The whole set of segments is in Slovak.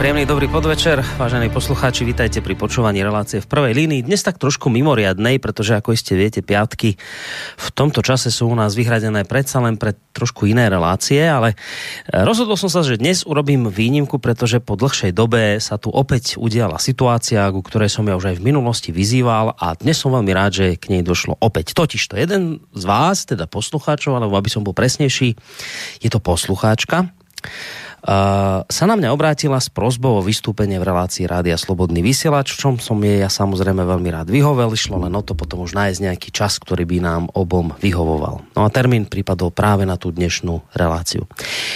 Príjemný dobrý podvečer, vážení poslucháči, vítajte pri počúvaní relácie v prvej línii. Dnes tak trošku mimoriadnej, pretože ako iste viete, piatky v tomto čase sú u nás vyhradené predsa len pre trošku iné relácie, ale e, rozhodol som sa, že dnes urobím výnimku, pretože po dlhšej dobe sa tu opäť udiala situácia, ku ktorej som ja už aj v minulosti vyzýval a dnes som veľmi rád, že k nej došlo opäť. Totiž to jeden z vás, teda poslucháčov, alebo aby som bol presnejší, je to poslucháčka, sa na mňa obrátila s prozbou o vystúpenie v relácii Rádia Slobodný vysielač, v čom som jej ja samozrejme veľmi rád vyhovel, išlo len o to potom už nájsť nejaký čas, ktorý by nám obom vyhovoval. No a termín pripadol práve na tú dnešnú reláciu.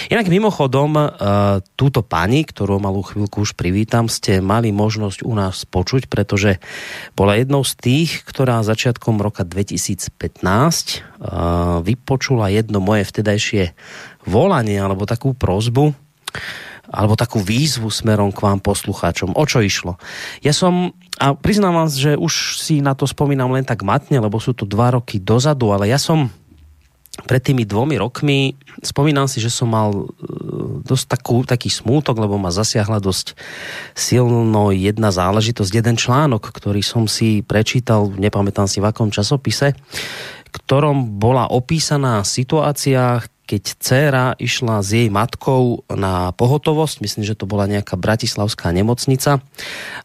Inak mimochodom, uh, túto pani, ktorú malú chvíľku už privítam, ste mali možnosť u nás počuť, pretože bola jednou z tých, ktorá začiatkom roka 2015 uh, vypočula jedno moje vtedajšie volanie alebo takú prozbu, alebo takú výzvu smerom k vám poslucháčom. O čo išlo? Ja som, a priznám vám, že už si na to spomínam len tak matne, lebo sú to dva roky dozadu, ale ja som pred tými dvomi rokmi, spomínam si, že som mal e, dosť takú, taký smútok, lebo ma zasiahla dosť silno jedna záležitosť, jeden článok, ktorý som si prečítal, nepamätám si v akom časopise, ktorom bola opísaná situácia, keď dcéra išla s jej matkou na pohotovosť, myslím, že to bola nejaká bratislavská nemocnica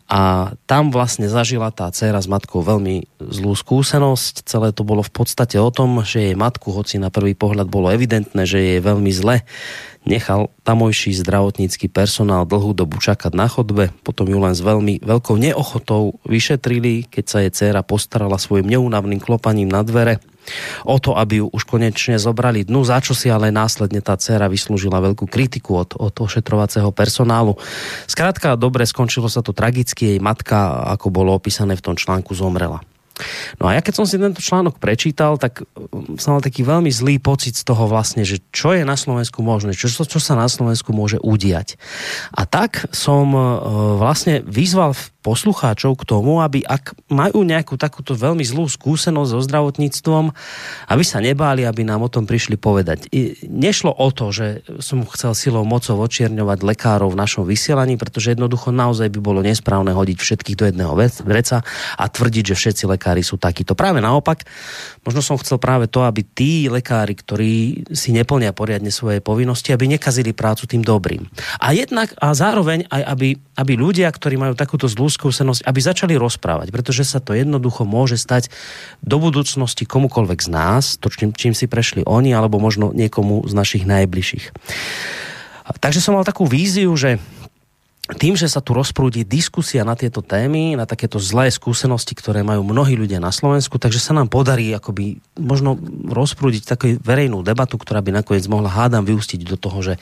a tam vlastne zažila tá dcéra s matkou veľmi zlú skúsenosť. Celé to bolo v podstate o tom, že jej matku, hoci na prvý pohľad bolo evidentné, že je veľmi zle, nechal tamojší zdravotnícky personál dlhú dobu čakať na chodbe, potom ju len s veľmi veľkou neochotou vyšetrili, keď sa jej dcéra postarala svojim neúnavným klopaním na dvere o to, aby ju už konečne zobrali dnu, za čo si ale následne tá dcera vyslúžila veľkú kritiku od, od ošetrovacieho personálu. Skrátka, dobre, skončilo sa to tragicky, jej matka, ako bolo opísané v tom článku, zomrela. No a ja keď som si tento článok prečítal, tak um, som mal taký veľmi zlý pocit z toho vlastne, že čo je na Slovensku možné, čo, čo sa na Slovensku môže udiať. A tak som uh, vlastne vyzval poslucháčov k tomu, aby ak majú nejakú takúto veľmi zlú skúsenosť so zdravotníctvom, aby sa nebáli, aby nám o tom prišli povedať. I nešlo o to, že som chcel silou mocou očierňovať lekárov v našom vysielaní, pretože jednoducho naozaj by bolo nesprávne hodiť všetkých do jedného vreca a tvrdiť, že všetci lekári sú takíto. Práve naopak, možno som chcel práve to, aby tí lekári, ktorí si neplnia poriadne svoje povinnosti, aby nekazili prácu tým dobrým. A jednak a zároveň aj aby, aby ľudia, ktorí majú takúto zlú skúsenosť, aby začali rozprávať, pretože sa to jednoducho môže stať do budúcnosti komukoľvek z nás, to čím, čím si prešli oni, alebo možno niekomu z našich najbližších. Takže som mal takú víziu, že tým, že sa tu rozprúdi diskusia na tieto témy, na takéto zlé skúsenosti, ktoré majú mnohí ľudia na Slovensku, takže sa nám podarí akoby možno rozprúdiť takú verejnú debatu, ktorá by nakoniec mohla hádam vyústiť do toho, že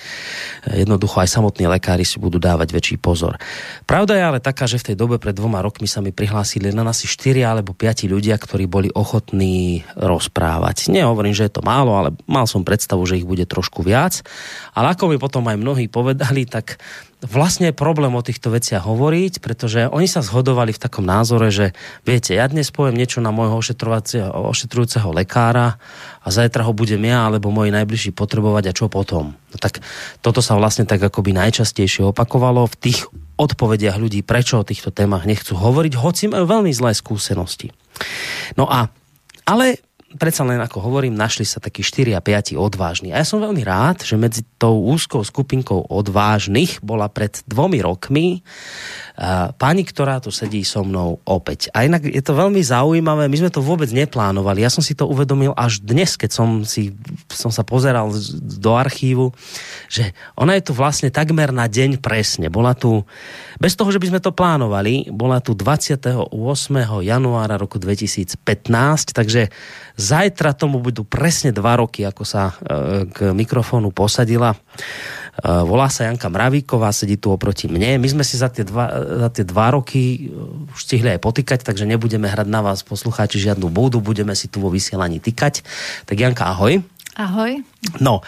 jednoducho aj samotní lekári si budú dávať väčší pozor. Pravda je ale taká, že v tej dobe pred dvoma rokmi sa mi prihlásili len asi 4 alebo 5 ľudia, ktorí boli ochotní rozprávať. Nehovorím, že je to málo, ale mal som predstavu, že ich bude trošku viac. Ale ako mi potom aj mnohí povedali, tak vlastne je problém o týchto veciach hovoriť, pretože oni sa zhodovali v takom názore, že viete, ja dnes poviem niečo na môjho ošetrujúceho lekára a zajtra ho budem ja alebo moji najbližší potrebovať a čo potom. No tak toto sa vlastne tak akoby najčastejšie opakovalo v tých odpovediach ľudí, prečo o týchto témach nechcú hovoriť, hoci majú veľmi zlé skúsenosti. No a ale predsa len ako hovorím, našli sa takí 4 a 5 odvážni. A ja som veľmi rád, že medzi tou úzkou skupinkou odvážnych bola pred dvomi rokmi pani, ktorá tu sedí so mnou opäť. A inak je to veľmi zaujímavé, my sme to vôbec neplánovali. Ja som si to uvedomil až dnes, keď som, si, som sa pozeral do archívu, že ona je tu vlastne takmer na deň presne. Bola tu, bez toho, že by sme to plánovali, bola tu 28. januára roku 2015, takže zajtra tomu budú presne dva roky, ako sa e, k mikrofónu posadila Eh, volá sa Janka Mravíková, sedí tu oproti mne. My sme si za tie dva, za tie dva roky eh, už stihli aj potýkať, takže nebudeme hrať na vás poslucháči žiadnu búdu, budeme si tu vo vysielaní tykať. Tak Janka, ahoj. Ahoj. No,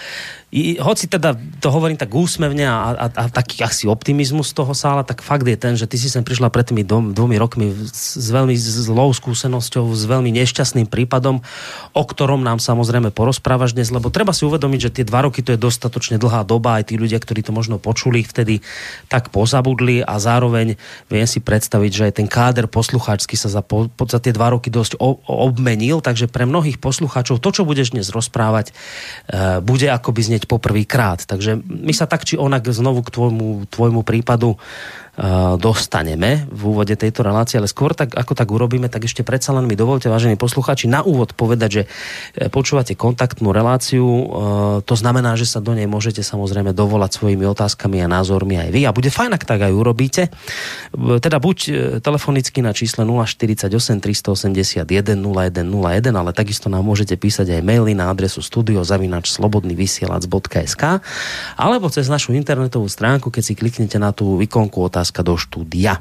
i, hoci teda to hovorím tak úsmevne a, a, a taký asi optimizmus z toho sála, tak fakt je ten, že ty si sem prišla pred tými dvom, dvomi rokmi s, s veľmi zlou skúsenosťou, s veľmi nešťastným prípadom, o ktorom nám samozrejme porozprávaš dnes, lebo treba si uvedomiť, že tie dva roky to je dostatočne dlhá doba, aj tí ľudia, ktorí to možno počuli vtedy, tak pozabudli a zároveň viem si predstaviť, že aj ten káder poslucháčsky sa za, po, za tie dva roky dosť o, obmenil, takže pre mnohých poslucháčov to, čo budeš dnes rozprávať, e, bude akoby znieť poprvýkrát. Takže my sa tak či onak znovu k tvojmu, tvojmu prípadu dostaneme v úvode tejto relácie, ale skôr tak, ako tak urobíme, tak ešte predsa len mi dovolte, vážení posluchači, na úvod povedať, že e, počúvate kontaktnú reláciu, e, to znamená, že sa do nej môžete samozrejme dovolať svojimi otázkami a názormi aj vy a bude fajn, ak tak aj urobíte. Teda buď e, telefonicky na čísle 048 381 0101, ale takisto nám môžete písať aj maily na adresu studiozavinač.slobodnyvysielac.sk alebo cez našu internetovú stránku, keď si kliknete na tú ikonku otázky otázka do štúdia.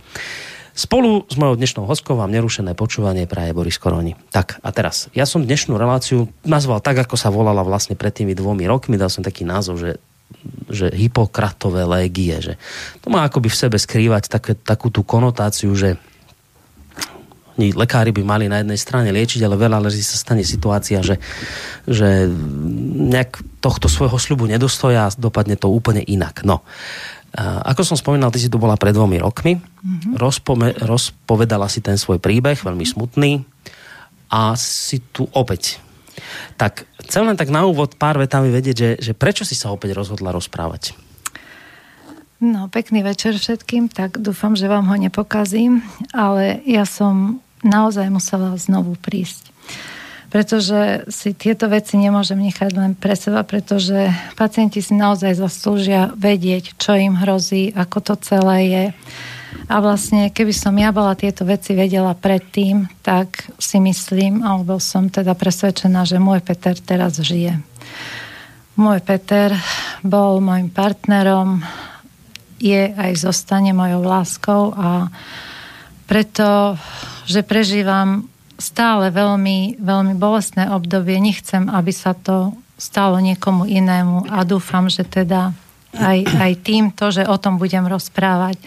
Spolu s mojou dnešnou hostkou vám nerušené počúvanie praje Boris Koroni. Tak a teraz, ja som dnešnú reláciu nazval tak, ako sa volala vlastne pred tými dvomi rokmi, dal som taký názov, že že Hipokratové légie, že to má akoby v sebe skrývať také, takú tú konotáciu, že lekári by mali na jednej strane liečiť, ale veľa leží sa stane situácia, že, že nejak tohto svojho sľubu nedostoja a dopadne to úplne inak. No. Ako som spomínal, ty si tu bola pred dvomi rokmi, mm-hmm. Rozpome- rozpovedala si ten svoj príbeh, veľmi smutný a si tu opäť. Tak chcem len tak na úvod pár vetami vedieť, že, že prečo si sa opäť rozhodla rozprávať? No, pekný večer všetkým, tak dúfam, že vám ho nepokazím, ale ja som naozaj musela znovu prísť pretože si tieto veci nemôžem nechať len pre seba, pretože pacienti si naozaj zaslúžia vedieť, čo im hrozí, ako to celé je. A vlastne, keby som ja bola tieto veci vedela predtým, tak si myslím, alebo som teda presvedčená, že môj Peter teraz žije. Môj Peter bol môjim partnerom, je aj zostane mojou láskou a preto, že prežívam stále veľmi, veľmi bolestné obdobie. Nechcem, aby sa to stalo niekomu inému a dúfam, že teda aj, aj týmto, že o tom budem rozprávať,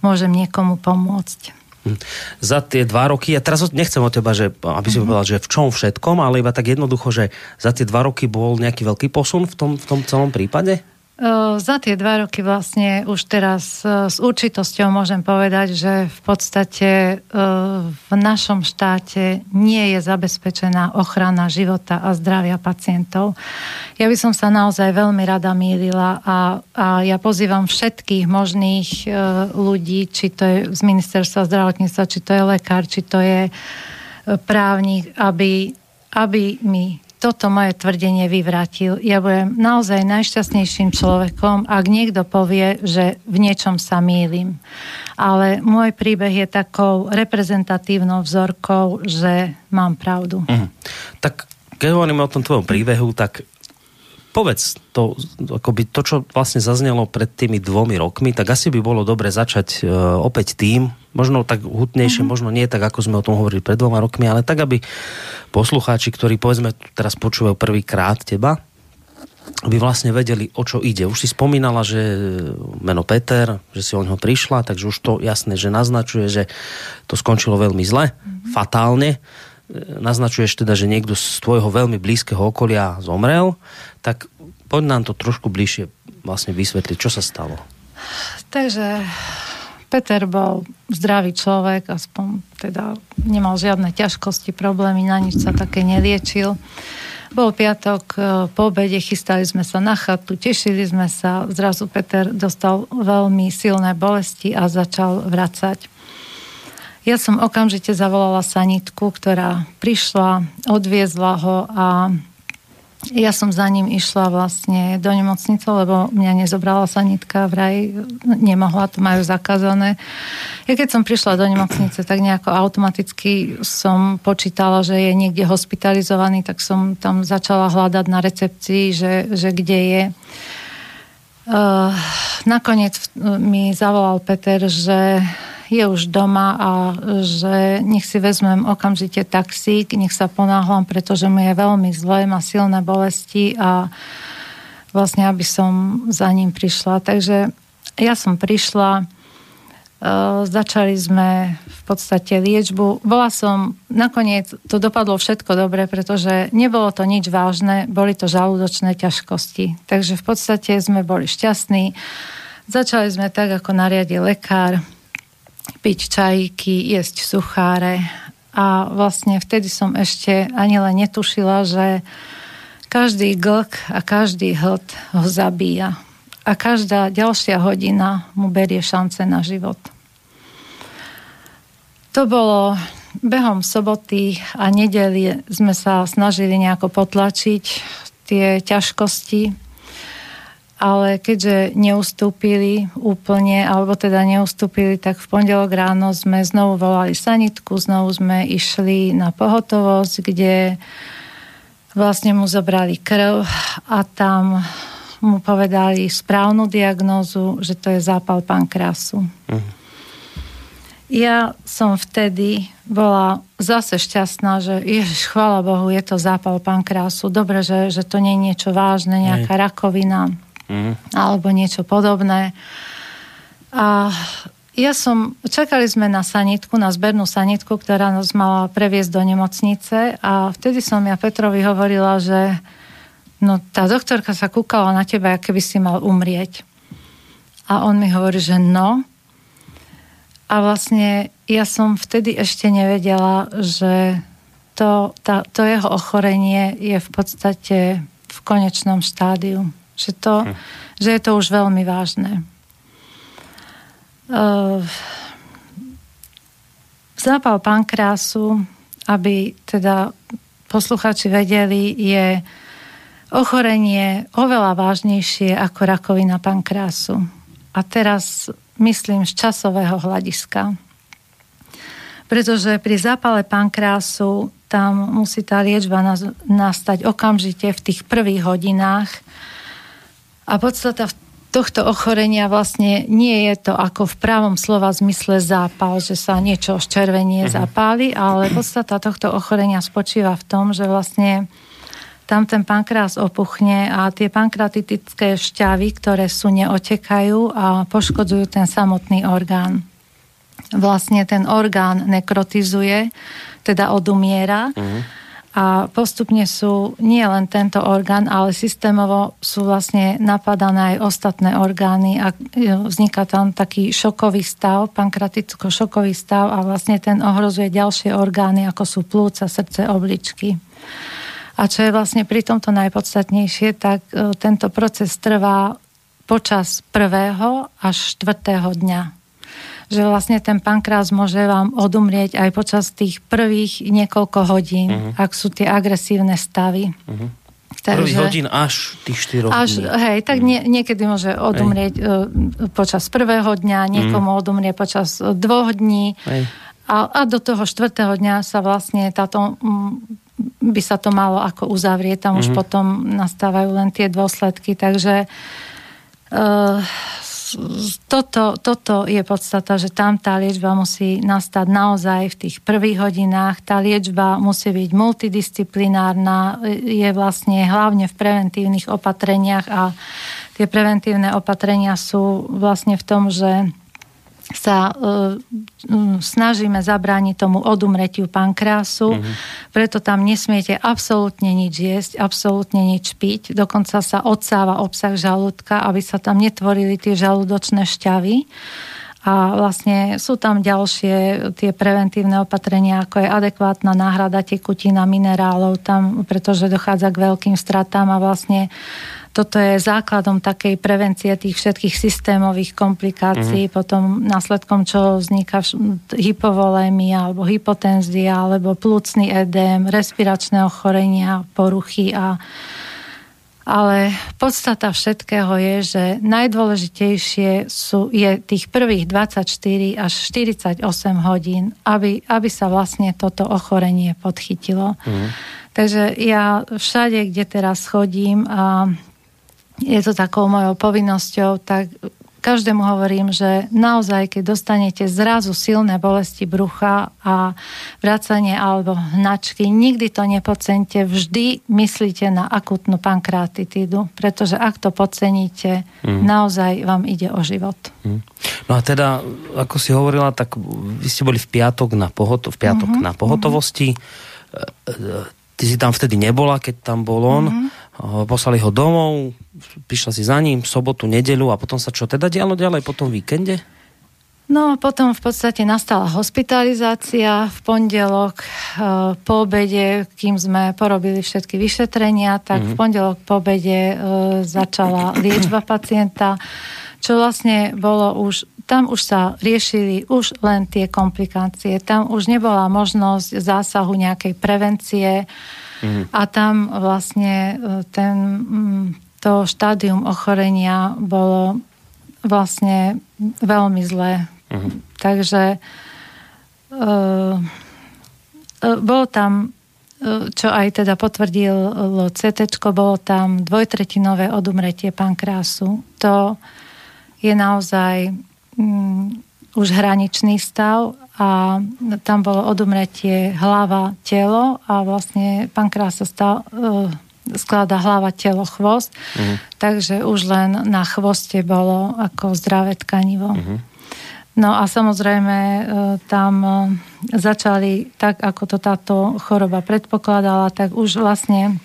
môžem niekomu pomôcť. Hm. Za tie dva roky, ja teraz nechcem od teba, že, aby si mm-hmm. povedal, že v čom všetkom, ale iba tak jednoducho, že za tie dva roky bol nejaký veľký posun v tom, v tom celom prípade? Za tie dva roky vlastne už teraz s určitosťou môžem povedať, že v podstate v našom štáte nie je zabezpečená ochrana života a zdravia pacientov. Ja by som sa naozaj veľmi rada mýlila a, a ja pozývam všetkých možných ľudí, či to je z ministerstva zdravotníctva, či to je lekár, či to je právnik, aby, aby mi toto moje tvrdenie vyvrátil. Ja budem naozaj najšťastnejším človekom, ak niekto povie, že v niečom sa mýlim. Ale môj príbeh je takou reprezentatívnou vzorkou, že mám pravdu. Mm. Tak keď hovoríme o tom tvojom príbehu, tak povedz to, akoby to, čo vlastne zaznelo pred tými dvomi rokmi, tak asi by bolo dobre začať uh, opäť tým, možno tak hutnejšie, mm-hmm. možno nie tak, ako sme o tom hovorili pred dvoma rokmi, ale tak, aby poslucháči, ktorí povedzme teraz počúvajú prvýkrát teba, aby vlastne vedeli, o čo ide. Už si spomínala, že meno Peter, že si o neho prišla, takže už to jasné, že naznačuje, že to skončilo veľmi zle, mm-hmm. fatálne naznačuješ teda, že niekto z tvojho veľmi blízkeho okolia zomrel, tak poď nám to trošku bližšie vlastne vysvetliť, čo sa stalo. Takže Peter bol zdravý človek, aspoň teda nemal žiadne ťažkosti, problémy, na nič sa také neliečil. Bol piatok e, po obede, chystali sme sa na chatu, tešili sme sa, zrazu Peter dostal veľmi silné bolesti a začal vracať. Ja som okamžite zavolala sanitku, ktorá prišla, odviezla ho a ja som za ním išla vlastne do nemocnice, lebo mňa nezobrala sanitka, vraj nemohla, to majú zakázané. Ja keď som prišla do nemocnice, tak nejako automaticky som počítala, že je niekde hospitalizovaný, tak som tam začala hľadať na recepcii, že, že kde je. Uh, nakoniec mi zavolal Peter, že je už doma a že nech si vezmem okamžite taxík, nech sa ponáhľam, pretože mu je veľmi zlé, má silné bolesti a vlastne aby som za ním prišla. Takže ja som prišla, Uh, začali sme v podstate liečbu. Bola som, nakoniec to dopadlo všetko dobre, pretože nebolo to nič vážne, boli to žalúdočné ťažkosti. Takže v podstate sme boli šťastní. Začali sme tak, ako nariadil lekár, piť čajíky, jesť sucháre. A vlastne vtedy som ešte ani len netušila, že každý glk a každý hlad ho zabíja. A každá ďalšia hodina mu berie šance na život. To bolo behom soboty a nedeli sme sa snažili nejako potlačiť tie ťažkosti, ale keďže neustúpili úplne, alebo teda neustúpili, tak v pondelok ráno sme znovu volali sanitku, znovu sme išli na pohotovosť, kde vlastne mu zobrali krv a tam mu povedali správnu diagnózu, že to je zápal pankrásu. Uh-huh. Ja som vtedy bola zase šťastná, že ježiš, chvála Bohu, je to zápal pankrásu. Dobre, že, že to nie je niečo vážne, nejaká Hej. rakovina uh-huh. alebo niečo podobné. A ja som, čakali sme na sanitku, na zbernú sanitku, ktorá nás mala previesť do nemocnice a vtedy som ja Petrovi hovorila, že no tá doktorka sa kúkala na teba, aké by si mal umrieť. A on mi hovorí, že no. A vlastne ja som vtedy ešte nevedela, že to, tá, to jeho ochorenie je v podstate v konečnom štádiu. Že, to, hm. že je to už veľmi vážne. Uh, zápal pankrásu, aby teda posluchači vedeli, je ochorenie oveľa vážnejšie ako rakovina pankrásu. A teraz myslím z časového hľadiska. Pretože pri zápale pankrásu tam musí tá liečba nastať okamžite v tých prvých hodinách. A podstata tohto ochorenia vlastne nie je to ako v právom slova zmysle zápal, že sa niečo červenie uh-huh. zapáli, ale podstata tohto ochorenia spočíva v tom, že vlastne tam ten pankrás opuchne a tie pankratitické šťavy, ktoré sú neotekajú a poškodzujú ten samotný orgán. Vlastne ten orgán nekrotizuje, teda odumiera uh-huh. A postupne sú nie len tento orgán, ale systémovo sú vlastne napadané aj ostatné orgány a vzniká tam taký šokový stav, pankraticko-šokový stav a vlastne ten ohrozuje ďalšie orgány, ako sú plúca, srdce, obličky. A čo je vlastne pri tomto najpodstatnejšie, tak e, tento proces trvá počas prvého až štvrtého dňa. Že vlastne ten pankrás môže vám odumrieť aj počas tých prvých niekoľko hodín, uh-huh. ak sú tie agresívne stavy. Uh-huh. Takže, Prvých hodín až tých 4 až, dní. Hej, tak nie, niekedy môže odumrieť hej. počas prvého dňa, niekomu uh-huh. odumrie počas dvoch dní. Hej. A, a do toho štvrtého dňa sa vlastne táto by sa to malo ako uzavrieť, tam mm-hmm. už mhm. potom nastávajú len tie dôsledky, takže uh, toto, toto je podstata, že tam tá liečba musí nastať naozaj v tých prvých hodinách. Tá liečba musí byť multidisciplinárna, je vlastne hlavne v preventívnych opatreniach a tie preventívne opatrenia sú vlastne v tom, že sa uh, snažíme zabrániť tomu odumretiu pankrásu, uh-huh. preto tam nesmiete absolútne nič jesť, absolútne nič piť, dokonca sa odsáva obsah žalúdka, aby sa tam netvorili tie žalúdočné šťavy. A vlastne sú tam ďalšie tie preventívne opatrenia, ako je adekvátna náhrada tekutina minerálov, tam, pretože dochádza k veľkým stratám a vlastne toto je základom takej prevencie tých všetkých systémových komplikácií, mm-hmm. potom následkom čo vzniká hypovolémia alebo hypotenzia alebo plúcný edém, respiračné ochorenia, poruchy a ale podstata všetkého je, že najdôležitejšie sú, je tých prvých 24 až 48 hodín, aby, aby sa vlastne toto ochorenie podchytilo. Mm. Takže ja všade, kde teraz chodím a je to takou mojou povinnosťou, tak každému hovorím, že naozaj, keď dostanete zrazu silné bolesti brucha a vracanie alebo hnačky, nikdy to nepocente, vždy myslíte na akutnú pankratitídu, pretože ak to podceníte, mm. naozaj vám ide o život. Mm. No a teda, ako si hovorila, tak vy ste boli v piatok na, pohoto- v piatok mm-hmm. na pohotovosti. Mm-hmm. Ty si tam vtedy nebola, keď tam bol on. Mm-hmm. Poslali ho domov, prišla si za ním v sobotu, nedelu a potom sa čo teda dialo ďalej po tom víkende? No potom v podstate nastala hospitalizácia v pondelok eh, po obede, kým sme porobili všetky vyšetrenia, tak mm-hmm. v pondelok po obede e, začala liečba pacienta, čo vlastne bolo už tam už sa riešili už len tie komplikácie. Tam už nebola možnosť zásahu nejakej prevencie mm. a tam vlastne e, ten, mm, to štádium ochorenia bolo vlastne veľmi zlé. Mm. Takže uh, bolo tam čo aj teda potvrdilo CT, bolo tam dvojtretinové odumretie pankrásu. To je naozaj um, už hraničný stav a tam bolo odumretie hlava, telo a vlastne pankrás sa stal, uh, sklada hlava, telo, chvost. Uh-huh. Takže už len na chvoste bolo ako zdravé tkanivo. Uh-huh. No a samozrejme uh, tam uh, začali, tak ako to táto choroba predpokladala, tak už vlastne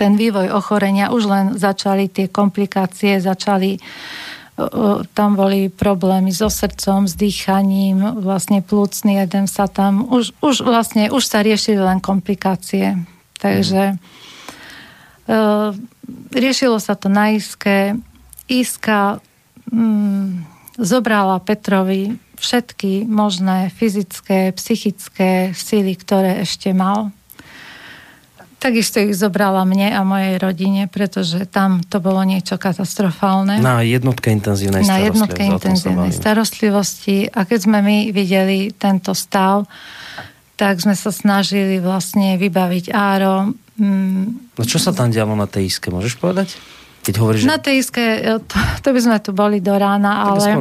ten vývoj ochorenia, už len začali tie komplikácie, začali tam boli problémy so srdcom, s dýchaním, vlastne plúcný jeden sa tam, už, už vlastne, už sa riešili len komplikácie. Takže mm. riešilo sa to na Iske. Iska mm, zobrala Petrovi všetky možné fyzické, psychické síly, ktoré ešte mal. Takisto ich zobrala mne a mojej rodine, pretože tam to bolo niečo katastrofálne. Na jednotke intenzívnej starostlivosti. Na jednotke intenzívnej starostlivosti. A keď sme my videli tento stav, tak sme sa snažili vlastne vybaviť áro. Mm. No čo sa tam dialo na tej iske, môžeš povedať? Keď hovoríš. Na tej iske, e, to, to by sme tu boli do rána, ale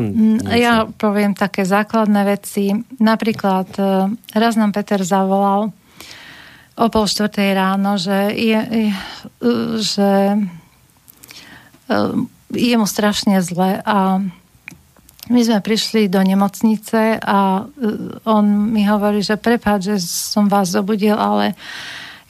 ja poviem také základné veci. Napríklad e, raz nám Peter zavolal, o pol štvrtej ráno, že je, že e, je mu strašne zle a my sme prišli do nemocnice a e, on mi hovorí, že prepáč, že som vás zobudil, ale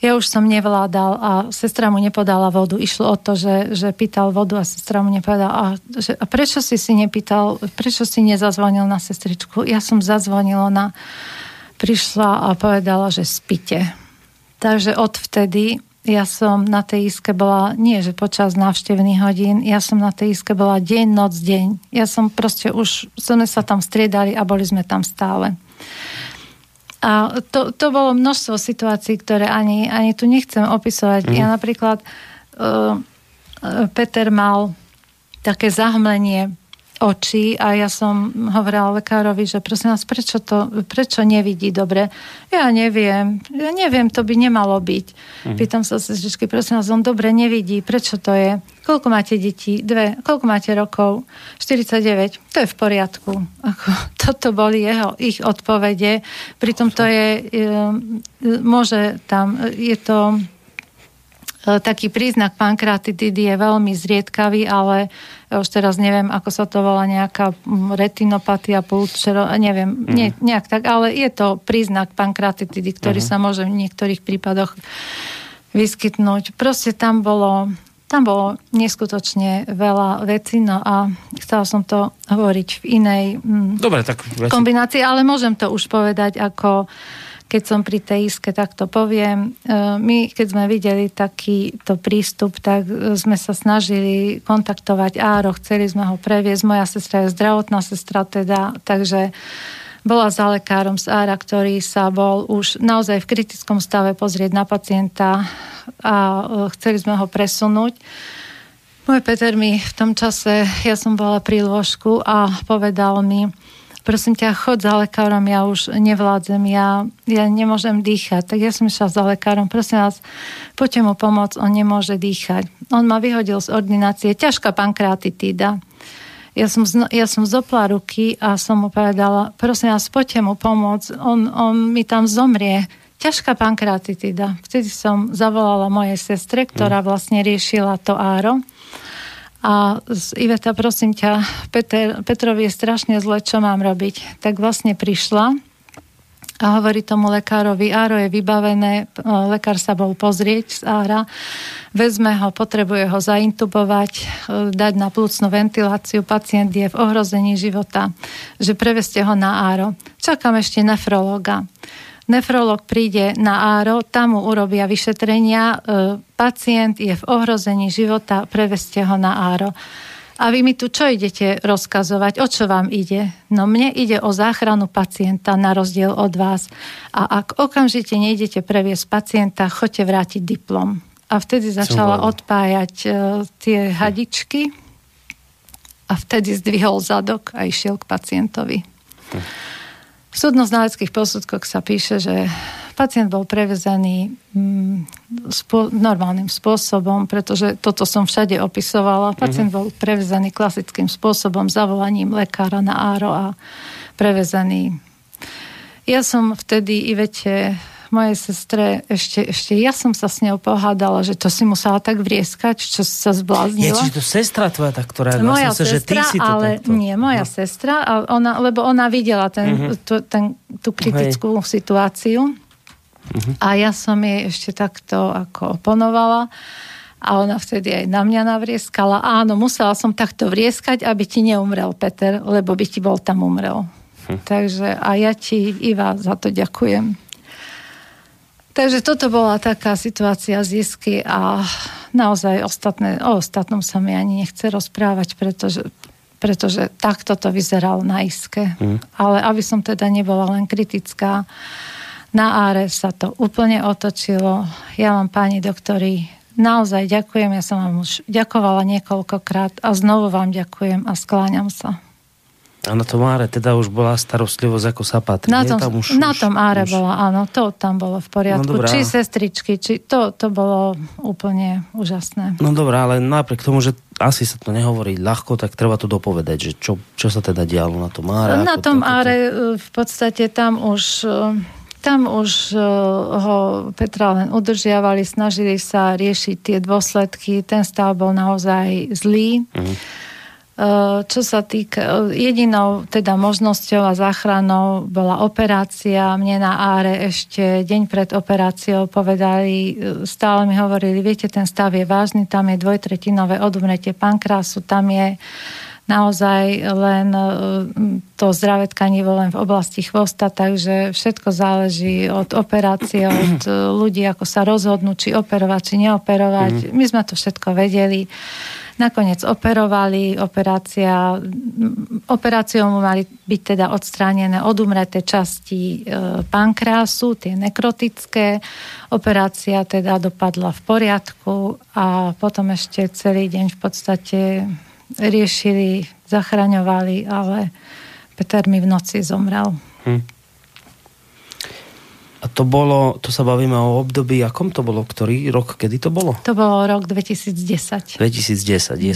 ja už som nevládal a sestra mu nepodala vodu. Išlo o to, že, že pýtal vodu a sestra mu nepovedala. A, že, a prečo si si nepýtal, prečo si nezazvonil na sestričku? Ja som zazvonila na prišla a povedala, že spíte. Takže odvtedy ja som na tej iske bola, nie že počas návštevných hodín, ja som na tej iske bola deň, noc, deň. Ja som proste už, sme sa tam striedali a boli sme tam stále. A to, to bolo množstvo situácií, ktoré ani, ani tu nechcem opisovať. Mm. Ja napríklad, uh, Peter mal také zahmlenie očí a ja som hovorila lekárovi, že prosím vás, prečo, to, prečo nevidí dobre? Ja neviem, ja neviem, to by nemalo byť. Mm. Pýtam sa sestričky, prosím vás, on dobre nevidí, prečo to je? Koľko máte detí? Dve. Koľko máte rokov? 49. To je v poriadku. Ako, toto boli jeho, ich odpovede. Pritom to je, je môže tam, je to E, taký príznak pankratitidy je veľmi zriedkavý, ale už teraz neviem, ako sa to volá, nejaká retinopatia, pulčero, neviem, mm. nie, nejak tak, ale je to príznak pankratitidy, ktorý uh-huh. sa môže v niektorých prípadoch vyskytnúť. Proste tam bolo, tam bolo neskutočne veľa vecí, no a chcela som to hovoriť v inej Dobre, tak kombinácii, ale môžem to už povedať ako keď som pri tej iske, tak to poviem. E, my, keď sme videli takýto prístup, tak e, sme sa snažili kontaktovať Áro, chceli sme ho previesť. Moja sestra je zdravotná sestra teda, takže bola za lekárom z Ára, ktorý sa bol už naozaj v kritickom stave pozrieť na pacienta a e, chceli sme ho presunúť. Môj Peter mi v tom čase, ja som bola pri lôžku a povedal mi, prosím ťa, chod za lekárom, ja už nevládzem, ja, ja nemôžem dýchať. Tak ja som išla za lekárom, prosím vás, poďte mu pomôcť, on nemôže dýchať. On ma vyhodil z ordinácie, ťažká pankratitída. ja som, ja som zopla ruky a som mu povedala, prosím vás, poďte mu pomôcť, on, on mi tam zomrie. Ťažká pankratitida. Vtedy som zavolala mojej sestre, ktorá mm. vlastne riešila to áro. A Iveta, prosím ťa, Peter, Petrovi je strašne zle, čo mám robiť? Tak vlastne prišla a hovorí tomu lekárovi, áro je vybavené, lekár sa bol pozrieť z ára, vezme ho, potrebuje ho zaintubovať, e, dať na plúcnu ventiláciu, pacient je v ohrození života, že preveste ho na áro. Čakám ešte nefrologa. Nefrolog príde na áro, tam mu urobia vyšetrenia, e, pacient je v ohrození života, preveste ho na áro. A vy mi tu čo idete rozkazovať? O čo vám ide? No mne ide o záchranu pacienta na rozdiel od vás. A ak okamžite nejdete previesť pacienta, choďte vrátiť diplom. A vtedy začala odpájať uh, tie hadičky a vtedy zdvihol zadok a išiel k pacientovi. Hm. V súdno-znaleckých posudkoch sa píše, že Pacient bol prevezený mm, spô- normálnym spôsobom, pretože toto som všade opisovala. Pacient mm-hmm. bol prevezený klasickým spôsobom, zavolaním lekára na áro a prevezený. Ja som vtedy Ivete mojej sestre, ešte, ešte ja som sa s ňou pohádala, že to si musela tak vrieskať, čo sa zbláznila. Je, čiže to sestra tvoja, tá, ktorá... Moja vlastne, sestra, že ty si to ale tento... nie, moja no. sestra, ona, lebo ona videla ten, uh-huh. tu, ten, tú kritickú Hej. situáciu. Uh-huh. A ja som jej ešte takto ako oponovala. A ona vtedy aj na mňa navrieskala. Áno, musela som takto vrieskať, aby ti neumrel Peter, lebo by ti bol tam umrel. Hm. Takže a ja ti, Iva, za to ďakujem. Takže toto bola taká situácia z Isky a naozaj ostatné, o ostatnom sa mi ani nechce rozprávať, pretože, pretože takto to vyzeralo na Iske. Hm. Ale aby som teda nebola len kritická, na áre sa to úplne otočilo. Ja vám, páni doktori, naozaj ďakujem. Ja som vám už ďakovala niekoľkokrát a znovu vám ďakujem a skláňam sa. A na tom áre teda už bola starostlivosť, ako sa patrí. Na tom, tam už, na tom áre už... bola, áno, to tam bolo v poriadku. No, či sestričky, či to, to bolo úplne úžasné. No dobré, ale napriek tomu, že asi sa to nehovorí ľahko, tak treba to dopovedať, že čo, čo sa teda dialo na tom áre. Na tom áre to... v podstate tam už tam už uh, ho Petra len udržiavali, snažili sa riešiť tie dôsledky. Ten stav bol naozaj zlý. Mm. Uh, čo sa týka, jedinou teda možnosťou a záchranou bola operácia. Mne na áre ešte deň pred operáciou povedali, e, stále mi hovorili, viete, ten stav je vážny, tam je dvojtretinové odumretie pankrásu, tam je naozaj len to zdravé tkanivo len v oblasti chvosta, takže všetko záleží od operácie, od ľudí, ako sa rozhodnú, či operovať, či neoperovať. Mm. My sme to všetko vedeli. Nakoniec operovali, operácia, operáciou mali byť teda odstránené odumreté časti e, pankrásu, tie nekrotické. Operácia teda dopadla v poriadku a potom ešte celý deň v podstate riešili, zachraňovali, ale Peter mi v noci zomrel. Hm. A to bolo, to sa bavíme o období, akom to bolo? Ktorý rok? Kedy to bolo? To bolo rok 2010. 2010, mm-hmm. je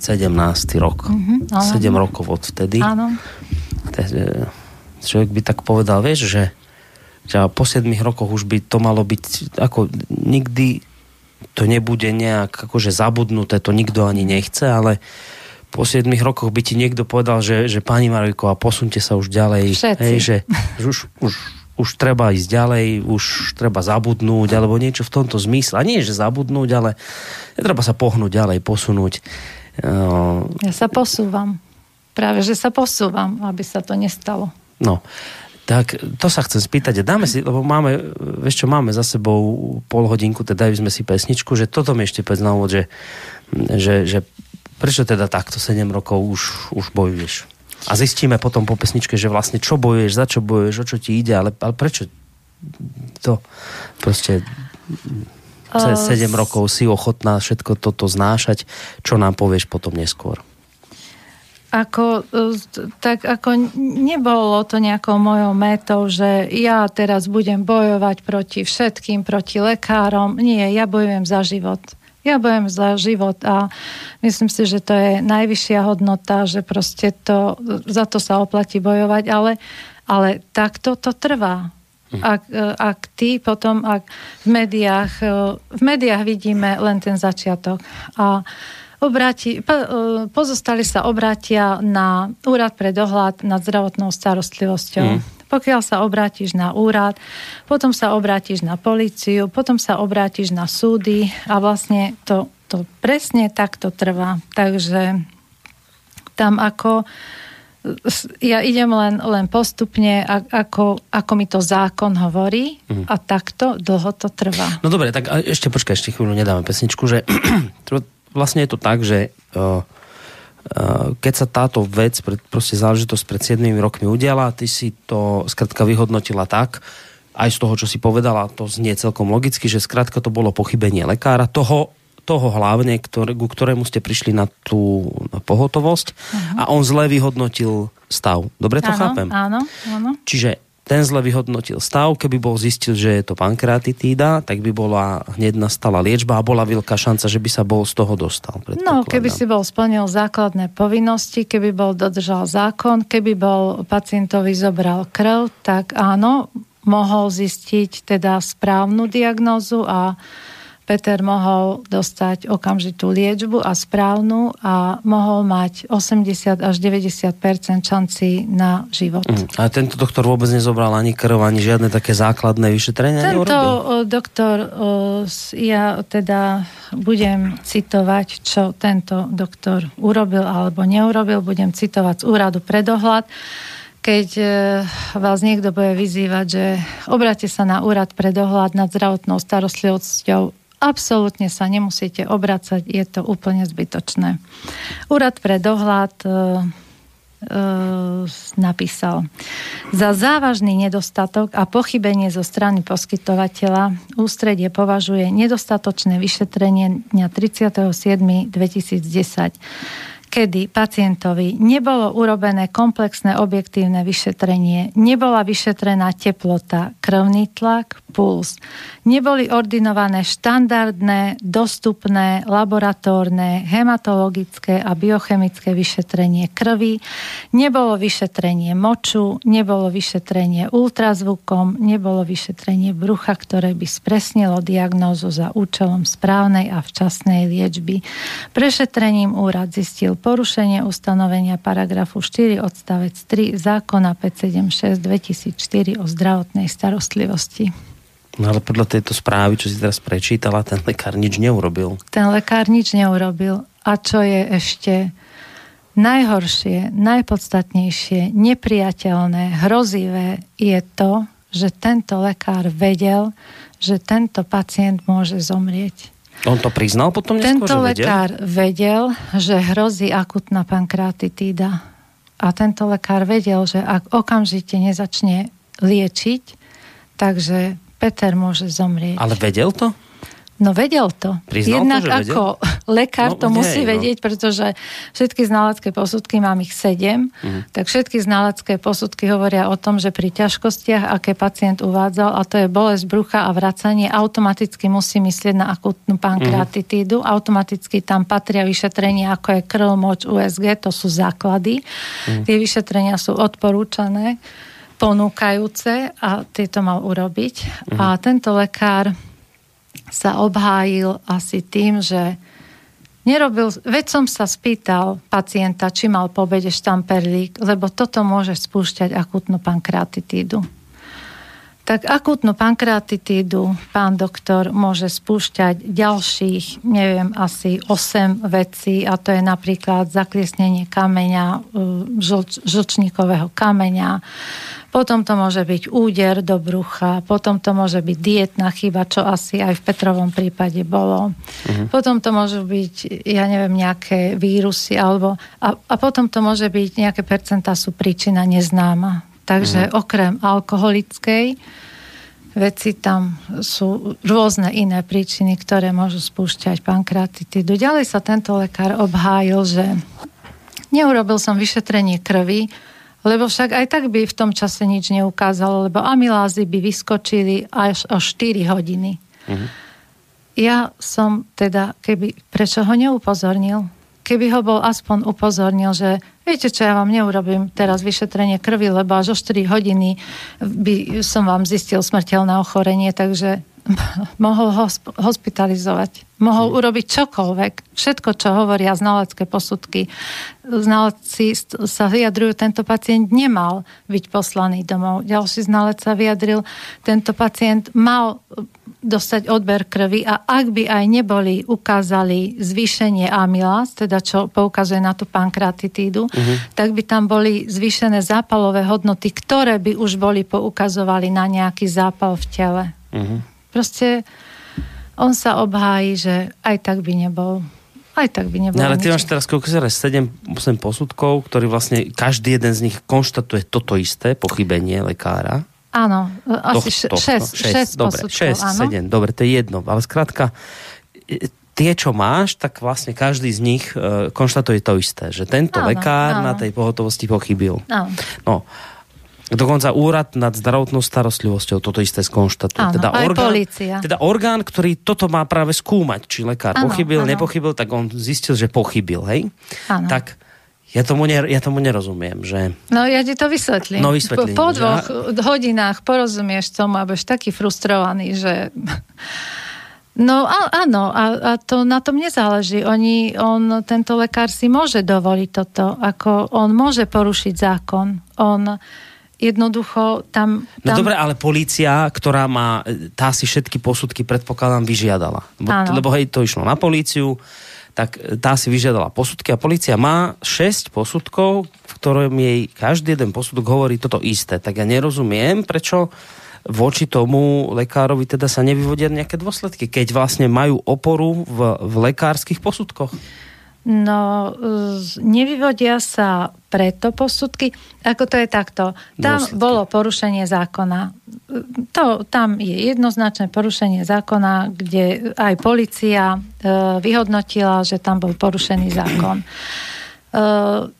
2017 rok. Mm-hmm, 7 rokov od vtedy. Áno. Človek by tak povedal, vieš, že, že po 7 rokoch už by to malo byť ako nikdy to nebude nejak akože zabudnuté, to nikto ani nechce, ale po 7 rokoch by ti niekto povedal, že, že pani a posunte sa už ďalej. Hej, že už, už, už treba ísť ďalej, už treba zabudnúť, alebo niečo v tomto zmysle. A nie, že zabudnúť, ale treba sa pohnúť ďalej, posunúť. Ja sa posúvam. Práve, že sa posúvam, aby sa to nestalo. No, tak to sa chcem spýtať. Dáme si, lebo máme, vieš čo, máme za sebou pol hodinku, teda sme si pesničku, že toto mi ešte povedz na úvod, že, že, že Prečo teda takto 7 rokov už, už bojuješ? A zistíme potom po pesničke, že vlastne čo bojuješ, za čo bojuješ, o čo ti ide, ale, ale prečo to proste cez 7 rokov si ochotná všetko toto znášať, čo nám povieš potom neskôr? Ako, tak ako nebolo to nejakou mojou metou, že ja teraz budem bojovať proti všetkým, proti lekárom. Nie, ja bojujem za život Ja bojujem za život a myslím si, že to je najvyššia hodnota, že proste to, za to sa oplatí bojovať, ale, ale takto to trvá. Mhm. Ak, ak ty potom, ak v médiách, v médiách vidíme len ten začiatok a obráti, pozostali sa obrátia na úrad pre dohľad nad zdravotnou starostlivosťou. Mm. Pokiaľ sa obrátiš na úrad, potom sa obrátiš na políciu, potom sa obrátiš na súdy a vlastne to, to presne takto trvá. Takže tam ako ja idem len, len postupne, ako, ako mi to zákon hovorí mm. a takto dlho to trvá. No dobre, tak ešte počkaj, ešte chvíľu nedáme pesničku, že vlastne je to tak, že uh, keď sa táto vec, proste záležitosť pred 7 rokmi udiala, ty si to skratka vyhodnotila tak, aj z toho, čo si povedala, to znie celkom logicky, že skratka to bolo pochybenie lekára, toho, toho hlavne, ktoré, ku ktorému ste prišli na tú na pohotovosť uh-huh. a on zle vyhodnotil stav. Dobre to áno, chápem? Áno, áno. Čiže ten zle vyhodnotil stav, keby bol zistil, že je to pankreatitída, tak by bola hneď nastala liečba a bola veľká šanca, že by sa bol z toho dostal. No, keby si bol splnil základné povinnosti, keby bol dodržal zákon, keby bol pacientovi zobral krv, tak áno, mohol zistiť teda správnu diagnózu a Peter mohol dostať okamžitú liečbu a správnu a mohol mať 80 až 90% šanci na život. Mm. A tento doktor vôbec nezobral ani krv, ani žiadne také základné vyšetrenia? Tento neurobil? doktor, ja teda budem citovať, čo tento doktor urobil alebo neurobil, budem citovať z úradu predohľad keď e, vás niekto bude vyzývať, že obráte sa na úrad pre dohľad nad zdravotnou starostlivosťou absolútne sa nemusíte obracať, je to úplne zbytočné. Úrad pre dohľad e, e, napísal. Za závažný nedostatok a pochybenie zo strany poskytovateľa ústredie považuje nedostatočné vyšetrenie dňa 37. 2010 kedy pacientovi nebolo urobené komplexné objektívne vyšetrenie, nebola vyšetrená teplota, krvný tlak, puls, neboli ordinované štandardné, dostupné, laboratórne, hematologické a biochemické vyšetrenie krvi, nebolo vyšetrenie moču, nebolo vyšetrenie ultrazvukom, nebolo vyšetrenie brucha, ktoré by spresnilo diagnózu za účelom správnej a včasnej liečby. Prešetrením úrad zistil porušenie ustanovenia paragrafu 4 odstavec 3 zákona 576 2004 o zdravotnej starostlivosti. No ale podľa tejto správy, čo si teraz prečítala, ten lekár nič neurobil. Ten lekár nič neurobil. A čo je ešte najhoršie, najpodstatnejšie, nepriateľné, hrozivé, je to, že tento lekár vedel, že tento pacient môže zomrieť. On to priznal potom neskôr, Tento že lekár vedel? vedel, že hrozí akutná pankratitída. A tento lekár vedel, že ak okamžite nezačne liečiť, takže Peter môže zomrieť. Ale vedel to? No vedel to. Priznal Jednak to, že ako vedel? lekár no, to nie, musí no. vedieť, pretože všetky znalecké posudky, mám ich sedem, mm. tak všetky znalecké posudky hovoria o tom, že pri ťažkostiach, aké pacient uvádzal, a to je bolesť brucha a vracanie, automaticky musí myslieť na akutnú pankreatitídu. Mm. Automaticky tam patria vyšetrenia, ako je krv, moč, USG, to sú základy. Mm. Tie vyšetrenia sú odporúčané ponúkajúce a tieto mal urobiť. Mm. A tento lekár sa obhájil asi tým, že nerobil, veď som sa spýtal pacienta, či mal po obede štamperlík, lebo toto môže spúšťať akutnú pankreatitídu. Tak akútnu pankreatitídu pán doktor môže spúšťať ďalších, neviem, asi 8 vecí a to je napríklad zakliesnenie kameňa, e, žlč, žlčníkového kameňa, potom to môže byť úder do brucha, potom to môže byť dietná chyba, čo asi aj v Petrovom prípade bolo. Uh-huh. Potom to môže byť, ja neviem, nejaké vírusy, alebo, a, a potom to môže byť, nejaké percentá sú príčina neznáma. Takže uh-huh. okrem alkoholickej veci tam sú rôzne iné príčiny, ktoré môžu spúšťať pankreatitidu. Ďalej sa tento lekár obhájil, že neurobil som vyšetrenie krvi, lebo však aj tak by v tom čase nič neukázalo, lebo amylázy by vyskočili až o 4 hodiny. Uh-huh. ja som teda, keby, prečo ho neupozornil? Keby ho bol aspoň upozornil, že viete čo, ja vám neurobím teraz vyšetrenie krvi, lebo až o 4 hodiny by som vám zistil smrteľné ochorenie, takže mohol hospitalizovať. Mohol urobiť čokoľvek. Všetko, čo hovoria znalecké posudky. Znalci sa vyjadrujú, tento pacient nemal byť poslaný domov. Ďalší znalec sa vyjadril, tento pacient mal dostať odber krvi a ak by aj neboli ukázali zvýšenie amylaz, teda čo poukazuje na tú pankratitídu, uh-huh. tak by tam boli zvýšené zápalové hodnoty, ktoré by už boli poukazovali na nejaký zápal v tele. Uh-huh. Proste on sa obhájí, že aj tak by nebol aj tak by nebol. No, ale ty máš teraz koľko 7, 8 posudkov, ktorý vlastne každý jeden z nich konštatuje toto isté pochybenie lekára. Áno, asi 6 Dobre, 6, 7, dobre, to je jedno. Ale skrátka, tie, čo máš, tak vlastne každý z nich uh, konštatuje to isté, že tento áno, lekár áno. na tej pohotovosti pochybil. Áno. No, Dokonca úrad nad zdravotnou starostlivosťou toto isté skonštatuje. Áno, teda, aj orgán, policia. teda orgán, ktorý toto má práve skúmať, či lekár áno, pochybil, áno. nepochybil, tak on zistil, že pochybil, hej? Áno. Tak ja tomu, ne, ja tomu nerozumiem, že... No ja ti to vysvetlím. No vysvetlím. Po, po dvoch že... hodinách porozumieš tomu a budeš taký frustrovaný, že... No a, áno, a, a to na tom nezáleží. Oni, on, tento lekár si môže dovoliť toto, ako on môže porušiť zákon. On jednoducho tam... No tam... No dobre, ale policia, ktorá má, tá si všetky posudky predpokladám vyžiadala. Lebo, lebo hej, to išlo na políciu, tak tá si vyžiadala posudky a policia má 6 posudkov, v ktorom jej každý jeden posudok hovorí toto isté. Tak ja nerozumiem, prečo voči tomu lekárovi teda sa nevyvodia nejaké dôsledky, keď vlastne majú oporu v, v lekárskych posudkoch. No, nevyvodia sa preto posudky, ako to je takto. Tam Dôsledky. bolo porušenie zákona. To, tam je jednoznačné porušenie zákona, kde aj policia e, vyhodnotila, že tam bol porušený zákon. E,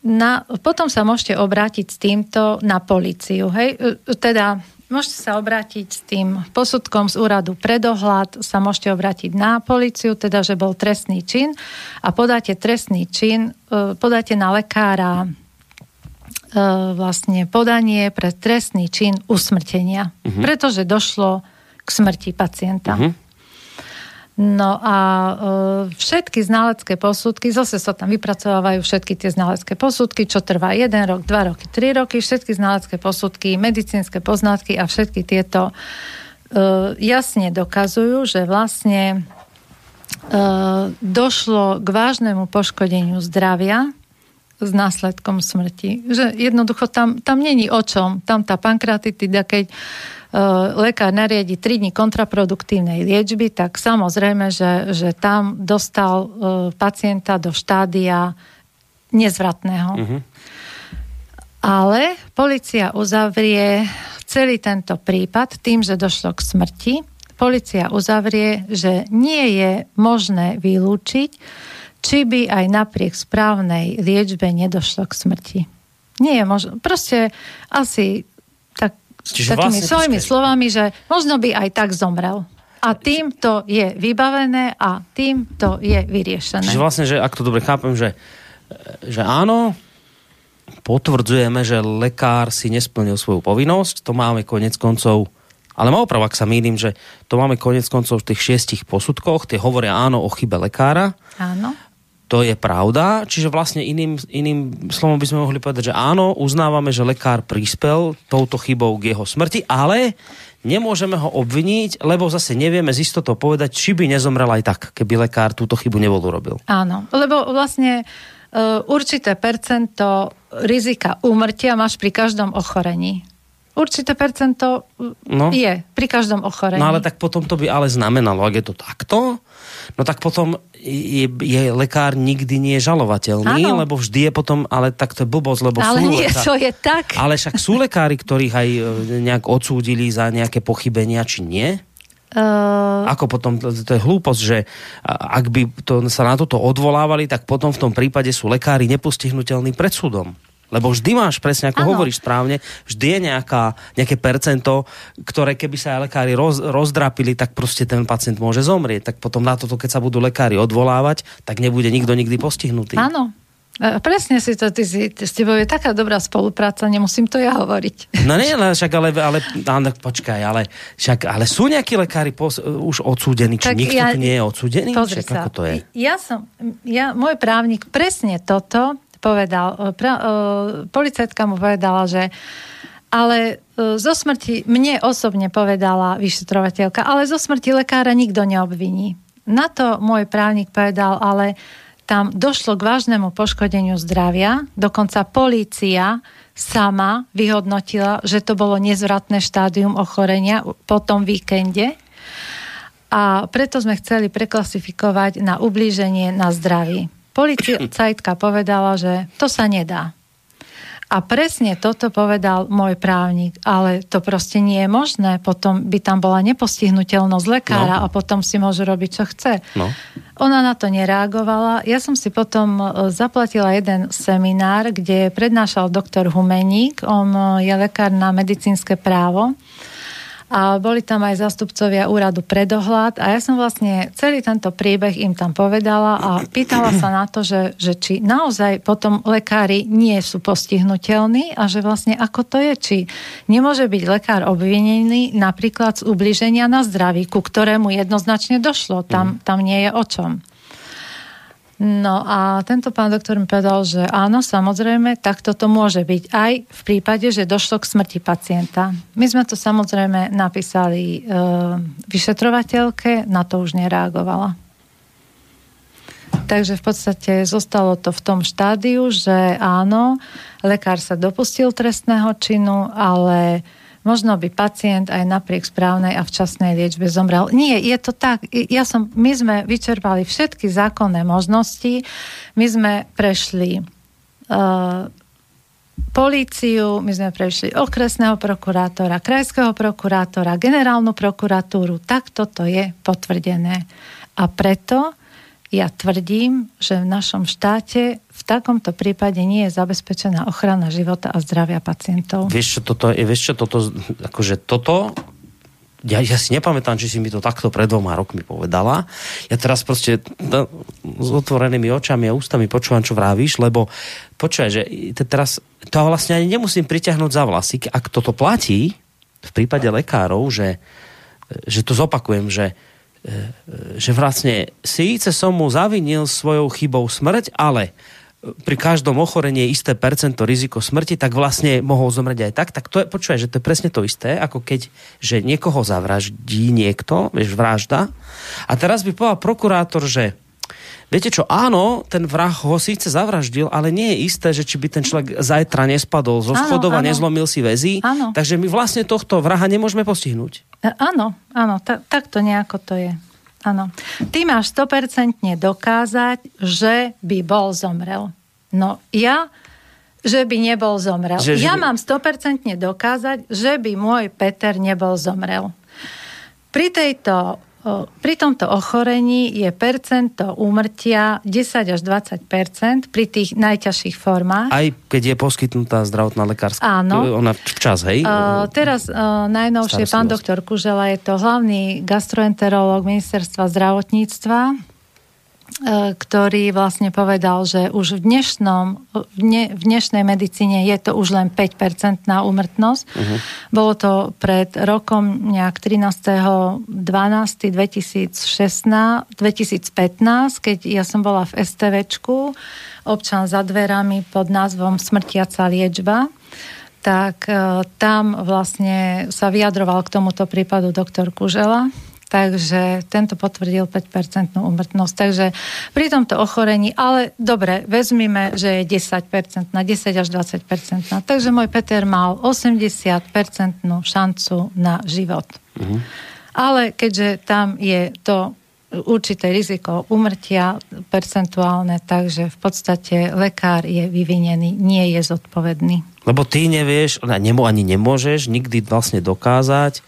na, potom sa môžete obrátiť s týmto na policiu. Hej? E, teda Môžete sa obrátiť s tým posudkom z úradu predohľad, sa môžete obrátiť na policiu, teda že bol trestný čin a podáte trestný čin, e, podáte na lekára e, vlastne podanie pre trestný čin usmrtenia, uh-huh. pretože došlo k smrti pacienta. Uh-huh. No a e, všetky znalecké posudky, zase sa tam vypracovávajú všetky tie znalecké posudky, čo trvá 1 rok, 2 roky, 3 roky, všetky znalecké posudky, medicínske poznatky a všetky tieto e, jasne dokazujú, že vlastne e, došlo k vážnemu poškodeniu zdravia s následkom smrti. Že jednoducho tam, tam není o čom. Tam tá pankratitida, keď lekár nariadi 3 dní kontraproduktívnej liečby, tak samozrejme, že, že tam dostal eh, pacienta do štádia nezvratného. Uh-huh. Ale policia uzavrie celý tento prípad tým, že došlo k smrti. Policia uzavrie, že nie je možné vylúčiť, či by aj napriek správnej liečbe nedošlo k smrti. Nie je možné. Proste asi Čiže takými vlastne, svojimi počkej. slovami, že možno by aj tak zomrel. A tým to je vybavené a tým to je vyriešené. Čiže vlastne, že ak to dobre chápem, že, že áno, potvrdzujeme, že lekár si nesplnil svoju povinnosť, to máme konec koncov ale má oprav, ak sa mýlim, že to máme konec koncov v tých šiestich posudkoch, tie hovoria áno o chybe lekára. Áno. To je pravda, čiže vlastne iným, iným slovom by sme mohli povedať, že áno, uznávame, že lekár prispel touto chybou k jeho smrti, ale nemôžeme ho obviniť, lebo zase nevieme z istotou povedať, či by nezomrel aj tak, keby lekár túto chybu nebol urobil. Áno, lebo vlastne uh, určité percento rizika úmrtia máš pri každom ochorení. Určité percento no. je pri každom ochorení. No ale tak potom to by ale znamenalo, ak je to takto, no tak potom je, je lekár nikdy nie je žalovateľný, ano. lebo vždy je potom, ale tak to je blbosť, lebo ale sú nie, lekár... to je tak. Ale však sú lekári, ktorých aj e, nejak odsúdili za nejaké pochybenia, či nie? Uh... Ako potom, to je hlúposť, že ak by to, sa na toto odvolávali, tak potom v tom prípade sú lekári nepostihnutelní pred súdom. Lebo vždy máš, presne ako Áno. hovoríš správne, vždy je nejaká, nejaké percento, ktoré keby sa aj lekári roz, rozdrapili, tak proste ten pacient môže zomrieť. Tak potom na toto, keď sa budú lekári odvolávať, tak nebude nikto nikdy postihnutý. Áno. E, Presne si to, ty ty, s tebou je taká dobrá spolupráca, nemusím to ja hovoriť. No nie, ale však ale, ale, ale počkaj, ale, však, ale sú nejakí lekári pos, už odsúdení, či Tak nikto ja- tu nie je odsúdený? Pozri Však sa. ako to je? Ja som, ja, môj právnik presne toto povedal. E, Pra, uh, policajtka mu povedala, že ale e, zo smrti, mne osobne povedala vyšetrovateľka, ale zo smrti lekára nikto neobviní. Na to môj právnik povedal, ale tam došlo k vážnemu poškodeniu zdravia, dokonca polícia sama vyhodnotila, že to bolo nezvratné štádium ochorenia po tom víkende a preto sme chceli preklasifikovať na ublíženie na zdraví. Policajtka povedala, že to sa nedá. A presne toto povedal môj právnik, ale to proste nie je možné. Potom by tam bola nepostihnutelnosť lekára No. a potom si môže robiť, čo chce. No. Ona na to nereagovala. Ja som si potom e, zaplatila jeden seminár, kde prednášal doktor Humeník. On e, je lekár na medicínske právo. A boli tam aj zástupcovia úradu pre dohľad a ja som vlastne celý tento príbeh im tam povedala a pýtala sa na to, že, že či naozaj potom lekári nie sú postihnutelní a že vlastne ako to je, či nemôže byť lekár obvinený napríklad z ubliženia na zdraví, ku ktorému jednoznačne došlo. Tam, tam nie je o čom. No a tento pán doktor mi povedal, že áno, samozrejme, tak toto môže byť aj v prípade, že došlo k smrti pacienta. My sme to samozrejme napísali e, vyšetrovateľke, na to už nereagovala. Takže v podstate zostalo to v tom štádiu, že áno, lekár sa dopustil trestného činu, ale možno by pacient aj napriek správnej a včasnej liečbe zomrel. Nie, je to tak. Ja som, my sme vyčerpali všetky zákonné možnosti. My sme prešli uh, políciu, my sme prešli okresného prokurátora, krajského prokurátora, generálnu prokuratúru. Tak toto je potvrdené. A preto ja tvrdím, že v našom štáte v takomto prípade nie je zabezpečená ochrana života a zdravia pacientov. Vieš čo, toto, vieš čo, toto, akože toto, ja, ja si nepamätám, či si mi to takto pred dvoma rokmi povedala. Ja teraz proste no, s otvorenými očami a ústami počúvam, čo vravíš, lebo počúvaj, že te- teraz to vlastne ani nemusím priťahnuť za vlasy, ak toto platí v prípade lekárov, že, že to zopakujem, že že vlastne síce som mu zavinil svojou chybou smrť, ale pri každom ochorení je isté percento riziko smrti, tak vlastne mohol zomrieť aj tak. Tak to je, počúvaj, že to je presne to isté, ako keď, že niekoho zavraždí niekto, vieš, vražda. A teraz by povedal prokurátor, že Viete čo, áno, ten vrah ho síce zavraždil, ale nie je isté, že či by ten človek zajtra nespadol zo schodov a nezlomil si väzy. Áno. Takže my vlastne tohto vraha nemôžeme postihnúť. E, Áno, áno, ta, takto nejako to je. Áno. Ty máš 100% dokázať, že by bol zomrel. No ja, že by nebol zomrel. Že- že ja by- mám 100% dokázať, že by môj Peter nebol zomrel. Pri tejto pri tomto ochorení je percento úmrtia 10 až 20% pri tých najťažších formách. Aj keď je poskytnutá zdravotná lekárska. Áno. Ona včas, hej? Uh, teraz uh, najnovšie pán doktor Kužela je to hlavný gastroenterológ ministerstva zdravotníctva, ktorý vlastne povedal, že už v, dnešnom, v, dne, v dnešnej medicíne je to už len 5% na úmrtnosť. Uh-huh. Bolo to pred rokom nejak 13.12.2016, 2015, keď ja som bola v STVčku, občan za dverami pod názvom Smrtiaca liečba tak e, tam vlastne sa vyjadroval k tomuto prípadu doktor Kužela, takže tento potvrdil 5% úmrtnosť. Takže pri tomto ochorení, ale dobre, vezmime, že je 10%, na 10 až 20%. Takže môj Peter mal 80% šancu na život. Ale keďže tam je to určité riziko umrtia percentuálne, takže v podstate lekár je vyvinený, nie je zodpovedný. Lebo ty nevieš, nemo, ani nemôžeš nikdy vlastne dokázať,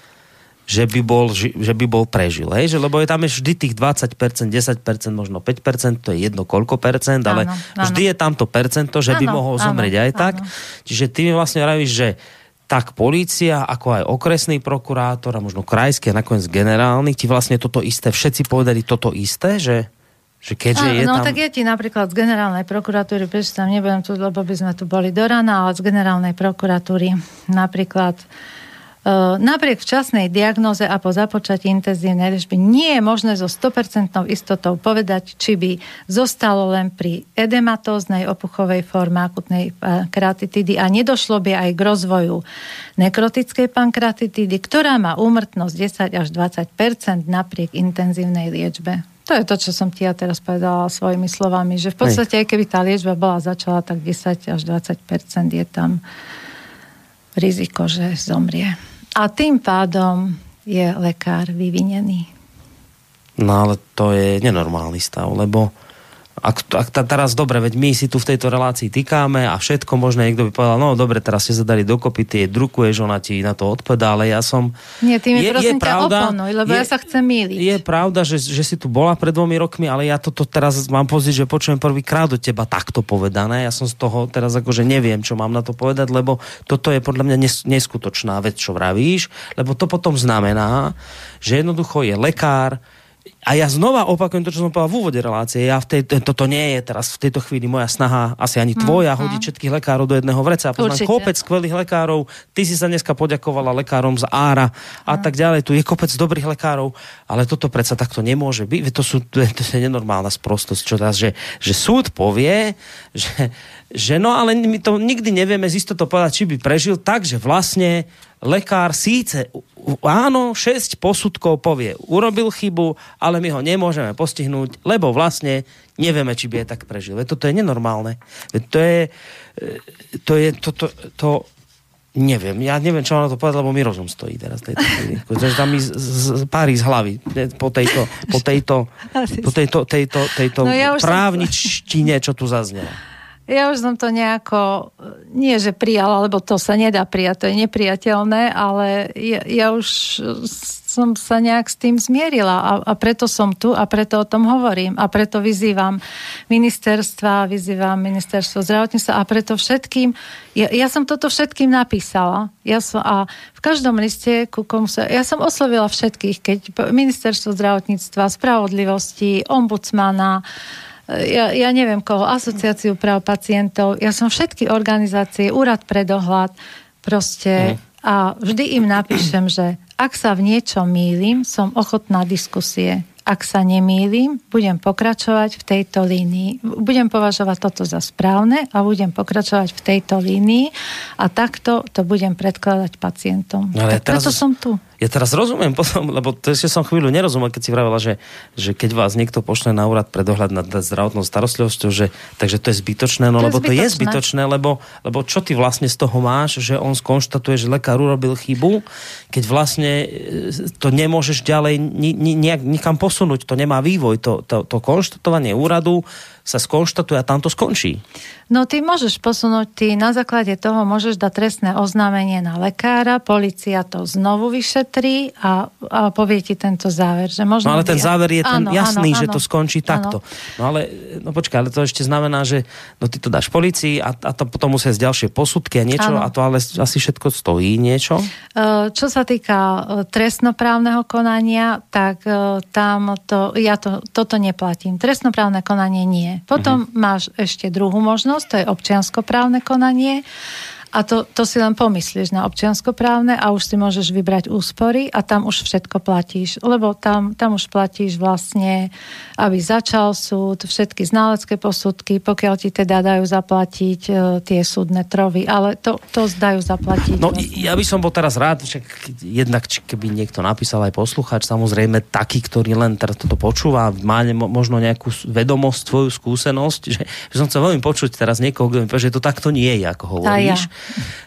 že by bol, že by bol prežil. Hej? Že, lebo je tam vždy tých 20%, 10%, možno 5%, to je jedno koľko percent, ale áno, vždy áno. je tam to percento, že áno, by mohol zomrieť áno, aj áno. tak. Čiže ty mi vlastne vravíš, že tak polícia, ako aj okresný prokurátor a možno krajský a nakoniec generálny, ti vlastne toto isté, všetci povedali toto isté, že, že keďže a, je no tam... tak ja ti napríklad z generálnej prokuratúry, prečo tam nebudem tu, lebo by sme tu boli do rana, ale z generálnej prokuratúry napríklad napriek včasnej diagnoze a po započatí intenzívnej liečby nie je možné so 100% istotou povedať, či by zostalo len pri edematóznej opuchovej forme akutnej eh, keratitidy a nedošlo by aj k rozvoju nekrotickej pankratitídy, ktorá má úmrtnosť 10 až 20% napriek intenzívnej liečbe. To je to, čo som ti ja teraz povedala svojimi slovami, že v podstate, aj keby tá liečba bola začala, tak 10 až 20% je tam riziko, že zomrie. A tým pádom je lekár vyvinený. No ale to je nenormálny stav, lebo ak, ak tá, teraz dobre, veď my si tu v tejto relácii týkáme a všetko možné, niekto by povedal, no dobre, teraz ste zadali dokopy, ty je drukuješ, ona ti na to odpadá, ale ja som... Nie, ty mi je, prosím je pravda, oponuj, lebo je, ja sa chcem míliť. Je pravda, že, že si tu bola pred dvomi rokmi, ale ja toto teraz mám pocit, že počujem prvýkrát od teba takto povedané. Ja som z toho teraz akože neviem, čo mám na to povedať, lebo toto je podľa mňa nes, neskutočná vec, čo vravíš, lebo to potom znamená, že jednoducho je lekár, a ja znova opakujem to, čo som povedal v úvode relácie. Ja v tej, toto nie je teraz v tejto chvíli moja snaha, asi ani tvoja, mm, hodiť všetkých lekárov do jedného vreca. Ja poznám kopec skvelých lekárov. Ty si sa dneska poďakovala lekárom z Ára a mm. tak ďalej. Tu je kopec dobrých lekárov, ale toto predsa takto nemôže byť. To, sú, to, je, to je nenormálna sprostosť, čo teraz, že, že súd povie, že, že no ale my to nikdy nevieme z istotou povedať, či by prežil tak, že vlastne lekár síce áno, 6 posudkov povie, urobil chybu, ale my ho nemôžeme postihnúť, lebo vlastne nevieme, či by je tak prežil. Veď toto je nenormálne. Veď to je, e, to je, to, to, to, neviem, ja neviem, čo mám na to povedať, lebo mi rozum stojí teraz tejto chvíli. tam mi z, z, pári z hlavy po tejto, po tejto, po tejto, tejto, tejto no ja právničtine, čo tu zaznela. Ja už som to nejako, nie že prijala, lebo to sa nedá prijať, to je nepriateľné, ale ja, ja už som sa nejak s tým zmierila a, a preto som tu a preto o tom hovorím a preto vyzývam ministerstva, vyzývam ministerstvo zdravotníctva a preto všetkým, ja, ja som toto všetkým napísala. Ja som, a v každom liste, ku komu sa, ja som oslovila všetkých, keď ministerstvo zdravotníctva, spravodlivosti, ombudsmana, ja, ja neviem koho, asociáciu práv pacientov, ja som všetky organizácie, úrad pre dohľad, proste mm. a vždy im napíšem, že ak sa v niečom mýlim, som ochotná diskusie. Ak sa nemýlim, budem pokračovať v tejto línii. Budem považovať toto za správne a budem pokračovať v tejto línii a takto to budem predkladať pacientom. No, tak preto som tu. Ja teraz rozumiem potom, lebo to ešte som chvíľu nerozumel, keď si vravela, že, že keď vás niekto pošle na úrad pre dohľad nad zdravotnou starostlivosťou, že, takže to je zbytočné, no to lebo je to je zbytočné, lebo, lebo čo ty vlastne z toho máš, že on skonštatuje, že lekár urobil chybu, keď vlastne e, to nemôžeš ďalej ni, ni, nejak, nikam posunúť, to nemá vývoj, to, to, to konštatovanie úradu sa skonštatuje a tam to skončí. No ty môžeš posunúť, ty na základe toho môžeš dať trestné oznámenie na lekára, policia to znovu vyšetrí a, a povie ti tento záver. Že možno no ale ten záver je ten áno, jasný, áno, že áno. to skončí áno. takto. No ale, no počkaj, ale to ešte znamená, že no ty to dáš policii a, a to potom musia ďalšie posudky a niečo áno. a to ale asi všetko stojí niečo? Čo sa týka e, trestnoprávneho konania, tak e, tam to, ja to, toto neplatím. Trestnoprávne konanie nie. Potom uh-huh. máš ešte druhú možnosť, to je občianskoprávne konanie. A to, to si len pomyslíš na občianskoprávne a už si môžeš vybrať úspory a tam už všetko platíš. Lebo tam, tam už platíš vlastne, aby začal súd, všetky ználecké posudky, pokiaľ ti teda dajú zaplatiť e, tie súdne trovy. Ale to, to zdajú zaplatiť. No vlastne. ja by som bol teraz rád, však jednak keby niekto napísal aj posluchač, samozrejme taký, ktorý len teraz toto počúva, má možno nejakú vedomosť, svoju skúsenosť, že, že som chcel veľmi počuť teraz niekoho, kto mi povie, že to takto nie je, ako hovoríš. Ja.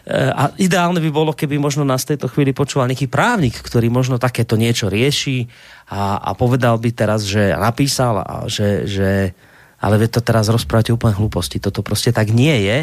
A ideálne by bolo, keby možno nás v tejto chvíli počúval nejaký právnik, ktorý možno takéto niečo rieši a, a povedal by teraz, že napísal, a že, že ale vy to teraz rozprávate úplne hlúposti, toto proste tak nie je,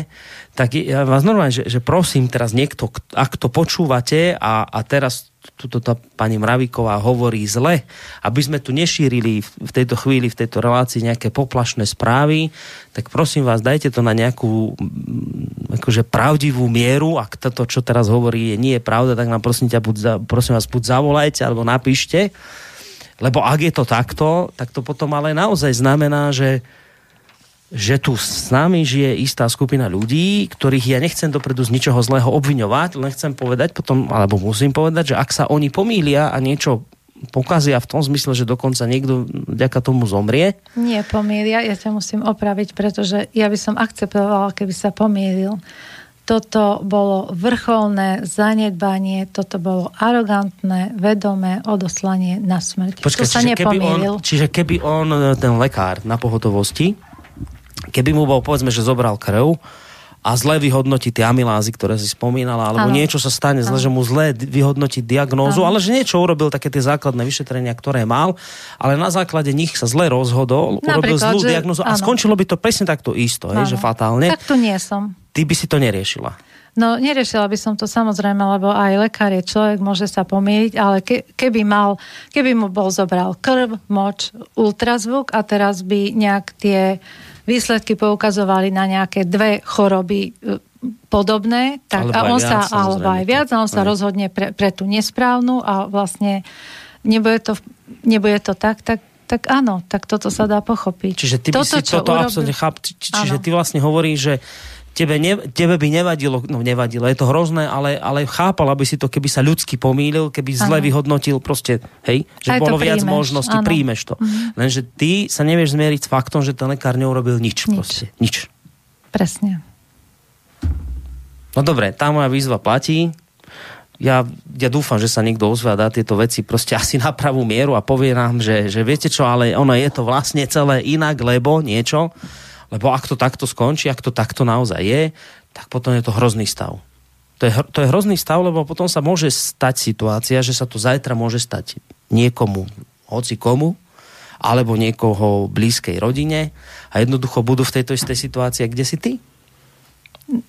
tak ja vás normálne, že, že prosím teraz niekto, ak to počúvate a, a teraz tuto tá pani Mravíková hovorí zle, aby sme tu nešírili v tejto chvíli, v tejto relácii nejaké poplašné správy, tak prosím vás, dajte to na nejakú mm, akože pravdivú mieru, ak toto, čo teraz hovorí, nie je pravda, tak nám prosím, ťa, buď, prosím vás, buď zavolajte alebo napíšte, lebo ak je to takto, tak to potom ale naozaj znamená, že že tu s nami žije istá skupina ľudí, ktorých ja nechcem dopredu z ničoho zlého obviňovať, len chcem povedať potom, alebo musím povedať, že ak sa oni pomýlia a niečo pokazia v tom zmysle, že dokonca niekto vďaka tomu zomrie? Nie pomýlia, ja ťa musím opraviť, pretože ja by som akceptovala, keby sa pomýlil. Toto bolo vrcholné zanedbanie, toto bolo arogantné, vedomé odoslanie na smrť. Počkaj, to sa čiže keby, on, čiže keby on, ten lekár na pohotovosti, keby mu bol, povedzme, že zobral krv a zle vyhodnotí tie amylázy, ktoré si spomínala, alebo ano. niečo sa stane zle, že mu zle vyhodnotí diagnózu, ano. ale že niečo urobil také tie základné vyšetrenia, ktoré mal, ale na základe nich sa zle rozhodol, Napríklad, urobil zlú že... diagnózu a ano. skončilo by to presne takto isto, hej, že fatálne. Tak tu nie som. Ty by si to neriešila. No, neriešila by som to samozrejme, lebo aj lekár je človek, môže sa pomýliť, ale ke, keby mal, keby mu bol zobral krv, moč, ultrazvuk a teraz by nejak tie výsledky poukazovali na nejaké dve choroby e, podobné, tak alebo a on sa, alebo aj viac, a on sa aj. rozhodne pre, pre tú nesprávnu a vlastne nebude to, nebude to tak, tak tak áno, tak toto sa dá pochopiť. Čiže ty by toto, si toto urobil... absolútne cháp... Či, čiže ty vlastne hovoríš, že tebe, ne, tebe by nevadilo, no nevadilo, je to hrozné, ale, ale chápal, aby si to, keby sa ľudsky pomýlil, keby zle ano. vyhodnotil, proste, hej, že Aj bolo viac možností, ano. príjmeš to. Mhm. Lenže ty sa nevieš zmieriť s faktom, že ten lekár neurobil nič, nič. proste, nič. Presne. No dobre, tá moja výzva platí. Ja, ja dúfam, že sa niekto ozve a dá tieto veci proste asi na pravú mieru a povie nám, že, že viete čo, ale ono je to vlastne celé inak, lebo niečo. Lebo ak to takto skončí, ak to takto naozaj je, tak potom je to hrozný stav. To je, to je hrozný stav, lebo potom sa môže stať situácia, že sa to zajtra môže stať niekomu, hoci komu, alebo niekoho blízkej rodine a jednoducho budú v tejto istej situácii, kde si ty.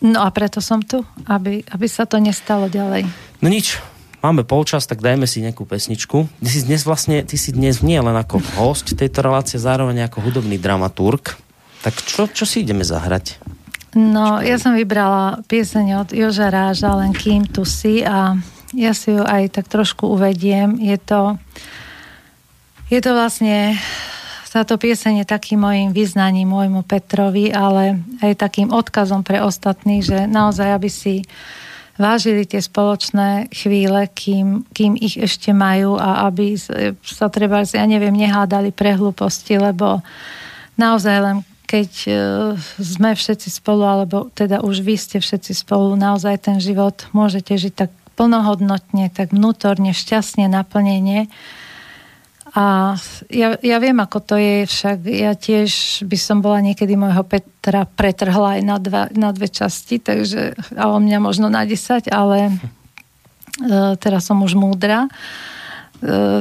No a preto som tu, aby, aby sa to nestalo ďalej. No nič, máme polčas, tak dajme si nejakú pesničku. Ty si dnes vlastne, ty si dnes nie len ako host tejto relácie, zároveň ako hudobný dramaturg. Tak čo, čo si ideme zahrať? No, ja som vybrala pieseň od Joža Ráža, len kým tu si a ja si ju aj tak trošku uvediem. Je to, je to vlastne táto pieseň je takým mojim vyznaním môjmu Petrovi, ale aj takým odkazom pre ostatných, že naozaj, aby si vážili tie spoločné chvíle, kým, kým ich ešte majú a aby sa treba, ja neviem, nehádali pre hlúposti, lebo naozaj len keď e, sme všetci spolu, alebo teda už vy ste všetci spolu, naozaj ten život môžete žiť tak plnohodnotne, tak vnútorne, šťastne, naplnenie. A ja, ja viem, ako to je, však ja tiež by som bola niekedy môjho Petra pretrhla aj na, dva, na dve časti, takže, a o mňa možno na desať, ale e, teraz som už múdra. E,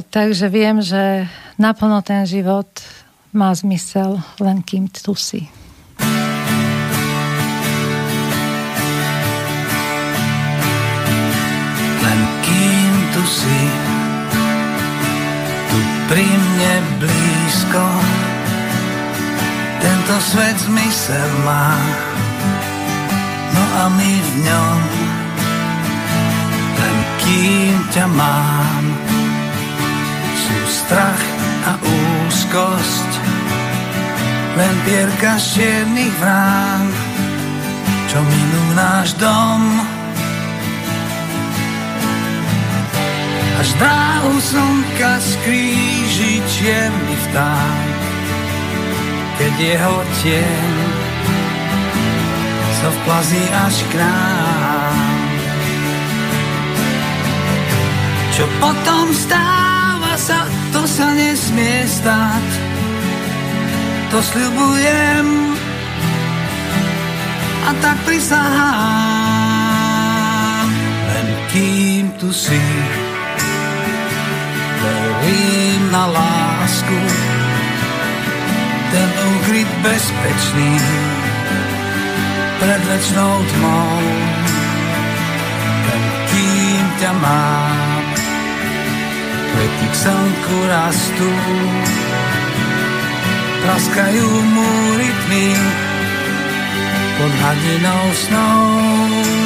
takže viem, že naplno ten život má zmysel len kým tu si. Len kým tu si, tu pri mne blízko, tento svet zmysel má, no a my v ňom, len kým ťa mám, sú strach a úzkosť, len pierka z čiernych vrán, čo minú náš dom. Až dráhu slnka skríži čierny vták, keď jeho tieň sa vplazí až k nám. Čo potom stáva sa, to sa nesmie stať, to sľubujem. A tak prisahám, len kým tu si, verím na lásku, ten úkryt bezpečný pred večnou tmou. Ten kým ťa mám, kvety k slnku rastú, praskajú mu rytmy pod hladinou snou.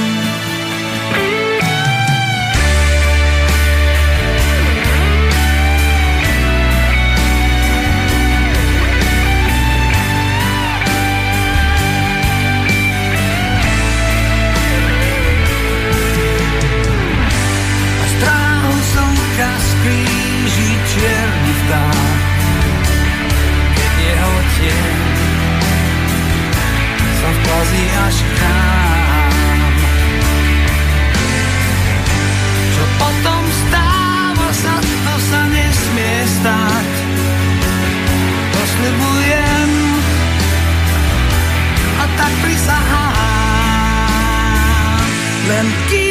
Tak prisahám. Len kým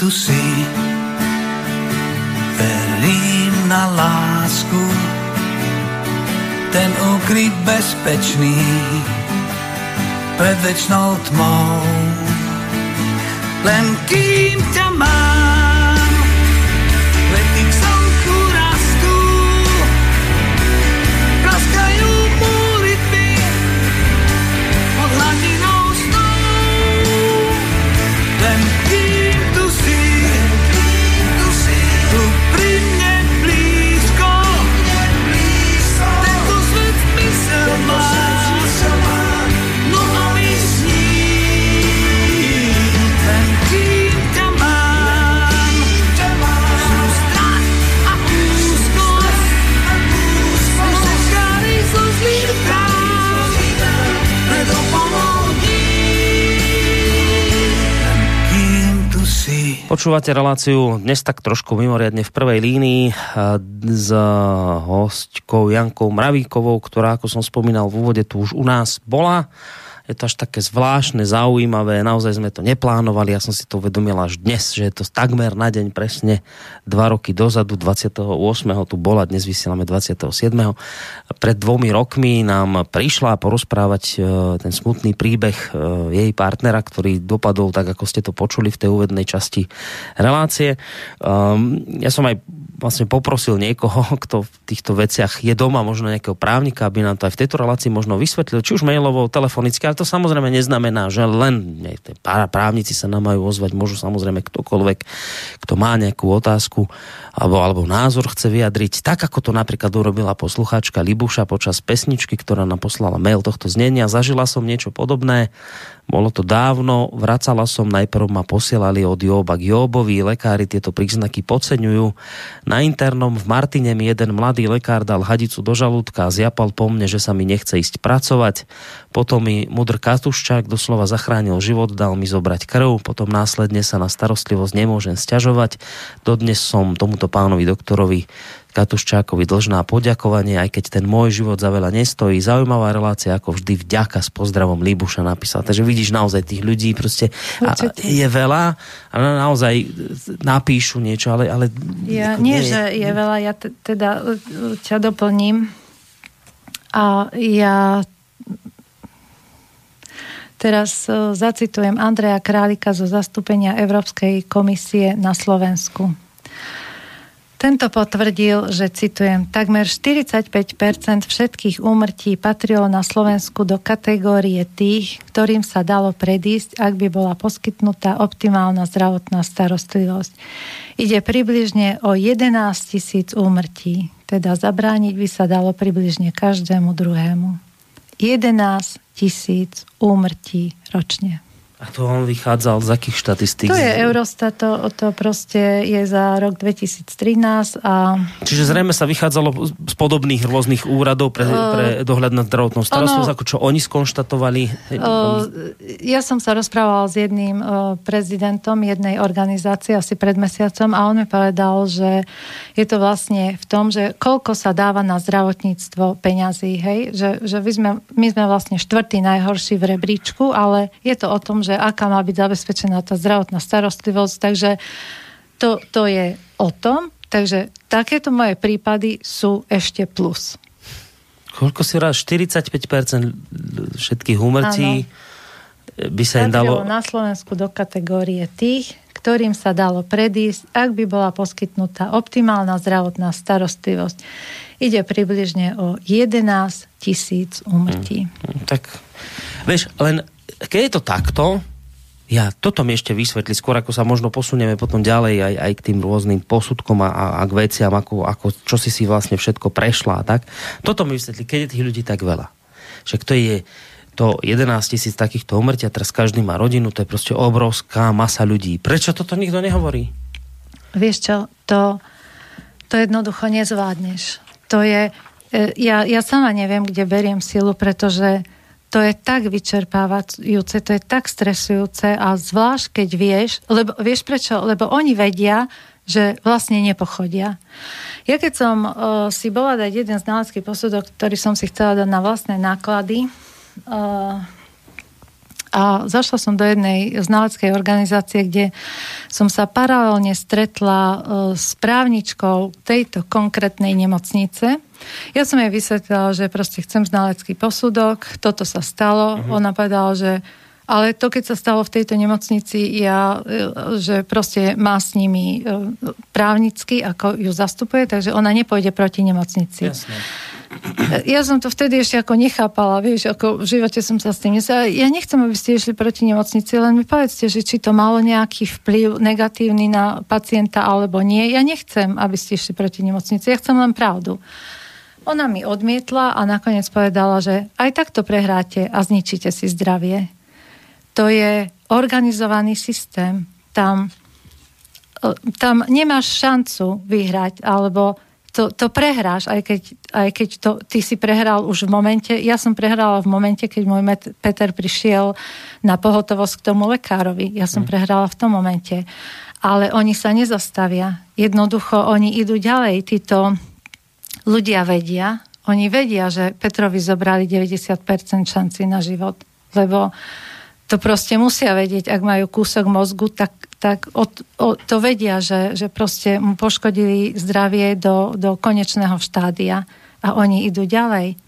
tu si, verím na lásku, ten úkryt bezpečný pred večnou tmou. Len kým ťa mám, Počúvate reláciu dnes tak trošku mimoriadne v prvej línii eh, s hostkou Jankou Mravíkovou, ktorá, ako som spomínal v úvode, tu už u nás bola. Je to až také zvláštne, zaujímavé, naozaj sme to neplánovali, ja som si to uvedomil až dnes, že je to takmer na deň presne dva roky dozadu, 28. tu bola, dnes vysielame 27. Pred dvomi rokmi nám prišla porozprávať eh, ten smutný príbeh eh, jej partnera, ktorý dopadol tak, ako ste to počuli v tej úvednej časti relácie. Um, ja som aj vlastne poprosil niekoho, kto v týchto veciach je doma, možno nejakého právnika, aby nám to aj v tejto relácii možno vysvetlil, či už mailovo, telefonicky, ale to samozrejme neznamená, že len nie, právnici sa nám majú ozvať, môžu samozrejme ktokoľvek, kto má nejakú otázku alebo, alebo názor chce vyjadriť, tak ako to napríklad urobila poslucháčka Libuša počas pesničky, ktorá nám poslala mail tohto znenia. Zažila som niečo podobné, bolo to dávno, vracala som, najprv ma posielali od Joba k Jobovi, lekári tieto príznaky podceňujú. Na internom v Martine mi jeden mladý lekár dal hadicu do žalúdka a zjapal po mne, že sa mi nechce ísť pracovať. Potom mi mudr Katuščák doslova zachránil život, dal mi zobrať krv, potom následne sa na starostlivosť nemôžem sťažovať. Dodnes som tomuto pánovi doktorovi Katuščákovi dlžná poďakovanie, aj keď ten môj život za veľa nestojí. Zaujímavá relácia, ako vždy vďaka s pozdravom Líbuša napísal. Takže vidíš naozaj tých ľudí proste a, je veľa a naozaj napíšu niečo, ale... ale Ja, ako nie, že je veľa, ja t- teda uh, ťa doplním. A ja teraz uh, zacitujem Andreja Králika zo zastúpenia Európskej komisie na Slovensku. Tento potvrdil, že citujem, takmer 45% všetkých úmrtí patrilo na Slovensku do kategórie tých, ktorým sa dalo predísť, ak by bola poskytnutá optimálna zdravotná starostlivosť. Ide približne o 11 tisíc úmrtí, teda zabrániť by sa dalo približne každému druhému. 11 tisíc úmrtí ročne. A to on vychádzal z akých štatistík? To je Eurostat, to, to proste je za rok 2013 a... Čiže zrejme sa vychádzalo z podobných rôznych úradov pre, pre dohľad nad zdravotnou starostlivosť, ako čo oni skonštatovali? Uh, ja som sa rozprával s jedným prezidentom jednej organizácie asi pred mesiacom a on mi povedal, že je to vlastne v tom, že koľko sa dáva na zdravotníctvo peňazí, hej? Že, že my, sme, my sme vlastne štvrtý najhorší v rebríčku, ale je to o tom, že že aká má byť zabezpečená tá zdravotná starostlivosť. Takže to, to je o tom. Takže takéto moje prípady sú ešte plus. Koľko si raz? 45% všetkých úmrtí by sa im dalo... na Slovensku do kategórie tých, ktorým sa dalo predísť, ak by bola poskytnutá optimálna zdravotná starostlivosť. Ide približne o 11 tisíc úmrtí. Hmm, tak, vieš, len keď je to takto, ja toto mi ešte vysvetli, skôr ako sa možno posunieme potom ďalej aj, aj k tým rôznym posudkom a, a, k veciam, ako, ako čo si si vlastne všetko prešla a tak. Toto mi vysvetli, keď je tých ľudí tak veľa. Však to je to 11 tisíc takýchto umrtia, teraz každý má rodinu, to je proste obrovská masa ľudí. Prečo toto nikto nehovorí? Vieš čo, to, to jednoducho nezvládneš. To je, e, ja, ja sama neviem, kde beriem silu, pretože to je tak vyčerpávajúce, to je tak stresujúce a zvlášť keď vieš, lebo vieš prečo? Lebo oni vedia, že vlastne nepochodia. Ja keď som uh, si bola dať jeden znalecký posudok, ktorý som si chcela dať na vlastné náklady, uh, a zašla som do jednej znaleckej organizácie, kde som sa paralelne stretla uh, s právničkou tejto konkrétnej nemocnice ja som jej vysvetlila, že proste chcem znalecký posudok, toto sa stalo. Uh-huh. Ona povedala, že ale to, keď sa stalo v tejto nemocnici, ja, e, že proste má s nimi e, právnicky, ako ju zastupuje, takže ona nepôjde proti nemocnici. Jasne. Ja som to vtedy ešte ako nechápala, vieš, ako v živote som sa s tým nesla. Ja nechcem, aby ste išli proti nemocnici, len mi povedzte, že či to malo nejaký vplyv negatívny na pacienta alebo nie. Ja nechcem, aby ste išli proti nemocnici, ja chcem len pravdu. Ona mi odmietla a nakoniec povedala, že aj takto prehráte a zničíte si zdravie. To je organizovaný systém. Tam, e, tam nemáš šancu vyhrať, alebo to, to prehráš, aj keď, aj keď to, ty si prehral už v momente, ja som prehrala v momente, keď môj met, Peter prišiel na pohotovosť k tomu lekárovi. Ja som mm. prehrala v tom momente. Ale oni sa nezastavia. Jednoducho, oni idú ďalej. Títo ľudia vedia, oni vedia, že Petrovi zobrali 90% šanci na život, lebo to proste musia vedieť, ak majú kúsok mozgu, tak, tak o, o, to vedia, že, že proste mu poškodili zdravie do, do konečného štádia a oni idú ďalej.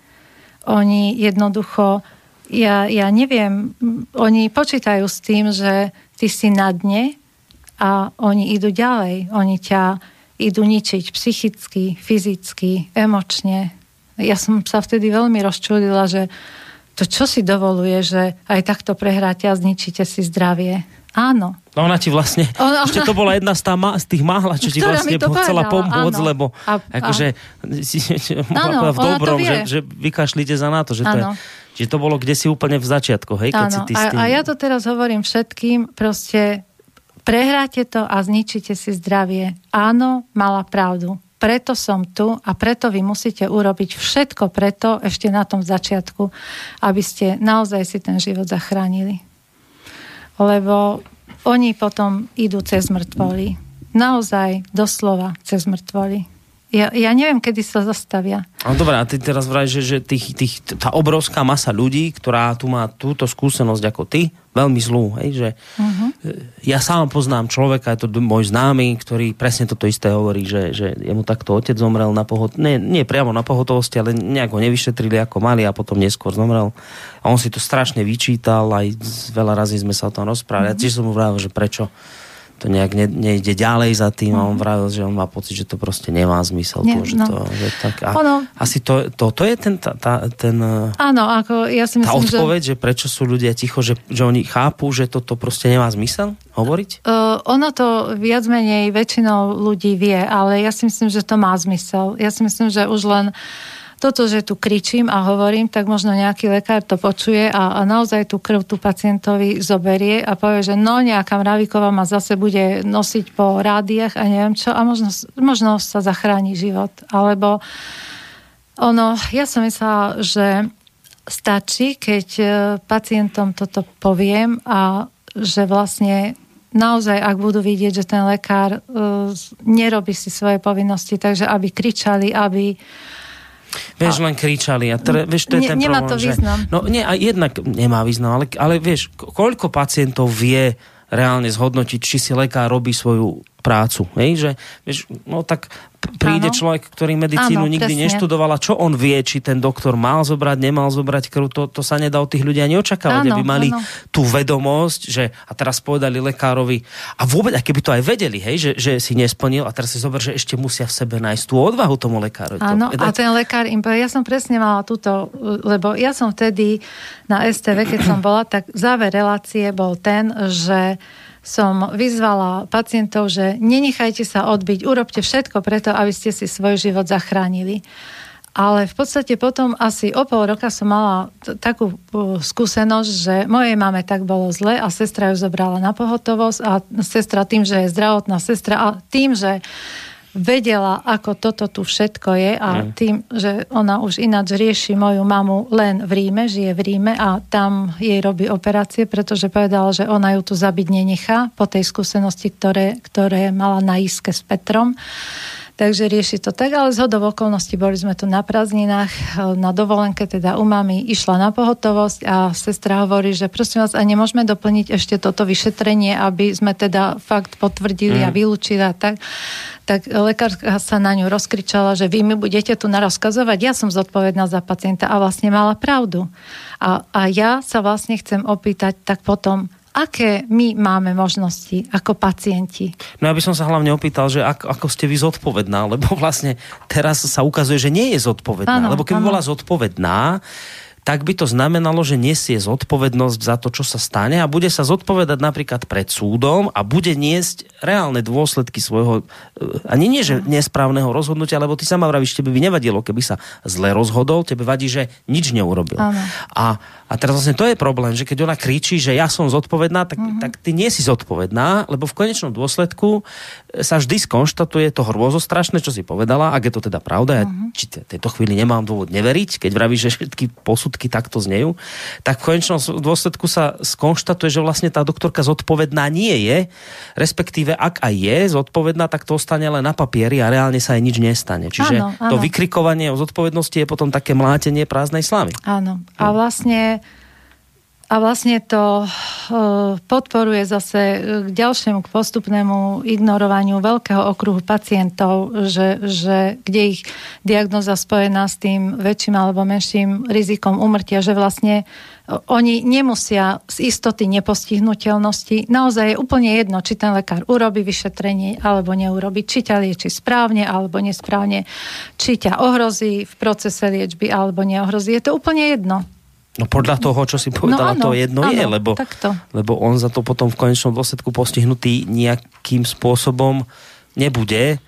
Oni jednoducho, ja, ja neviem, oni počítajú s tým, že ty si na dne a oni idú ďalej. Oni ťa idú ničiť psychicky, fyzicky, emočne. Ja som sa vtedy veľmi rozčulila, že to čo si dovoluje, že aj takto prehráte a zničíte si zdravie. Áno. No ona ti vlastne, ona, ešte to bola jedna z, tá, z tých máhla, čo ti vlastne chcela pomôcť, áno. lebo a, akože áno, v dobrom, že, že vykašlite za na to, že to, je, že to bolo kde si úplne v začiatku, hej, keď áno. si ty a, a ja to teraz hovorím všetkým, proste Prehráte to a zničíte si zdravie. Áno, mala pravdu. Preto som tu a preto vy musíte urobiť všetko preto ešte na tom začiatku, aby ste naozaj si ten život zachránili. Lebo oni potom idú cez mŕtvoly. Naozaj, doslova cez mŕtvoly. Ja, ja neviem, kedy sa zastavia. No dobré, a ty teraz vraj, že, že tých, tých, tá obrovská masa ľudí, ktorá tu má túto skúsenosť ako ty, veľmi zlú, hej, že uh-huh. ja sám poznám človeka, je to môj známy, ktorý presne toto isté hovorí, že, že jemu takto otec zomrel na pohot... Nie, nie priamo na pohotovosti, ale nejak ho nevyšetrili ako mali a potom neskôr zomrel. A on si to strašne vyčítal, aj veľa razy sme sa o tom rozprávali. Uh-huh. Ja tiež som mu vravil, že prečo to nejak ne, nejde ďalej za tým a on vravil, že on má pocit, že to proste nemá zmysel. Nie, to, že no. to, že tak, a Ono- asi to, to, to je ten, tá, tá, ten e, Áno, ako ja si tá myslím, že... odpoveď, že... prečo sú ľudia ticho, že, že oni chápu, že toto proste nemá zmysel hovoriť? Uh, ono to viac menej väčšinou ľudí vie, ale ja si myslím, že to má zmysel. Ja si myslím, že už len toto, že tu kričím a hovorím, tak možno nejaký lekár to počuje a, a naozaj tú krv tu pacientovi zoberie a povie, že no nejaká mravíková ma zase bude nosiť po rádiách a neviem čo a možno, možno sa zachráni život. Alebo ono, ja som myslela, že stačí, keď e, pacientom toto poviem a že vlastne naozaj, ak budú vidieť, že ten lekár uh, nerobí si svoje povinnosti, takže aby kričali, aby... Vieš, len kričali a tre, vieš, to je Ne- ten nemá problém, to že- význam. No nie, a jednak nemá význam, ale, ale vieš, ko- koľko pacientov vie reálne zhodnotiť, či si lekár robí svoju prácu. Hej? Že, vieš, no tak príde Áno. človek, ktorý medicínu Áno, nikdy presne. neštudoval a čo on vie, či ten doktor mal zobrať, nemal zobrať krv, to, to sa nedá od tých ľudí ani očakávať, Áno, aby mali áno. tú vedomosť, že a teraz povedali lekárovi a vôbec, aj keby to aj vedeli, hej, že, že si nesplnil a teraz si zober, že ešte musia v sebe nájsť tú odvahu tomu lekárovi. To Áno, vedať. a ten lekár im ja som presne mala túto, lebo ja som vtedy na STV, keď som bola, tak záver relácie bol ten, že som vyzvala pacientov, že nenechajte sa odbiť, urobte všetko preto, aby ste si svoj život zachránili. Ale v podstate potom asi o pol roka som mala t- takú uh, skúsenosť, že mojej mame tak bolo zle a sestra ju zobrala na pohotovosť a sestra tým, že je zdravotná sestra a tým, že vedela, ako toto tu všetko je a Mm. tým, že ona už ináč rieši moju mamu len v Ríme, žije v Ríme a tam jej robí operácie, pretože povedala, že ona ju tu zabiť nenechá po tej skúsenosti, ktoré, ktoré mala na iske s Petrom. Takže rieši to tak, ale z hodov okolností boli sme tu na prázdninách, e, na dovolenke, teda u mami, išla na pohotovosť a sestra hovorí, že prosím vás, a nemôžeme doplniť ešte toto vyšetrenie, aby sme teda fakt potvrdili a vylúčili a tak. Tak lekárka sa na ňu rozkričala, že vy mi budete tu narozkazovať, ja som zodpovedná za pacienta a vlastne mala pravdu. A, a ja sa vlastne chcem opýtať tak potom, aké my máme možnosti ako pacienti. No ja by som sa hlavne opýtal, že ako, ako ste vy zodpovedná, lebo vlastne teraz sa ukazuje, že nie je zodpovedná. Áno, lebo keby áno. bola zodpovedná, tak by to znamenalo, že nesie zodpovednosť za to, čo sa stane a bude sa zodpovedať napríklad pred súdom a bude niesť reálne dôsledky svojho, e, ani nie, že nesprávneho rozhodnutia, lebo ty sama vravíš, tebe by nevadilo, keby sa zle rozhodol, tebe vadí, že nič neurobil. Áno. A, a teraz vlastne to je problém, že keď ona kričí, že ja som zodpovedná, tak, mm-hmm. tak ty nie si zodpovedná, lebo v konečnom dôsledku e, sa vždy skonštatuje to hrôzostrašné, čo si povedala, ak je to teda pravda, ja či te- tejto chvíli nemám dôvod neveriť, keď vravíš, že všetky posudky takto znejú, tak v konečnom dôsledku sa skonštatuje, že vlastne tá doktorka zodpovedná nie je, respektíve ak aj je zodpovedná, tak to ostane len na papieri a reálne sa jej nič nestane. Čiže Áno, to áno. vykrikovanie o zodpovednosti je potom také mlátenie prázdnej slavy. Áno. A vlastne, a vlastne to e, podporuje zase e, k ďalšiemu, k postupnému ignorovaniu veľkého okruhu pacientov, že, že kde ich diagnoza spojená s tým väčším alebo menším rizikom umrtia, že vlastne e, oni nemusia z istoty nepostihnutelnosti. Naozaj je úplne jedno, či ten lekár urobí vyšetrenie alebo neurobi, či ťa lieči správne alebo nesprávne, či ťa ohrozí v procese liečby alebo neohrozí. Je to úplne jedno. No podľa toho, čo si povedala, áno, to jedno je, áno, lebo, takto. lebo on za to potom v konečnom dôsledku postihnutý nejakým spôsobom nebude,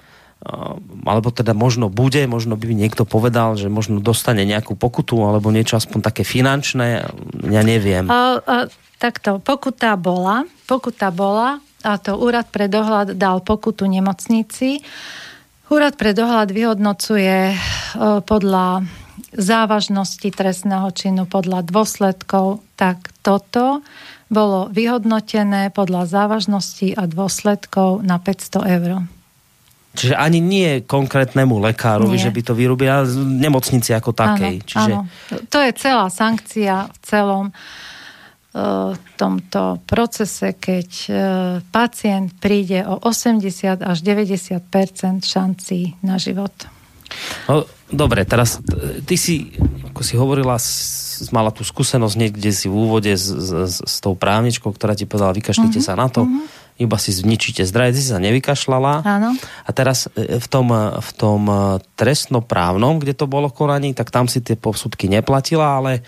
Uh, alebo teda možno bude, možno by niekto povedal, že možno dostane nejakú pokutu alebo niečo aspoň také finančné, ja neviem. A, a, takto, pokuta bola, pokuta bola a to úrad pre dohľad dal pokutu nemocnici. Úrad pre dohľad vyhodnocuje e, podľa závažnosti trestného činu, podľa dôsledkov, tak toto bolo vyhodnotené podľa závažnosti a dôsledkov na 500 eur. Čiže ani nie konkrétnemu lekárovi, Nie. že by to vyrobili, ale nemocnici ako takej. Áno, Čiže áno. To je celá sankcia v celom e, tomto procese, keď e, pacient príde o 80 až 90% šancí na život. No, dobre, teraz t- ty si, ako si hovorila, mala tú skúsenosť niekde si v úvode s, s, s, tou právničkou, ktorá ti povedala, vykašlite Mhm, sa na to. iba si zničíte zdravie, si sa nevykašľala. Áno. A teraz e, v tom, v tom e, trestnoprávnom, kde to bolo konaní, tak tam si tie posudky neplatila, ale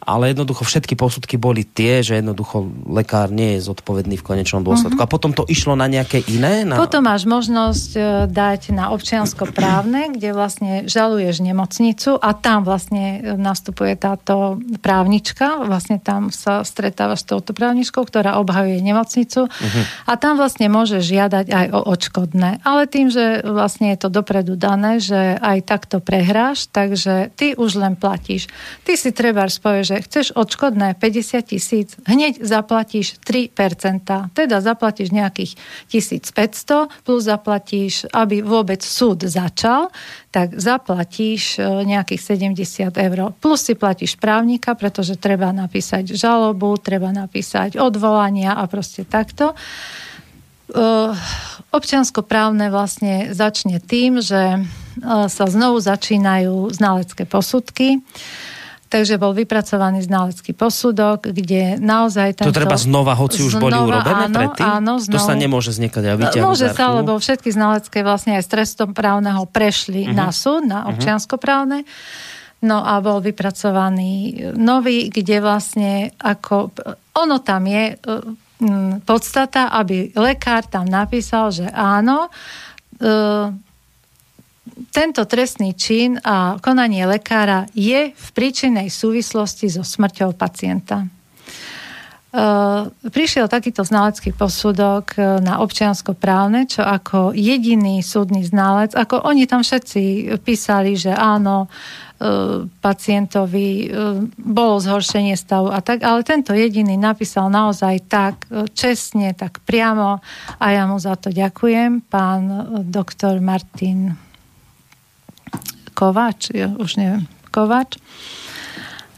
ale jednoducho všetky posudky boli tie, že jednoducho lekár nie je zodpovedný v konečnom dôsledku. Uh-huh. A potom to išlo na nejaké iné? Na... Potom máš možnosť e, dať na občiansko-právne, kde vlastne žaluješ nemocnicu a tam vlastne e, nastupuje táto právnička, vlastne tam sa stretávaš s touto právničkou, ktorá obhajuje nemocnicu uh-huh. a tam vlastne môžeš žiadať aj o odškodné. Ale tým, že vlastne je to dopredu dané, že aj takto prehráš, takže ty už len platíš. Ty si treba spojieš že chceš odškodné 50 tisíc, hneď zaplatíš 3%, teda zaplatíš nejakých 1500 plus zaplatíš, aby vôbec súd začal, tak zaplatíš e, nejakých 70 eur. Plus si platíš právnika, pretože treba napísať žalobu, treba napísať odvolania a proste takto. Uh, občianskoprávne vlastne začne tým, že uh, sa znovu začínajú znalecké posudky. Takže bol vypracovaný znalecký posudok, kde naozaj tento... To treba znova, hoci už boli urobené áno, predtým? Áno, znova. To sa nemôže zniekať a vyťahnuť Môže sa, lebo všetky znalecké vlastne aj z trestom právneho prešli uh-huh. na súd, na mhm. občianskoprávne. No a bol vypracovaný nový, kde vlastne ako... Ono tam je podstata, aby lekár tam napísal, že áno, tento trestný čin a konanie lekára je v príčinnej súvislosti so smrťou pacienta. Uh, prišiel takýto znalecký posudok uh, na občiansko-právne, čo ako jediný súdny znalec, ako oni tam všetci písali, že áno, uh, pacientovi bolo zhoršenie stavu a tak, ale tento jediný napísal naozaj tak čestne, tak priamo a ja mu za to ďakujem, pán doktor Martin Kovač, ja už neviem, Kovač.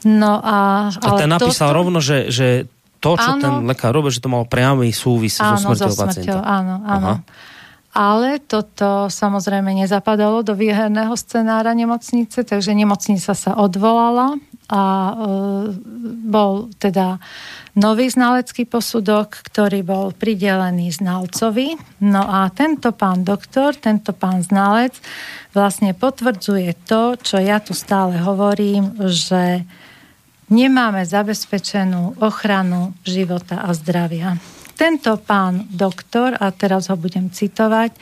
No a... A ten napísal toto... rovno, že, že to, čo áno, ten lekár robil, že to malo priamy súvis áno, so smrťou, so smrťou pacienta. Áno, áno. Aha. Ale toto samozrejme nezapadalo do výherného scenára nemocnice, takže nemocnica sa odvolala a e, bol teda nový znalecký posudok, ktorý bol pridelený znalcovi. No a tento pán doktor, tento pán znalec vlastne potvrdzuje to, čo ja tu stále hovorím, že nemáme zabezpečenú ochranu života a zdravia. Tento pán doktor, a teraz ho budem citovať,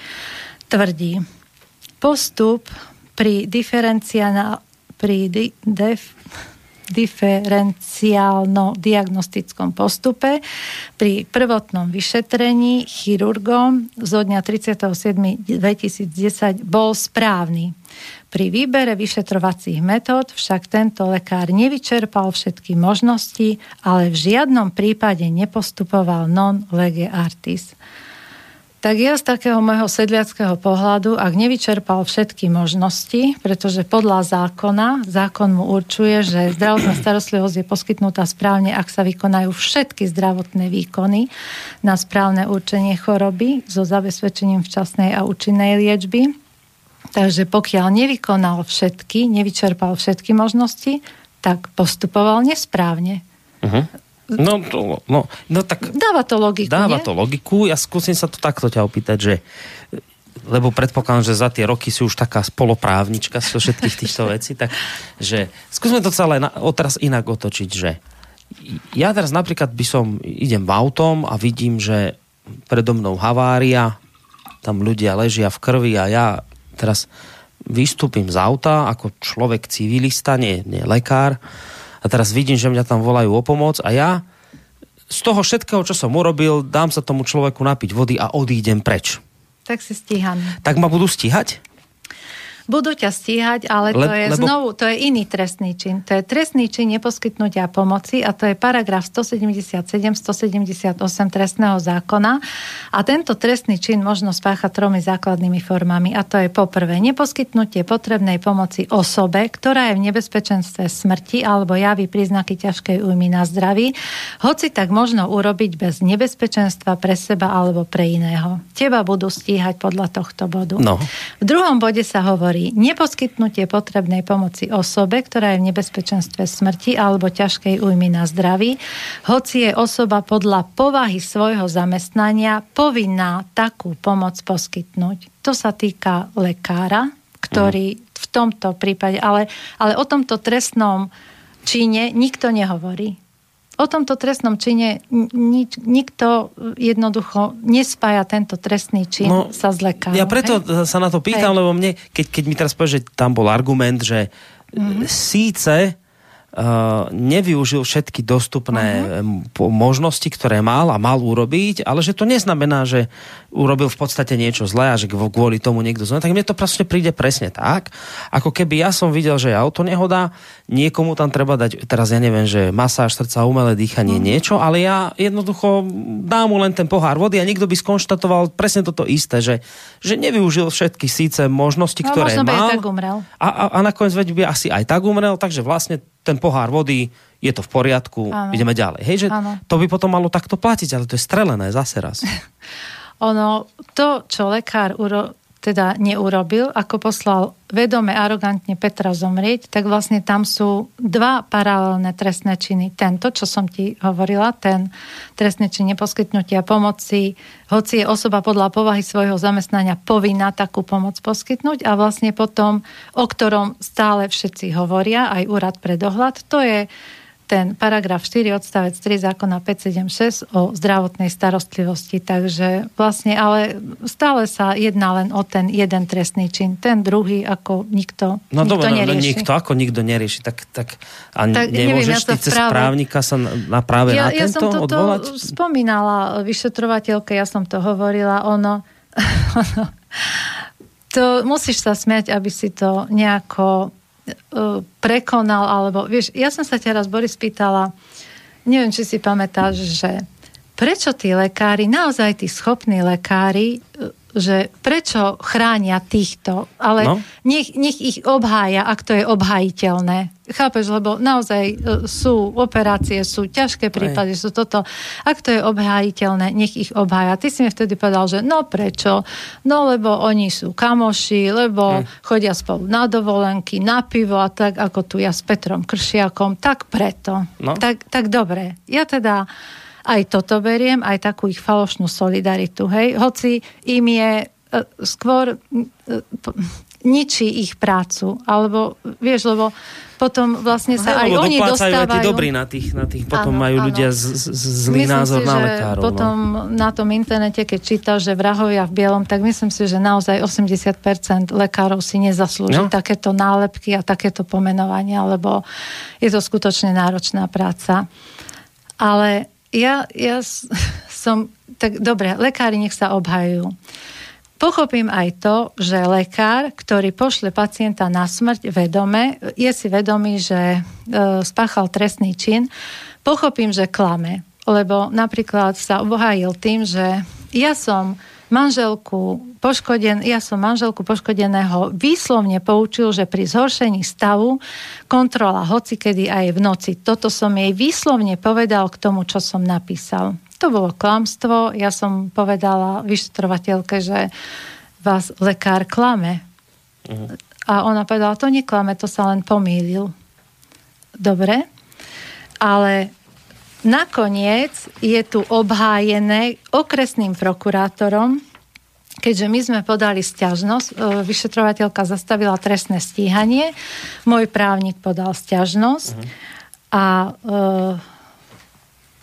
tvrdí, postup pri diferenciálna pri di, def, diferenciálno-diagnostickom postupe pri prvotnom vyšetrení chirurgom zo dňa 37.2010 bol správny. Pri výbere vyšetrovacích metód však tento lekár nevyčerpal všetky možnosti, ale v žiadnom prípade nepostupoval non lege artis. Tak ja z takého môjho sedliackého pohľadu, ak nevyčerpal všetky možnosti, pretože podľa zákona, zákon mu určuje, že zdravotná starostlivosť je poskytnutá správne, ak sa vykonajú všetky zdravotné výkony na správne určenie choroby so zabezpečením včasnej a účinnej liečby. Takže pokiaľ nevykonal všetky, nevyčerpal všetky možnosti, tak postupoval nesprávne. Uh-huh. No, to, no, no tak... Dáva to logiku, Dáva nie? to logiku. Ja skúsim sa to takto ťa opýtať, že lebo predpokladám, že za tie roky si už taká spoloprávnička zo všetkých týchto vecí, tak že skúsme to celé na, teraz inak otočiť, že ja teraz napríklad by som, idem v autom a vidím, že predo mnou havária, tam ľudia ležia v krvi a ja teraz vystúpim z auta ako človek civilista, nie, nie lekár a teraz vidím, že mňa tam volajú o pomoc a ja z toho všetkého, čo som urobil, dám sa tomu človeku napiť vody a odídem preč. Tak si stíham. Tak ma budú stíhať? Budú ťa stíhať, ale to Le, je lebo... znovu, to je iný trestný čin. To je trestný čin neposkytnutia pomoci a to je paragraf 177, 178 trestného zákona. A tento trestný čin možno spáchať tromi základnými formami. A to je poprvé neposkytnutie potrebnej pomoci osobe, ktorá je v nebezpečenstve smrti alebo javí príznaky ťažkej újmy na zdraví, hoci tak možno urobiť bez nebezpečenstva pre seba alebo pre iného. Teba budú stíhať podľa tohto bodu. No. V druhom bode sa hovorí, hovorí neposkytnutie potrebnej pomoci osobe, ktorá je v nebezpečenstve smrti alebo ťažkej újmy na zdraví, hoci je osoba podľa povahy svojho zamestnania povinná takú pomoc poskytnúť. To sa týka lekára, ktorý v tomto prípade, ale, ale o tomto trestnom čine nikto nehovorí o tomto trestnom čine nič, nikto jednoducho nespája tento trestný čin no, sa s lekárom. Ja preto hej? sa na to pýtam, hej. lebo mne, keď, keď mi teraz povie, že tam bol argument, že mm-hmm. síce nevyužil všetky dostupné uh-huh. možnosti, ktoré mal a mal urobiť, ale že to neznamená, že urobil v podstate niečo zlé a že kvôli tomu niekto zlé. Tak mne to proste príde presne tak, ako keby ja som videl, že je auto nehoda, niekomu tam treba dať, teraz ja neviem, že masáž srdca, umelé dýchanie, uh-huh. niečo, ale ja jednoducho dám mu len ten pohár vody a niekto by skonštatoval presne toto isté, že, že nevyužil všetky síce možnosti, no, ktoré mal. By aj tak umrel. A, a, a nakoniec by asi aj tak umrel, takže vlastne ten pohár vody, je to v poriadku, ano. ideme ďalej. Hej, že ano. to by potom malo takto platiť, ale to je strelené zase raz. ono, to, čo lekár uro, teda neurobil, ako poslal vedome, arogantne Petra zomrieť, tak vlastne tam sú dva paralelné trestné činy. Tento, čo som ti hovorila, ten trestný čin neposkytnutia pomoci, hoci je osoba podľa povahy svojho zamestnania povinná takú pomoc poskytnúť a vlastne potom, o ktorom stále všetci hovoria, aj úrad pre dohľad, to je ten paragraf 4 odstavec 3 zákona 576 o zdravotnej starostlivosti. Takže vlastne, ale stále sa jedná len o ten jeden trestný čin. Ten druhý ako nikto, no, nikto dobre, no, nerieši. No, nikto ako nikto nerieši. Tak, tak, a tak nemôžeš neviem, ja ty cez právnika sa na práve ja, na ja tento som toto odvolať? spomínala vyšetrovateľke, ja som to hovorila, ono, ono to musíš sa smiať, aby si to nejako prekonal, alebo vieš, ja som sa ťa raz, Boris, pýtala, neviem, či si pamätáš, že prečo tí lekári, naozaj tí schopní lekári, e, že prečo chránia týchto, ale no. nech, nech ich obhája, ak to je obhajiteľné. Chápeš, lebo naozaj e, sú operácie, sú ťažké prípady, Aj. sú toto. Ak to je obhájiteľné, nech ich obhája. Ty si mi vtedy povedal, že no prečo? No lebo oni sú kamoši, lebo hm. chodia spolu na dovolenky, na pivo a tak ako tu ja s Petrom Kršiakom, tak preto. No. Tak, tak dobre. Ja teda aj toto beriem, aj takú ich falošnú solidaritu, hej. Hoci im je e, skôr e, ničí ich prácu, alebo vieš, lebo potom vlastne sa no, aj oni dostávajú... Aj dobrí na tých, na tých potom áno, majú áno. ľudia z, z, zlý myslím názor si, na lekárov. potom no. na tom internete, keď čítaš, že vrahovia v bielom, tak myslím si, že naozaj 80% lekárov si nezaslúži no. takéto nálepky a takéto pomenovania, lebo je to skutočne náročná práca. Ale ja, ja som, tak dobre, lekári nech sa obhajujú. Pochopím aj to, že lekár, ktorý pošle pacienta na smrť vedome, je si vedomý, že e, spáchal trestný čin, pochopím, že klame. Lebo napríklad sa obhájil tým, že ja som manželku poškoden, ja som manželku poškodeného výslovne poučil, že pri zhoršení stavu kontrola hocikedy aj v noci. Toto som jej výslovne povedal k tomu, čo som napísal. To bolo klamstvo. Ja som povedala vyšetrovateľke, že vás lekár klame. Uh-huh. A ona povedala, to neklame, to sa len pomýlil. Dobre, ale Nakoniec je tu obhájené okresným prokurátorom, keďže my sme podali stiažnosť, e, vyšetrovateľka zastavila trestné stíhanie, môj právnik podal stiažnosť uh-huh. a e,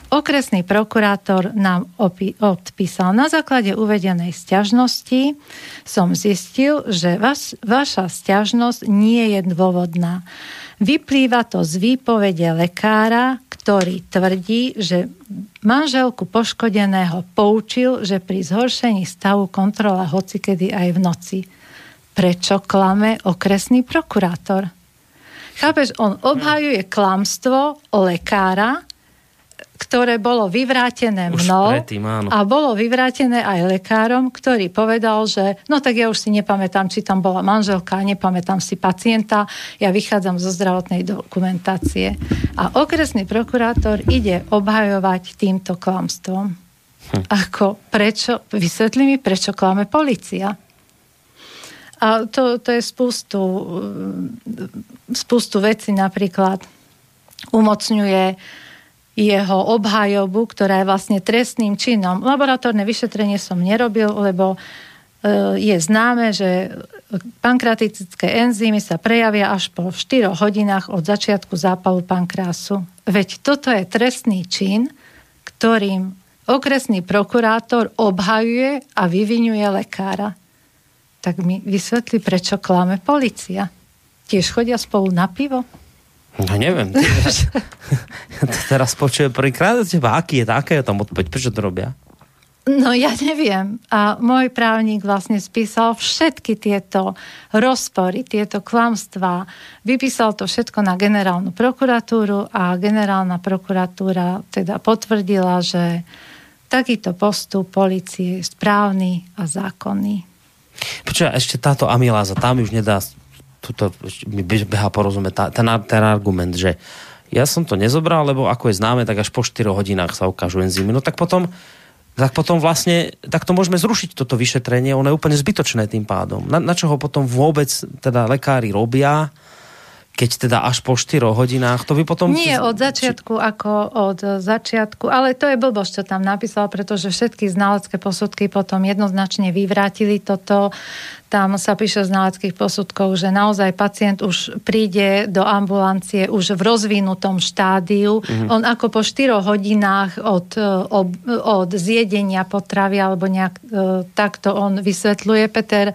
okresný prokurátor nám opi- odpísal. Na základe uvedenej stiažnosti som zistil, že vaš, vaša stiažnosť nie je dôvodná. Vyplýva to z výpovede lekára, ktorý tvrdí, že manželku poškodeného poučil, že pri zhoršení stavu kontrola hocikedy aj v noci. Prečo klame okresný prokurátor? Chápeš, on obhajuje klamstvo lekára, ktoré bolo vyvrátené mnou predtým, a bolo vyvrátené aj lekárom, ktorý povedal, že no tak ja už si nepamätám, či tam bola manželka, nepamätám si pacienta, ja vychádzam zo zdravotnej dokumentácie. A okresný prokurátor ide obhajovať týmto klamstvom. Hm. Ako, prečo, vysvetli mi, prečo klame policia. A to, to je spustu, spustu vecí napríklad umocňuje jeho obhajobu, ktorá je vlastne trestným činom. Laboratórne vyšetrenie som nerobil, lebo e, je známe, že pankratické enzymy sa prejavia až po 4 hodinách od začiatku zápalu pankrásu. Veď toto je trestný čin, ktorým okresný prokurátor obhajuje a vyvinuje lekára. Tak mi vysvetli, prečo klame policia. Tiež chodia spolu na pivo? No neviem. Teraz, teraz počujem prvýkrát od teba, aký je také tam odpoveď, prečo to robia? No ja neviem. A môj právnik vlastne spísal všetky tieto rozpory, tieto klamstvá. Vypísal to všetko na generálnu prokuratúru a generálna prokuratúra teda potvrdila, že takýto postup policie je správny a zákonný. Počuva, ešte táto amyláza, tam už nedá tuto mi beha porozumieť ten, ten argument, že ja som to nezobral, lebo ako je známe, tak až po 4 hodinách sa ukážu enzymy. No tak potom, tak potom vlastne, tak to môžeme zrušiť toto vyšetrenie, ono je úplne zbytočné tým pádom. Na, na čo ho potom vôbec teda lekári robia, keď teda až po 4 hodinách, to by potom... Nie od začiatku, či... ako od začiatku, ale to je blbosť, čo tam napísal, pretože všetky znalecké posudky potom jednoznačne vyvrátili toto tam sa píše z náleckých posudkov, že naozaj pacient už príde do ambulancie už v rozvinutom štádiu. Mm-hmm. On ako po 4 hodinách od, od, od zjedenia potravy alebo nejak e, takto on vysvetľuje. Peter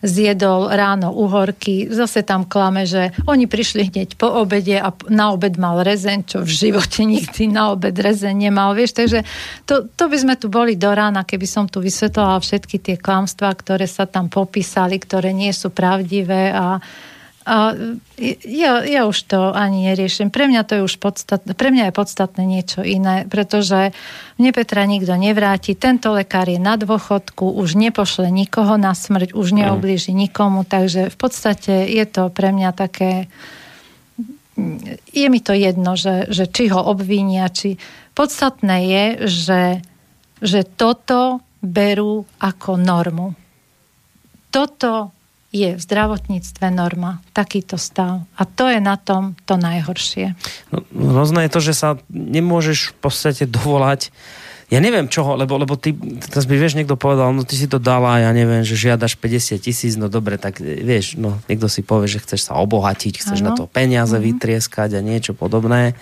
zjedol ráno uhorky, zase tam klame, že oni prišli hneď po obede a na obed mal rezen, čo v živote nikdy na obed rezen nemal. Vieš, takže to, to by sme tu boli do rána, keby som tu vysvetlala všetky tie klamstvá, ktoré sa tam popísali napísali, ktoré nie sú pravdivé a, a ja, ja už to ani neriešim. Pre mňa to je už podstatné, pre mňa je podstatné niečo iné, pretože mne Petra nikto nevráti, tento lekár je na dôchodku, už nepošle nikoho na smrť, už neoblíži nikomu, takže v podstate je to pre mňa také je mi to jedno, že, že či ho obvinia, či podstatné je, že, že toto berú ako normu toto je v zdravotníctve norma, takýto stav. A to je na tom to najhoršie. No, hrozné je to, že sa nemôžeš v podstate dovolať ja neviem čoho, lebo, lebo ty, teraz by vieš, niekto povedal, no ty si to dala, ja neviem, že žiadaš 50 tisíc, no dobre, tak vieš, no niekto si povie, že chceš sa obohatiť, chceš ano. na to peniaze mm-hmm. vytrieskať a niečo podobné.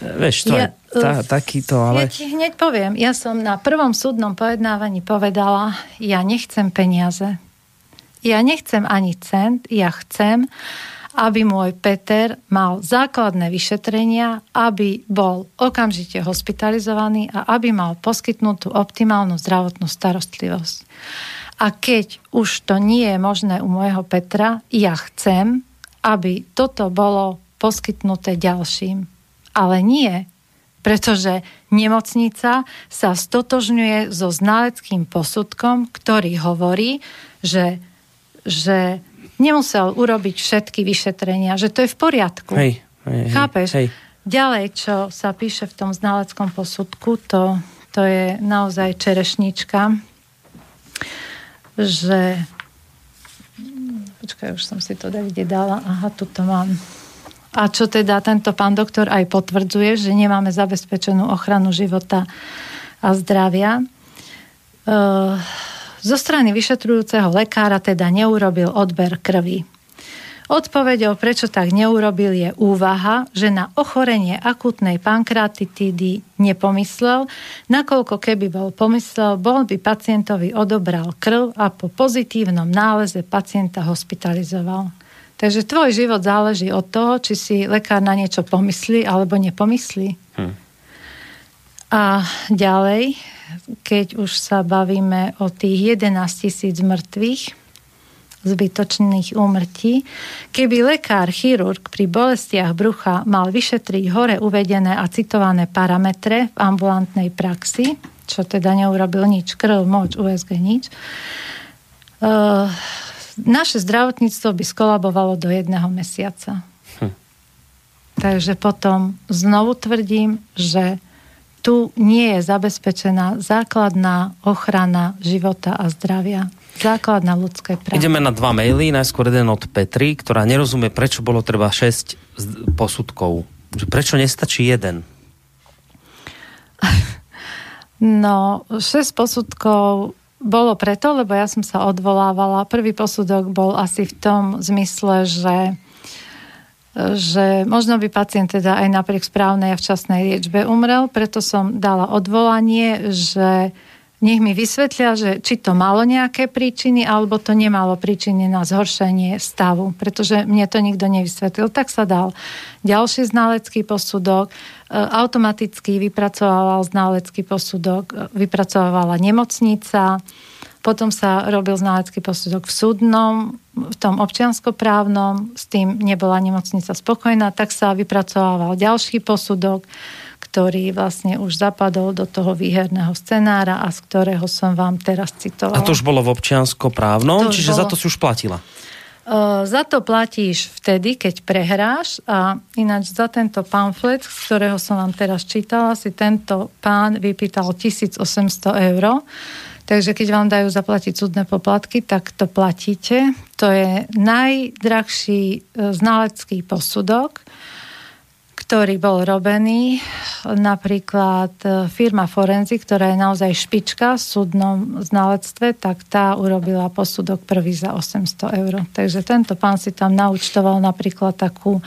E, vieš, to ja, je tá, takýto, ale... Ja ti hneď poviem, ja som na prvom súdnom pojednávaní povedala, ja nechcem peniaze ja nechcem ani cent, ja chcem, aby môj Peter mal základné vyšetrenia, aby bol okamžite hospitalizovaný a aby mal poskytnutú optimálnu zdravotnú starostlivosť. A keď už to nie je možné u môjho Petra, ja chcem, aby toto bolo poskytnuté ďalším. Ale nie, pretože nemocnica sa stotožňuje so znaleckým posudkom, ktorý hovorí, že že nemusel urobiť všetky vyšetrenia, že to je v poriadku. Hej, hej, Chápeš? Hej. Ďalej, čo sa píše v tom znaleckom posudku, to, to je naozaj čerešnička, že počkaj, už som si to kde dala. Aha, tu to mám. A čo teda tento pán doktor aj potvrdzuje, že nemáme zabezpečenú ochranu života a zdravia. Uh, zo strany vyšetrujúceho lekára teda neurobil odber krvi. Odpovedou, prečo tak neurobil, je úvaha, že na ochorenie akutnej pankratitídy nepomyslel, nakoľko keby bol pomyslel, bol by pacientovi odobral krv a po pozitívnom náleze pacienta hospitalizoval. Takže tvoj život záleží od toho, či si lekár na niečo pomyslí alebo nepomyslí. Hm. A ďalej, keď už sa bavíme o tých 11 tisíc mŕtvych, zbytočných úmrtí. Keby lekár, chirurg pri bolestiach brucha mal vyšetriť hore uvedené a citované parametre v ambulantnej praxi, čo teda neurobil nič, krv, moč, USG, nič, uh, naše zdravotníctvo by skolabovalo do jedného mesiaca. Hm. Takže potom znovu tvrdím, že tu nie je zabezpečená základná ochrana života a zdravia. Základná ľudské práva. Ideme na dva maily. Najskôr jeden od Petry, ktorá nerozumie, prečo bolo treba 6 posudkov. Prečo nestačí jeden? No, 6 posudkov bolo preto, lebo ja som sa odvolávala. Prvý posudok bol asi v tom zmysle, že že možno by pacient teda aj napriek správnej a včasnej liečbe umrel, preto som dala odvolanie, že nech mi vysvetlia, že či to malo nejaké príčiny, alebo to nemalo príčiny na zhoršenie stavu, pretože mne to nikto nevysvetlil. Tak sa dal ďalší znalecký posudok, e, automaticky vypracovával znalecký posudok, e, vypracovala nemocnica, potom sa robil znalecký posudok v súdnom, v tom občianskoprávnom, s tým nebola nemocnica spokojná, tak sa vypracovával ďalší posudok, ktorý vlastne už zapadol do toho výherného scenára a z ktorého som vám teraz citovala. A to už bolo v občiansko-právnom, čiže bolo... za to si už platila? Uh, za to platíš vtedy, keď prehráš a ináč za tento pamflet, z ktorého som vám teraz čítala, si tento pán vypýtal 1800 eur. Takže keď vám dajú zaplatiť súdne poplatky, tak to platíte. To je najdrahší e, znalecký posudok ktorý bol robený. Napríklad e, firma Forenzi, ktorá je naozaj špička v súdnom znalectve, tak tá urobila posudok prvý za 800 eur. Takže tento pán si tam naučtoval napríklad takú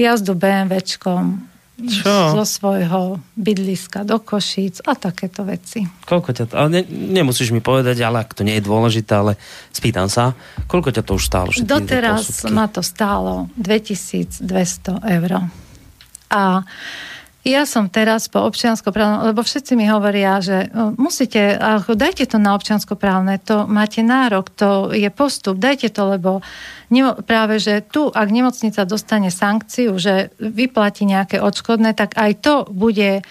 jazdu BMWčkom čo? zo svojho bydliska do Košíc a takéto veci. Koľko ťa to, ale ne, nemusíš mi povedať, ale ak to nie je dôležité, ale spýtam sa, koľko ťa to už stálo? Doteraz ma to stálo 2200 eur. A ja som teraz po občianskoprávnom, lebo všetci mi hovoria, že musíte, dajte to na občianskoprávne, to máte nárok, to je postup, dajte to, lebo práve, že tu, ak nemocnica dostane sankciu, že vyplatí nejaké odškodné, tak aj to bude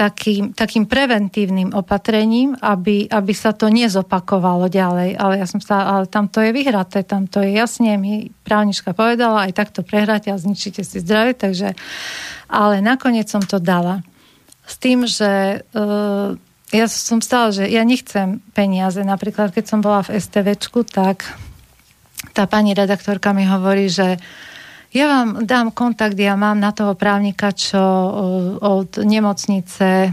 takým, takým preventívnym opatrením, aby, aby sa to nezopakovalo ďalej. Ale ja som sa, ale tam to je vyhraté, tam to je jasne, mi právnička povedala, aj takto prehráte a zničíte si zdravie, takže ale nakoniec som to dala. S tým, že uh, ja som stále, že ja nechcem peniaze. Napríklad, keď som bola v STVčku, tak tá pani redaktorka mi hovorí, že uh, ja vám dám kontakt, ja mám na toho právnika, čo od nemocnice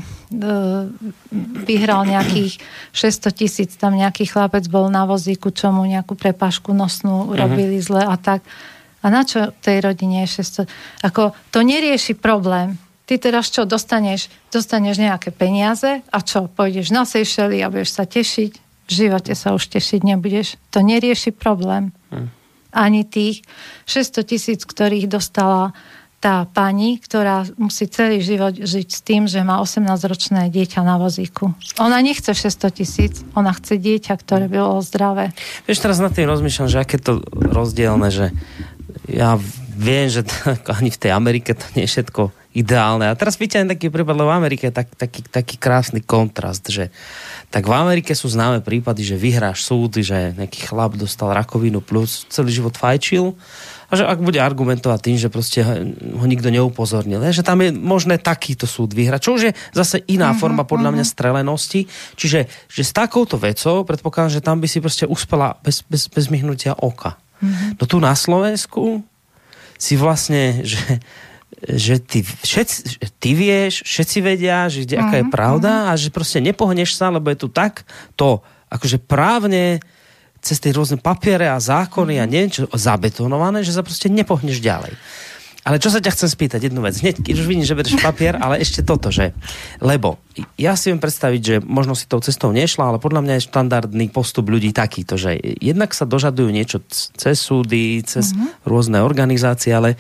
vyhral nejakých 600 tisíc, tam nejaký chlapec bol na vozíku, čo mu nejakú prepašku nosnú urobili uh-huh. zle a tak. A na čo tej rodine je 600? Ako, to nerieši problém. Ty teraz čo, dostaneš, dostaneš nejaké peniaze a čo, pôjdeš na Seychely a budeš sa tešiť? V živote sa už tešiť nebudeš. To nerieši problém. Uh-huh ani tých 600 tisíc, ktorých dostala tá pani, ktorá musí celý život žiť s tým, že má 18-ročné dieťa na vozíku. Ona nechce 600 tisíc, ona chce dieťa, ktoré bolo zdravé. Vieš, teraz na tým rozmýšľam, že aké to rozdielne, že ja viem, že to, ani v tej Amerike to nie všetko ideálne. A teraz vyťahnem taký prípad, lebo v Amerike je tak, taký, taký krásny kontrast, že tak v Amerike sú známe prípady, že vyhráš súdy, že nejaký chlap dostal rakovinu plus celý život fajčil a že ak bude argumentovať tým, že proste ho nikto neupozornil, že tam je možné takýto súd vyhrať, čo už je zase iná uh-huh, forma podľa uh-huh. mňa strelenosti. Čiže že s takouto vecou predpokladám, že tam by si proste uspela bez, bez, bez myhnutia oka. Uh-huh. No tu na Slovensku si vlastne, že že ty, všetci, ty vieš, všetci vedia, že kde, aká je mhm, pravda uh-huh. a že proste nepohneš sa, lebo je tu tak to, akože právne cez tie rôzne papiere a zákony a neviem čo, zabetonované, že sa proste nepohneš ďalej. Ale čo sa ťa chcem spýtať, jednu vec. Hneď, keď už vidím, že bereš papier, ale ešte toto, že... Lebo ja si viem predstaviť, že možno si tou cestou nešla, ale podľa mňa je štandardný postup ľudí takýto, že jednak sa dožadujú niečo cez súdy, cez mm-hmm. rôzne organizácie, ale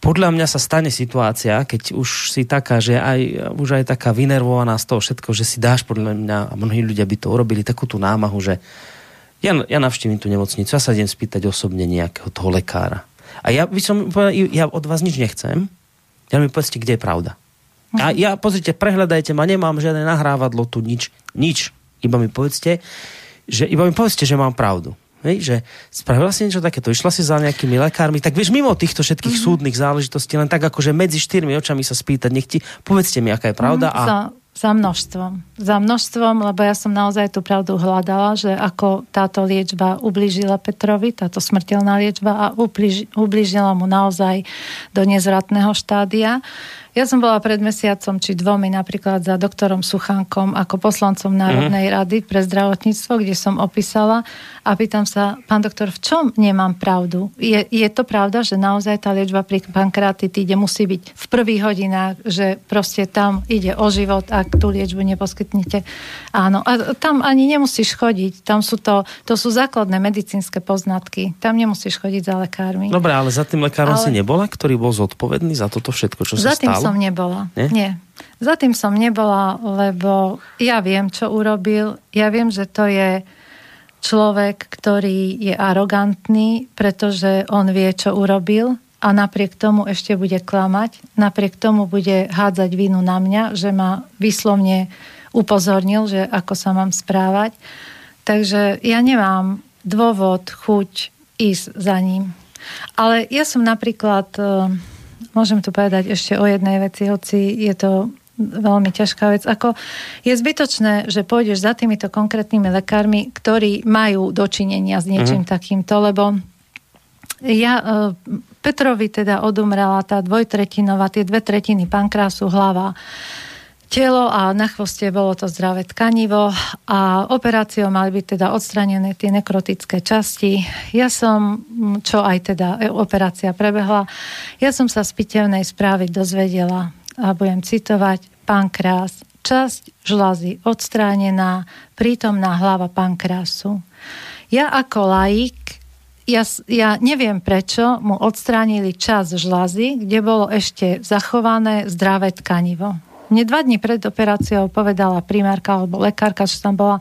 podľa mňa sa stane situácia, keď už si taká, že aj, už aj taká vynervovaná z toho všetko, že si dáš podľa mňa, a mnohí ľudia by to urobili, takú tú námahu, že ja, ja navštívim tú nemocnicu, ja sa idem spýtať osobne nejakého toho lekára a ja by som povedal, ja od vás nič nechcem, ja mi povedzte, kde je pravda. A ja, pozrite, prehľadajte ma, nemám žiadne nahrávadlo tu, nič, nič. Iba mi povedzte, že, iba mi povedzte, že mám pravdu. Hej, že spravila si niečo takéto, išla si za nejakými lekármi, tak vieš, mimo týchto všetkých mm-hmm. súdnych záležitostí, len tak akože medzi štyrmi očami sa spýtať, nech ti, povedzte mi, aká je pravda. Mm, a... Za za množstvom. Za množstvom, lebo ja som naozaj tú pravdu hľadala, že ako táto liečba ublížila Petrovi, táto smrteľná liečba a ublížila mu naozaj do nezvratného štádia. Ja som bola pred mesiacom či dvomi napríklad za doktorom Suchánkom ako poslancom Národnej mm. rady pre zdravotníctvo, kde som opísala a pýtam sa, pán doktor, v čom nemám pravdu? Je, je to pravda, že naozaj tá liečba pri pankreatitíde musí byť v prvých hodinách, že proste tam ide o život, ak tú liečbu neposkytnete? Áno. A tam ani nemusíš chodiť. Tam sú to, to sú základné medicínske poznatky. Tam nemusíš chodiť za lekármi. Dobre, ale za tým lekárom ale... si nebola, ktorý bol zodpovedný za toto všetko, čo sa stalo? Som nebola. Nie? Nie. Za tým som nebola, lebo ja viem, čo urobil. Ja viem, že to je človek, ktorý je arogantný, pretože on vie, čo urobil a napriek tomu ešte bude klamať, napriek tomu bude hádzať vinu na mňa, že ma vyslovne upozornil, že ako sa mám správať. Takže ja nemám dôvod, chuť ísť za ním. Ale ja som napríklad môžem tu povedať ešte o jednej veci, hoci je to veľmi ťažká vec. Ako je zbytočné, že pôjdeš za týmito konkrétnymi lekármi, ktorí majú dočinenia s niečím mm-hmm. takýmto, lebo ja, e, Petrovi teda odumrela tá dvojtretinová, tie dve tretiny pankrásu, hlava, telo a na chvoste bolo to zdravé tkanivo a operáciou mali byť teda odstranené tie nekrotické časti. Ja som, čo aj teda e, operácia prebehla, ja som sa z pitevnej správy dozvedela a budem citovať, pankrás, časť žlazy odstránená, prítomná hlava pankrásu. Ja ako laik ja, ja neviem prečo mu odstránili čas žlazy, kde bolo ešte zachované zdravé tkanivo. Mne dva dní pred operáciou povedala primárka alebo lekárka, čo tam bola,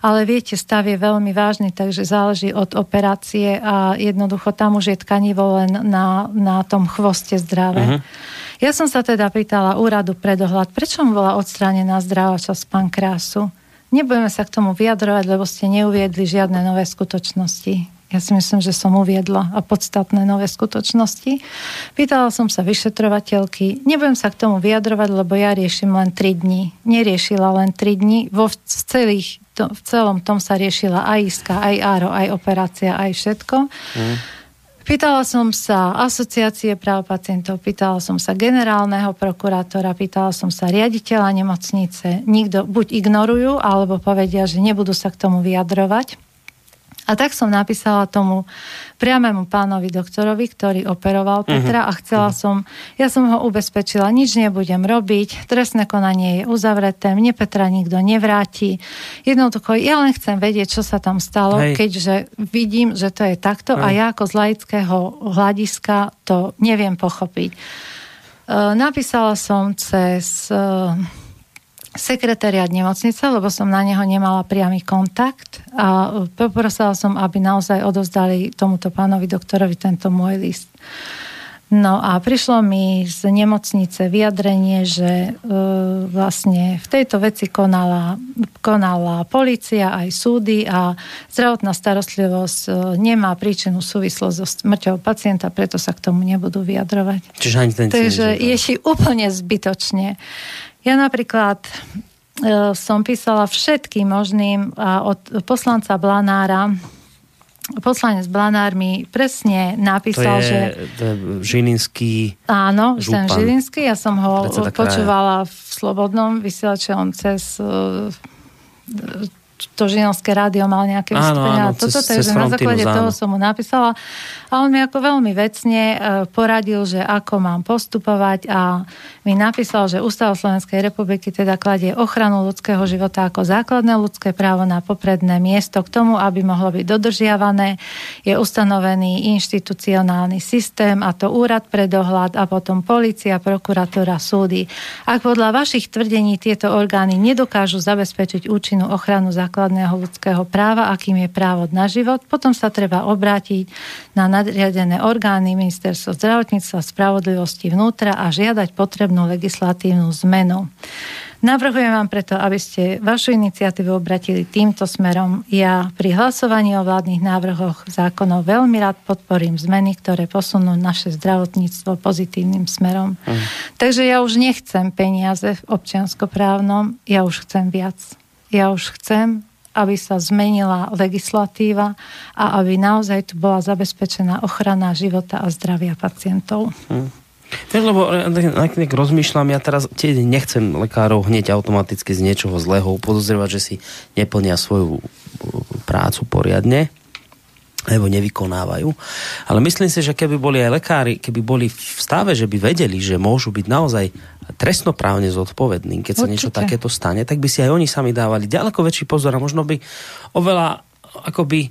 ale viete, stav je veľmi vážny, takže záleží od operácie a jednoducho tam už je tkanivo len na, na tom chvoste zdravé. Uh-huh. Ja som sa teda pýtala úradu pre dohľad, prečo mu bola odstránená zdravá časť pankrásu. Nebudeme sa k tomu vyjadrovať, lebo ste neuviedli žiadne nové skutočnosti. Ja si myslím, že som uviedla a podstatné nové skutočnosti. Pýtala som sa vyšetrovateľky. Nebudem sa k tomu vyjadrovať, lebo ja riešim len 3 dní. Neriešila len 3 dní. Vo celých, to, v celom tom sa riešila aj iska, aj áro, aj operácia, aj všetko. Mm. Pýtala som sa asociácie práv pacientov, pýtala som sa generálneho prokurátora, pýtala som sa riaditeľa nemocnice. Nikto buď ignorujú, alebo povedia, že nebudú sa k tomu vyjadrovať. A tak som napísala tomu priamému pánovi doktorovi, ktorý operoval mhm. Petra uh-huh. a chcela uh-huh. som, ja som ho ubezpečila, nič nebudem robiť, trestné konanie je uzavreté, mne Petra nikto nevráti. Jednoducho, ja len chcem vedieť, čo sa tam stalo, Hej. keďže vidím, že to je takto Hej. a ja ako z laického hľadiska to neviem pochopiť. Uh, napísala som cez uh, sekretariat nemocnice, lebo som na neho nemala priamy kontakt a poprosila som, aby naozaj odozdali tomuto pánovi doktorovi tento môj list. No a prišlo mi z nemocnice vyjadrenie, že e, vlastne v tejto veci konala, konala policia aj súdy a zdravotná starostlivosť e, nemá príčinu súvislosť so smrťou pacienta, preto sa k tomu nebudú vyjadrovať. Čiže ani ten Takže je úplne zbytočne. Ja napríklad e, som písala všetkým možným od poslanca Blanára. Poslanec Blanár mi presne napísal, to je, že... To je Žilinský Áno, župan. ten Žilinský, ja som ho počúvala v Slobodnom vysielači, on cez uh, to Žilinské rádio mal nejaké vystúpenia. Toto, cez, takže cez na základe toho som mu napísala. A on mi ako veľmi vecne e, poradil, že ako mám postupovať a mi napísal, že Ústav Slovenskej republiky teda kladie ochranu ľudského života ako základné ľudské právo na popredné miesto k tomu, aby mohlo byť dodržiavané. Je ustanovený inštitucionálny systém a to úrad pre dohľad a potom policia, prokuratúra, súdy. Ak podľa vašich tvrdení tieto orgány nedokážu zabezpečiť účinnú ochranu za základného ľudského práva, akým je právo na život. Potom sa treba obrátiť na nadriadené orgány Ministerstvo zdravotníctva, spravodlivosti vnútra a žiadať potrebnú legislatívnu zmenu. Navrhujem vám preto, aby ste vašu iniciatívu obratili týmto smerom. Ja pri hlasovaní o vládnych návrhoch zákonov veľmi rád podporím zmeny, ktoré posunú naše zdravotníctvo pozitívnym smerom. Mm. Takže ja už nechcem peniaze v občianskoprávnom, ja už chcem viac. Ja už chcem, aby sa zmenila legislatíva a aby naozaj tu bola zabezpečená ochrana života a zdravia pacientov. Mm. Vieš, lebo tak rozmýšľam, ja teraz tie nechcem lekárov hneď automaticky z niečoho zlého upozorňovať, že si neplnia svoju prácu poriadne alebo nevykonávajú. Ale myslím si, že keby boli aj lekári, keby boli v stave, že by vedeli, že môžu byť naozaj trestnoprávne zodpovední, keď sa Určite. niečo takéto stane, tak by si aj oni sami dávali ďaleko väčší pozor a možno by oveľa akoby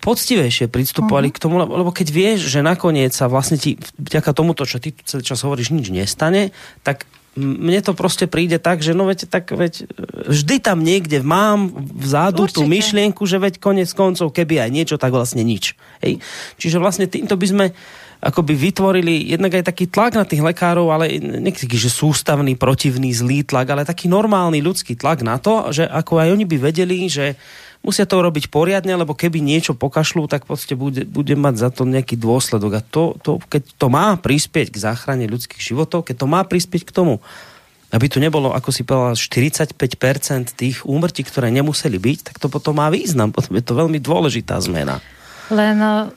poctivejšie pristupovali uh-huh. k tomu, lebo keď vieš, že nakoniec sa vlastne ti vďaka tomuto, čo ty celý čas hovoríš, nič nestane, tak mne to proste príde tak, že no veď, tak veď vždy tam niekde mám vzadu Určite. tú myšlienku, že veď konec koncov, keby aj niečo, tak vlastne nič. Hej? Čiže vlastne týmto by sme akoby vytvorili jednak aj taký tlak na tých lekárov, ale neký, že sústavný, protivný, zlý tlak, ale taký normálny ľudský tlak na to, že ako aj oni by vedeli, že musia to robiť poriadne, lebo keby niečo pokašľú, tak bude, bude mať za to nejaký dôsledok. A to, to, keď to má prispieť k záchrane ľudských životov, keď to má prispieť k tomu, aby tu nebolo, ako si povedal, 45% tých úmrtí, ktoré nemuseli byť, tak to potom má význam. Potom je to veľmi dôležitá zmena. Len no,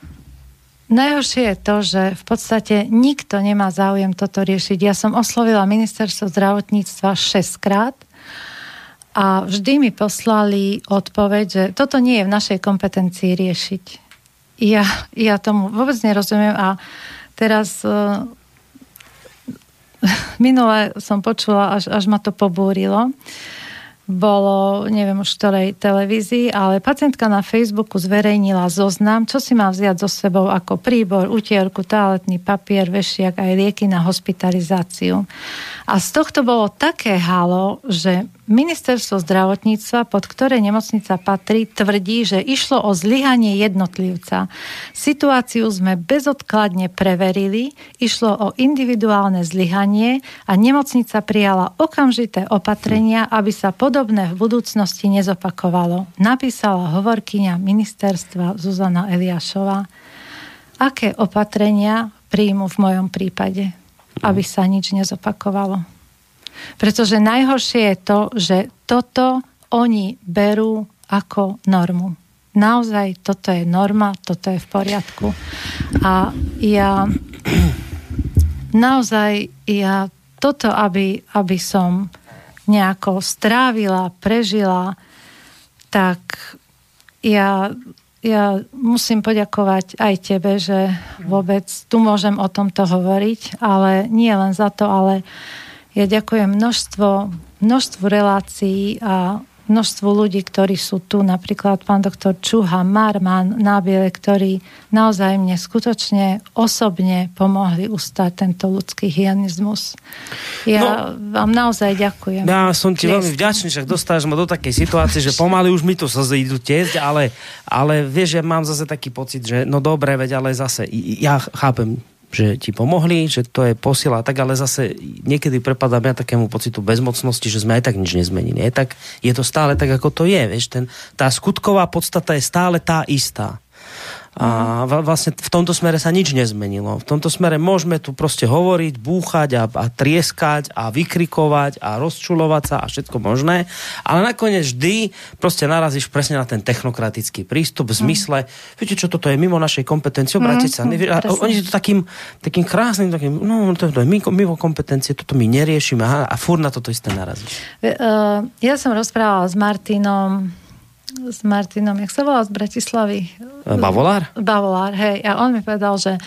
najhoršie je to, že v podstate nikto nemá záujem toto riešiť. Ja som oslovila ministerstvo zdravotníctva 6 krát a vždy mi poslali odpoveď, že toto nie je v našej kompetencii riešiť. Ja, ja tomu vôbec nerozumiem a teraz uh, minule som počula, až, až ma to pobúrilo. Bolo, neviem už ktorej televízii, ale pacientka na Facebooku zverejnila zoznam, čo si má vziať so sebou ako príbor, utierku, toaletný papier, vešiak aj lieky na hospitalizáciu. A z tohto bolo také halo, že ministerstvo zdravotníctva, pod ktoré nemocnica patrí, tvrdí, že išlo o zlyhanie jednotlivca. Situáciu sme bezodkladne preverili, išlo o individuálne zlyhanie a nemocnica prijala okamžité opatrenia, aby sa podobné v budúcnosti nezopakovalo. Napísala hovorkyňa ministerstva Zuzana Eliášová. Aké opatrenia príjmu v mojom prípade? aby sa nič nezopakovalo. Pretože najhoršie je to, že toto oni berú ako normu. Naozaj toto je norma, toto je v poriadku. A ja naozaj ja toto, aby, aby som nejako strávila, prežila, tak ja ja musím poďakovať aj tebe, že vôbec tu môžem o tomto hovoriť, ale nie len za to, ale ja ďakujem množstvo, množstvu relácií a množstvu ľudí, ktorí sú tu, napríklad pán doktor Čuha, Marman, Nábiele, ktorí naozaj mne skutočne osobne pomohli ustať tento ľudský hyenizmus. Ja no, vám naozaj ďakujem. Ja som ti veľmi vďačný, že dostáš ma do takej situácie, že pomaly už mi to slzy idú tiesť, ale, ale vieš, ja mám zase taký pocit, že no dobre, veď ale zase ja chápem že ti pomohli, že to je posila, tak ale zase niekedy prepadám ja takému pocitu bezmocnosti, že sme aj tak nič nezmenili. Je, tak, je to stále tak, ako to je. Vieš, ten, tá skutková podstata je stále tá istá. A vlastne v tomto smere sa nič nezmenilo. V tomto smere môžeme tu proste hovoriť, búchať a, a trieskať a vykrikovať a rozčulovať sa a všetko možné, ale nakoniec vždy proste narazíš presne na ten technokratický prístup v zmysle, mm. viete čo, toto je mimo našej kompetencie, obrátiť mm, sa. Mm, a oni to takým, takým krásnym, takým, no to, to je mimo, kompetencie, toto my neriešime aha, a furt na toto isté narazíš. Uh, ja som rozprávala s Martinom s Martinom, jak sa volá z Bratislavy? Bavolár? Bavolár, hej. A on mi povedal, že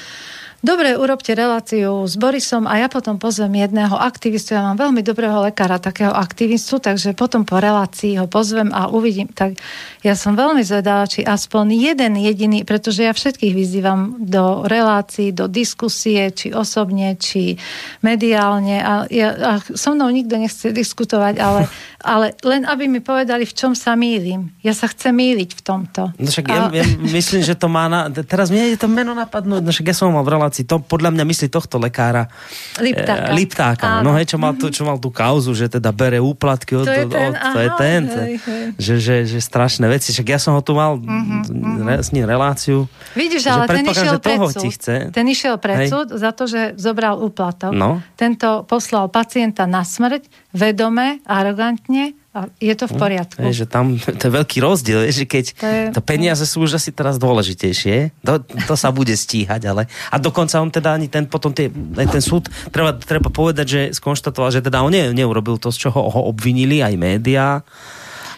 dobre, urobte reláciu s Borisom a ja potom pozvem jedného aktivistu. Ja mám veľmi dobrého lekára, takého aktivistu, takže potom po relácii ho pozvem a uvidím. Tak ja som veľmi zvedavá, či aspoň jeden jediný, pretože ja všetkých vyzývam do relácií, do diskusie, či osobne, či mediálne. A, ja, a so mnou nikto nechce diskutovať, ale ale len aby mi povedali, v čom sa mýlim. Ja sa chcem mýliť v tomto. No však ja, ja myslím, že to má na... Teraz mi je to meno napadnúť, no však ja som mal v relácii, to podľa mňa myslí tohto lekára. Liptáka. E, Liptáka, no hej, čo mal, tu, čo mal tú kauzu, že teda bere úplatky od... To je ten, od, to je ten, hej, hej. Že, že, že, strašné veci. Však ja som ho tu mal mm-hmm. re, s ním reláciu. Vidíš, ale ten išiel pred súd. Chce. Ten išiel pred súd za to, že zobral úplatok. No. Tento poslal pacienta na smrť, vedome, arogantne a je to v no, poriadku. Je, že tam to je veľký rozdiel, je, že keď to, je, to peniaze sú už asi teraz dôležitejšie, to, to sa bude stíhať, ale a dokonca on teda ani ten potom tie, ten súd, treba, treba povedať, že skonštatoval, že teda on ne, neurobil to, z čoho ho obvinili aj médiá,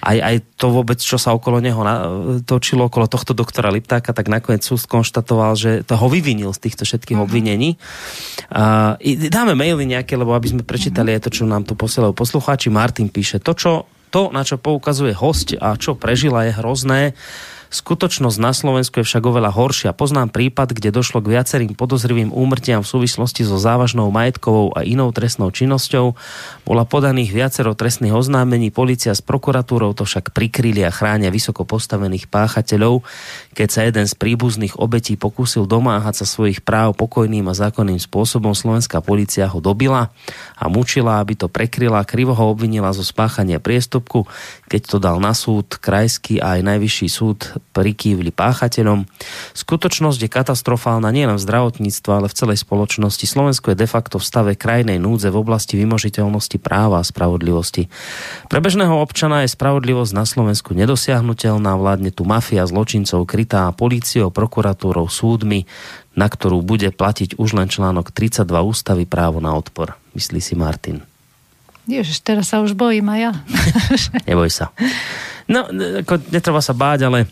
aj, aj to vôbec, čo sa okolo neho točilo, okolo tohto doktora Liptáka, tak nakoniec súd skonštatoval, že to ho vyvinil z týchto všetkých uh-huh. obvinení. Uh, dáme maily nejaké, lebo aby sme prečítali uh-huh. aj to, čo nám tu posielajú poslucháči. Martin píše, to, čo, to, na čo poukazuje host a čo prežila, je hrozné. Skutočnosť na Slovensku je však oveľa horšia. Poznám prípad, kde došlo k viacerým podozrivým úmrtiam v súvislosti so závažnou majetkovou a inou trestnou činnosťou. Bola podaných viacero trestných oznámení, policia s prokuratúrou to však prikryli a chránia vysoko postavených páchateľov, keď sa jeden z príbuzných obetí pokúsil domáhať sa svojich práv pokojným a zákonným spôsobom. Slovenská policia ho dobila a mučila, aby to prekryla, krivo ho obvinila zo spáchania priestupku, keď to dal na súd, krajský a aj najvyšší súd prikývli páchateľom. Skutočnosť je katastrofálna nielen v zdravotníctve, ale v celej spoločnosti. Slovensko je de facto v stave krajnej núdze v oblasti vymožiteľnosti práva a spravodlivosti. Pre bežného občana je spravodlivosť na Slovensku nedosiahnutelná, vládne tu mafia zločincov krytá políciou, prokuratúrou, súdmi, na ktorú bude platiť už len článok 32 ústavy právo na odpor. Myslí si Martin. Ježiš, teraz sa už bojím aj ja. Neboj sa. No, ako, netreba sa báť, ale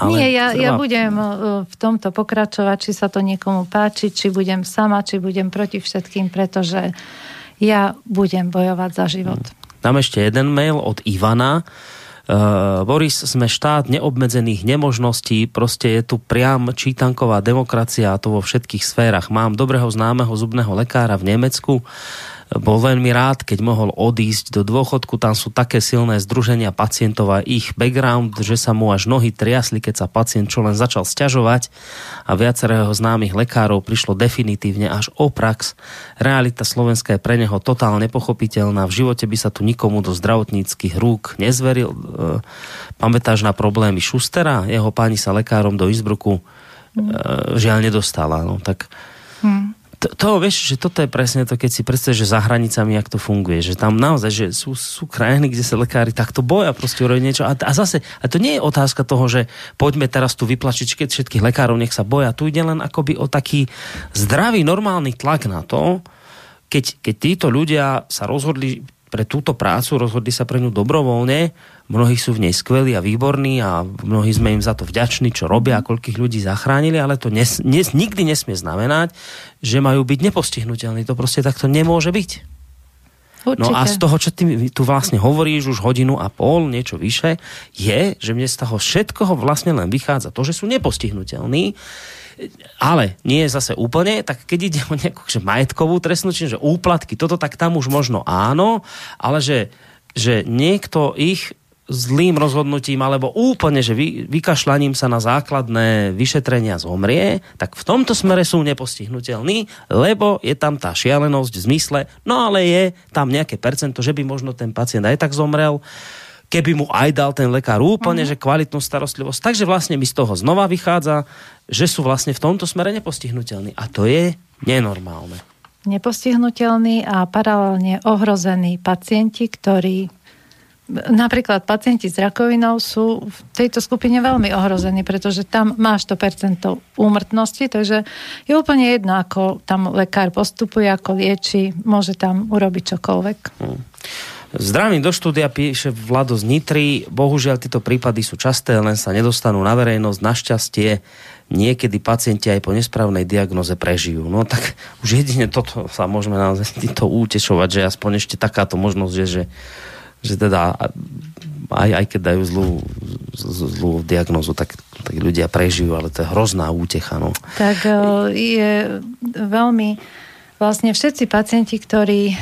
ale Nie, ja, ja budem e, v tomto pokračovať, či sa to niekomu páči, či budem sama, či budem proti všetkým, pretože ja budem bojovať za život. Dám ešte jeden mail od Ivana. Uh, Boris, sme štát neobmedzených nemožností, proste je tu priam čítanková demokracia a to vo všetkých sférach. Mám dobrého známeho zubného lekára v Nemecku, bol veľmi rád, keď mohol odísť do dôchodku. Tam sú také silné združenia pacientov a ich background, že sa mu až nohy triasli, keď sa pacient čo len začal sťažovať a viacerého známych lekárov prišlo definitívne až o prax. Realita Slovenska je pre neho totálne nepochopiteľná. V živote by sa tu nikomu do zdravotníckých rúk nezveril. E, pamätáš na problémy Šustera? Jeho páni sa lekárom do Izbruku mm. žiaľ nedostala. No, tak to, to, vieš, že toto je presne to, keď si predstavíš, že za hranicami, jak to funguje, že tam naozaj, že sú, sú krajiny, kde sa lekári takto boja proste urobiť niečo. A, a zase, a to nie je otázka toho, že poďme teraz tu vyplačiť všetkých lekárov, nech sa boja. Tu ide len akoby o taký zdravý, normálny tlak na to, keď, keď títo ľudia sa rozhodli pre túto prácu, rozhodli sa pre ňu dobrovoľne, mnohí sú v nej skvelí a výborní a mnohí sme im za to vďační, čo robia a koľkých ľudí zachránili, ale to nes, nes, nikdy nesmie znamenať, že majú byť nepostihnutelní. To proste takto nemôže byť. Určite. No a z toho, čo ty tu vlastne hovoríš už hodinu a pol, niečo vyše, je, že mne z toho všetkoho vlastne len vychádza to, že sú nepostihnutelní ale nie je zase úplne, tak keď ide o nejakú že majetkovú trestnú že úplatky, toto tak tam už možno áno, ale že, že niekto ich zlým rozhodnutím alebo úplne, že vy, vykašľaním sa na základné vyšetrenia zomrie, tak v tomto smere sú nepostihnutelní, lebo je tam tá šialenosť v zmysle, no ale je tam nejaké percento, že by možno ten pacient aj tak zomrel, keby mu aj dal ten lekár úplne, uh-huh. že kvalitnú starostlivosť. Takže vlastne mi z toho znova vychádza, že sú vlastne v tomto smere nepostihnutelní. A to je nenormálne. Nepostihnutelní a paralelne ohrození pacienti, ktorí napríklad pacienti s rakovinou sú v tejto skupine veľmi ohrození, pretože tam to percento úmrtnosti, takže je úplne jedno, ako tam lekár postupuje, ako lieči, môže tam urobiť čokoľvek. Hmm. Zdravím do štúdia, píše Vlado z Nitry. Bohužiaľ, tieto prípady sú časté, len sa nedostanú na verejnosť. Našťastie niekedy pacienti aj po nesprávnej diagnoze prežijú. No tak už jedine toto sa môžeme naozaj týmto útešovať, že aspoň ešte takáto možnosť je, že že teda aj, aj keď dajú zlú, zlú diagnozu, tak, tak ľudia prežijú, ale to je hrozná útecha. No. Tak e, je veľmi... Vlastne všetci pacienti, ktorí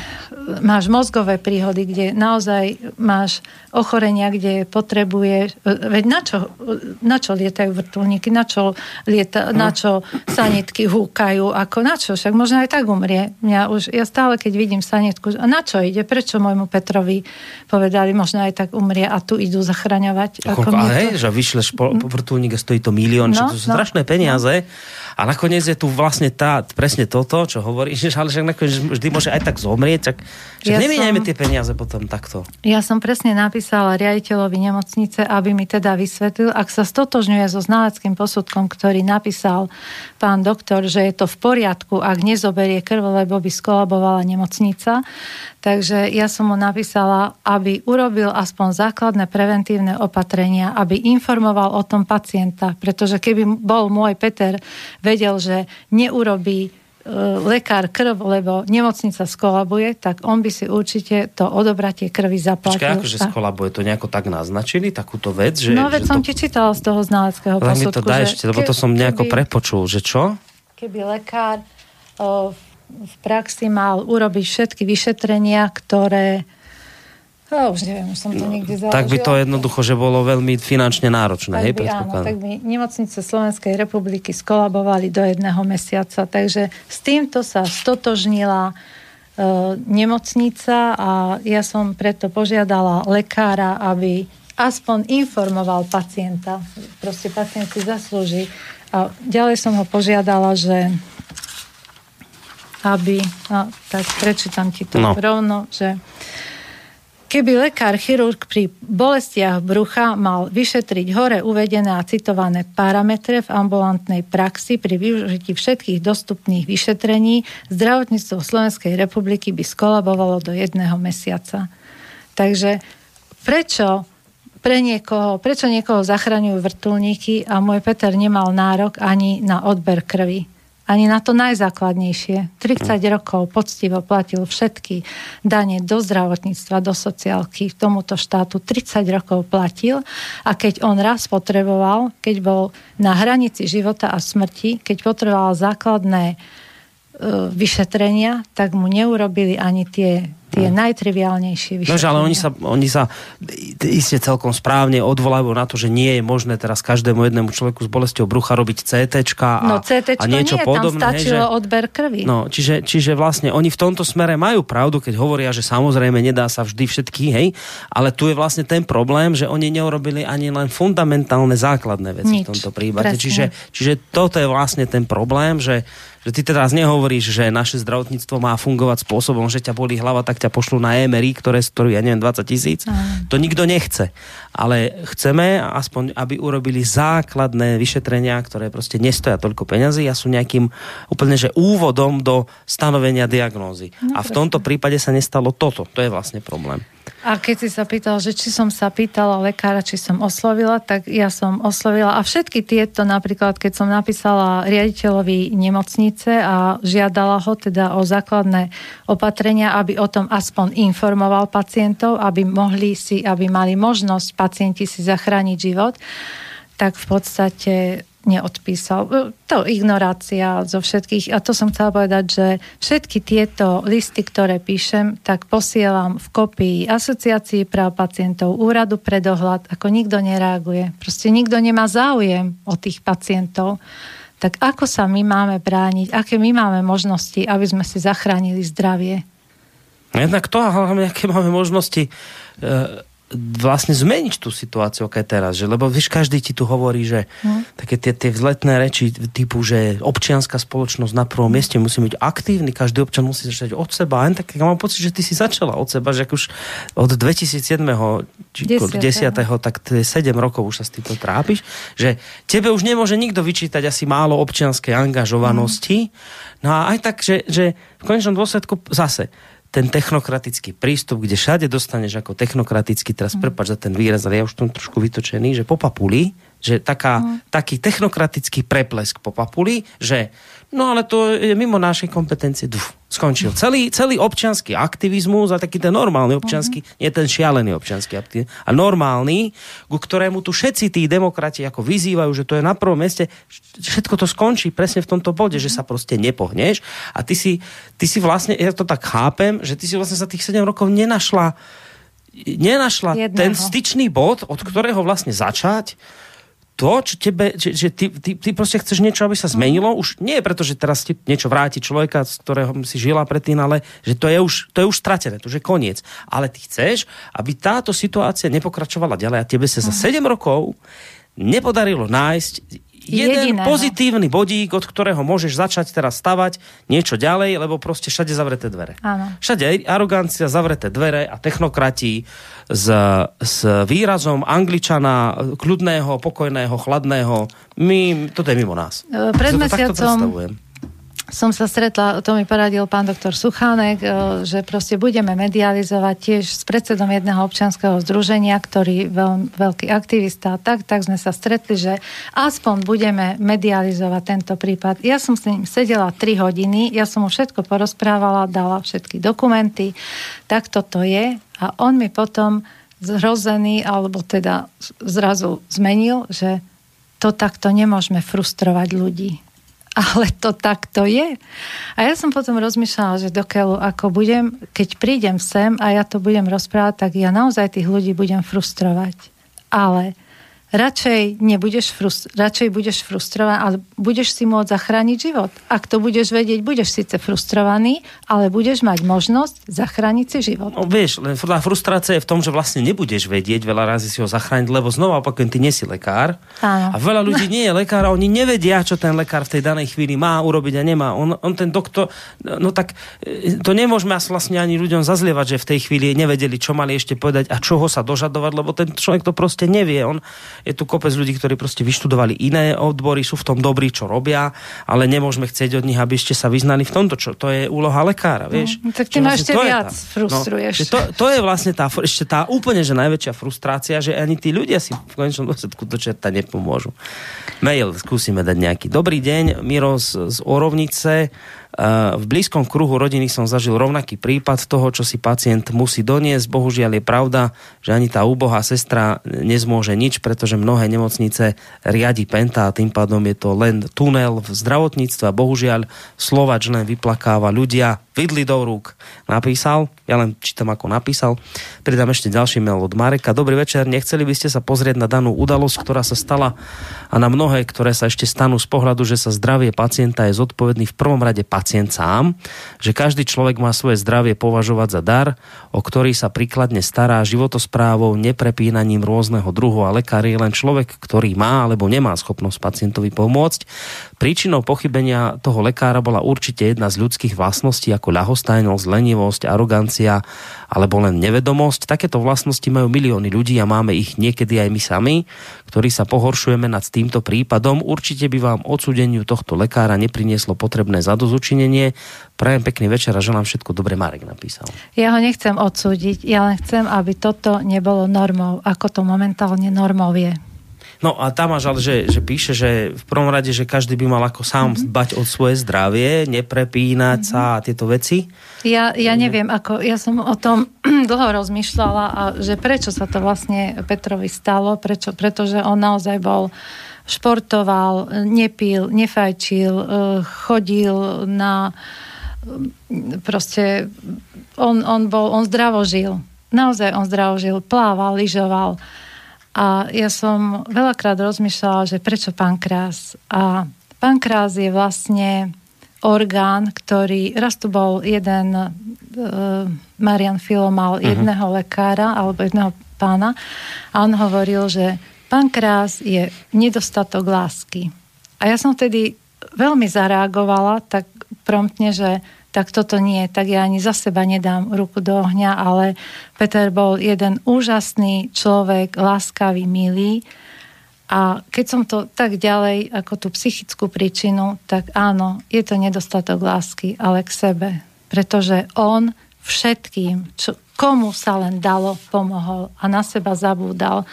máš mozgové príhody, kde naozaj máš ochorenia, kde potrebuje, veď na čo, na čo lietajú vrtulníky, na čo, lieta, na čo sanitky húkajú, ako na čo, však možno aj tak umrie. Mňa už, ja stále, keď vidím sanitku, a na čo ide, prečo môjmu Petrovi povedali, možno aj tak umrie a tu idú zachraňovať. Ako, ale hej, že vyšleš po, po vrtulník a stojí to milión, no, to sú no, strašné peniaze. A nakoniec je tu vlastne tá, presne toto, čo hovoríš, ale že nakoniec vždy môže aj tak zomrieť, tak ja nemieňajme tie peniaze potom takto. Ja som presne napísala riaditeľovi nemocnice, aby mi teda vysvetlil, ak sa stotožňuje so znaleckým posudkom, ktorý napísal pán doktor, že je to v poriadku, ak nezoberie krv, lebo by skolabovala nemocnica. Takže ja som mu napísala, aby urobil aspoň základné preventívne opatrenia, aby informoval o tom pacienta, pretože keby bol môj Peter vedel, že neurobí lekár krv, lebo nemocnica skolabuje, tak on by si určite to odobratie krvi zaplatil. Počkaj, akože skolabuje, to nejako tak naznačili, takúto vec? Že, no veď že som to... ti čítala z toho znaleckého posudku. mi to daj ešte, lebo to som nejako keby, prepočul, že čo? Keby lekár o, v praxi mal urobiť všetky vyšetrenia, ktoré No, už neviem, už som to niekde založila. Tak by to jednoducho, že bolo veľmi finančne náročné, tak hej, by, áno, tak by nemocnice Slovenskej republiky skolabovali do jedného mesiaca. Takže s týmto sa stotožnila e, nemocnica a ja som preto požiadala lekára, aby aspoň informoval pacienta. Proste pacient si zaslúži. A ďalej som ho požiadala, že aby, no, tak prečítam ti to no. rovno, že Keby lekár chirurg pri bolestiach brucha mal vyšetriť hore uvedené a citované parametre v ambulantnej praxi pri využití všetkých dostupných vyšetrení, zdravotníctvo Slovenskej republiky by skolabovalo do jedného mesiaca. Takže prečo pre niekoho, prečo niekoho zachraňujú vrtulníky a môj Peter nemal nárok ani na odber krvi? Ani na to najzákladnejšie. 30 mm. rokov poctivo platil všetky dane do zdravotníctva, do sociálky, tomuto štátu 30 rokov platil a keď on raz potreboval, keď bol na hranici života a smrti, keď potreboval základné e, vyšetrenia, tak mu neurobili ani tie tie no. najtriviálnejšie vyšetrenia. No, ale oni sa, oni sa iste celkom správne odvolajú na to, že nie je možné teraz každému jednému človeku s bolestou brucha robiť CT a, no, a niečo nie, podobné. Tam stačilo že, odber krvi. No, čiže, čiže vlastne oni v tomto smere majú pravdu, keď hovoria, že samozrejme nedá sa vždy všetky, hej, ale tu je vlastne ten problém, že oni neurobili ani len fundamentálne základné veci Nič, v tomto prípade. Čiže, čiže toto je vlastne ten problém, že že ty teraz nehovoríš, že naše zdravotníctvo má fungovať spôsobom, že ťa boli hlava, tak ťa pošlu na MRI, ktoré stojí, ja neviem, 20 tisíc. To nikto nechce. Ale chceme aspoň, aby urobili základné vyšetrenia, ktoré proste nestoja toľko peňazí a sú nejakým úplne, že úvodom do stanovenia diagnózy. No, a v tomto prípade sa nestalo toto. To je vlastne problém. A keď si sa pýtal, že či som sa pýtala lekára, či som oslovila, tak ja som oslovila. A všetky tieto, napríklad, keď som napísala riaditeľovi nemocnice a žiadala ho teda o základné opatrenia, aby o tom aspoň informoval pacientov, aby mohli si, aby mali možnosť pacienti si zachrániť život, tak v podstate neodpísal. E, to ignorácia zo všetkých. A to som chcela povedať, že všetky tieto listy, ktoré píšem, tak posielam v kopii asociácii práv pacientov, úradu pre dohľad, ako nikto nereaguje. Proste nikto nemá záujem o tých pacientov. Tak ako sa my máme brániť? Aké my máme možnosti, aby sme si zachránili zdravie? Jednak to, ale aké máme možnosti e, vlastne zmeniť tú situáciu, aká je teraz. Že, lebo vieš, každý ti tu hovorí, že hm. také tie, tie vzletné reči typu, že občianská spoločnosť na prvom mieste musí byť aktívny, každý občan musí začať od seba. A tak ja mám pocit, že ty si začala od seba, že už od 2007. či 10. 10. tak 7 rokov už sa s týmto trápiš, že tebe už nemôže nikto vyčítať asi málo občianskej angažovanosti. Hm. No a aj tak, že, že v konečnom dôsledku zase ten technokratický prístup, kde všade dostaneš ako technokratický, teraz mm. prepáč za ten výraz, ale ja už som trošku vytočený, že po papuli, že taká, mm. taký technokratický preplesk po papuli, že no ale to je mimo našej kompetencie. Duf, skončil. Celý, celý občianský aktivizmus a taký ten normálny občianský, uh-huh. nie ten šialený občianský aktivizmus, a normálny, ku ktorému tu všetci tí demokrati ako vyzývajú, že to je na prvom mieste, všetko to skončí presne v tomto bode, že sa proste nepohneš a ty si, ty si vlastne, ja to tak chápem, že ty si vlastne za tých 7 rokov nenašla nenašla Jedného. ten styčný bod, od ktorého vlastne začať to, čo tebe, že, že ty, ty, ty proste chceš niečo, aby sa zmenilo, už nie je preto, že teraz ti niečo vráti človeka, z ktorého si žila predtým, ale že to je už, to je už stratené, to je koniec. Ale ty chceš, aby táto situácia nepokračovala ďalej a tebe sa za 7 rokov nepodarilo nájsť jeden Jediného. pozitívny bodík, od ktorého môžeš začať teraz stavať niečo ďalej, lebo proste všade zavreté dvere. Áno. Všade arogancia, zavreté dvere a technokratí s, s výrazom angličana, kľudného, pokojného, chladného. My, toto je mimo nás. Pred mesiacom som sa stretla, to mi poradil pán doktor Suchánek, e, že proste budeme medializovať tiež s predsedom jedného občianského združenia, ktorý veľ, veľký aktivista, tak, tak sme sa stretli, že aspoň budeme medializovať tento prípad. Ja som s ním sedela 3 hodiny, ja som mu všetko porozprávala, dala všetky dokumenty, tak toto je. A on mi potom zrozený, alebo teda zrazu zmenil, že to takto nemôžeme frustrovať ľudí ale to takto je. A ja som potom rozmýšľala, že dokeľu, ako budem, keď prídem sem a ja to budem rozprávať, tak ja naozaj tých ľudí budem frustrovať. Ale radšej, nebudeš frust- radšej budeš frustrovaný, ale budeš si môcť zachrániť život. Ak to budeš vedieť, budeš síce frustrovaný, ale budeš mať možnosť zachrániť si život. No vieš, len frustrácia je v tom, že vlastne nebudeš vedieť veľa razy si ho zachrániť, lebo znova opakujem, ty nie si lekár. Áno. A veľa ľudí nie je lekár a oni nevedia, čo ten lekár v tej danej chvíli má urobiť a nemá. On, on ten doktor, no tak e, to nemôžeme vlastne ani ľuďom zazlievať, že v tej chvíli nevedeli, čo mali ešte povedať a čoho sa dožadovať, lebo ten človek to proste nevie. On je tu kopec ľudí, ktorí proste vyštudovali iné odbory, sú v tom dobrí, čo robia, ale nemôžeme chcieť od nich, aby ešte sa vyznali v tomto, čo to je úloha lekára, vieš. No, tak ty ma vlastne ešte viac tá, frustruješ. No, to, to je vlastne tá, ešte tá úplne, že najväčšia frustrácia, že ani tí ľudia si v konečnom dôsledku do čerta nepomôžu. Mail skúsime dať nejaký. Dobrý deň, Miro z, z Orovnice. V blízkom kruhu rodiny som zažil rovnaký prípad toho, čo si pacient musí doniesť. Bohužiaľ je pravda, že ani tá úbohá sestra nezmôže nič, pretože mnohé nemocnice riadi penta a tým pádom je to len tunel v zdravotníctve bohužiaľ Slovač len vyplakáva ľudia, vidli do rúk, napísal. Ja len čítam, ako napísal. Pridám ešte ďalší mail od Mareka. Dobrý večer, nechceli by ste sa pozrieť na danú udalosť, ktorá sa stala a na mnohé, ktoré sa ešte stanú z pohľadu, že sa zdravie pacienta je zodpovedný v prvom rade pacient sám, že každý človek má svoje zdravie považovať za dar, o ktorý sa príkladne stará životosprávou, neprepínaním rôzneho druhu a lekár je len človek, ktorý má alebo nemá schopnosť pacientovi pomôcť. Príčinou pochybenia toho lekára bola určite jedna z ľudských vlastností ako ľahostajnosť, lenivosť, arogancia alebo len nevedomosť. Takéto vlastnosti majú milióny ľudí a máme ich niekedy aj my sami, ktorí sa pohoršujeme nad týmto prípadom. Určite by vám odsudeniu tohto lekára neprinieslo potrebné zadozučinenie. Prajem pekný večer a želám všetko dobre, Marek napísal. Ja ho nechcem odsúdiť, ja len chcem, aby toto nebolo normou, ako to momentálne normou je. No a tam máš ale, že, že píše, že v prvom rade, že každý by mal ako sám mm-hmm. dbať o svoje zdravie, neprepínať mm-hmm. sa a tieto veci. Ja, ja neviem, ako, ja som o tom dlho rozmýšľala a že prečo sa to vlastne Petrovi stalo, prečo, pretože on naozaj bol športoval, nepil, nefajčil, eh, chodil na proste on, on, bol, on zdravo žil. Naozaj on zdravo žil, plával, lyžoval a ja som veľakrát rozmýšľala, že prečo pankrás. A pankrás je vlastne orgán, ktorý, raz tu bol jeden, uh, Marian Filo mal uh-huh. jedného lekára alebo jedného pána a on hovoril, že pankrás je nedostatok lásky. A ja som vtedy veľmi zareagovala tak promptne, že tak toto nie, tak ja ani za seba nedám ruku do ohňa, ale Peter bol jeden úžasný človek, láskavý, milý. A keď som to tak ďalej, ako tú psychickú príčinu, tak áno, je to nedostatok lásky, ale k sebe. Pretože on všetkým, čo, komu sa len dalo, pomohol a na seba zabúdal.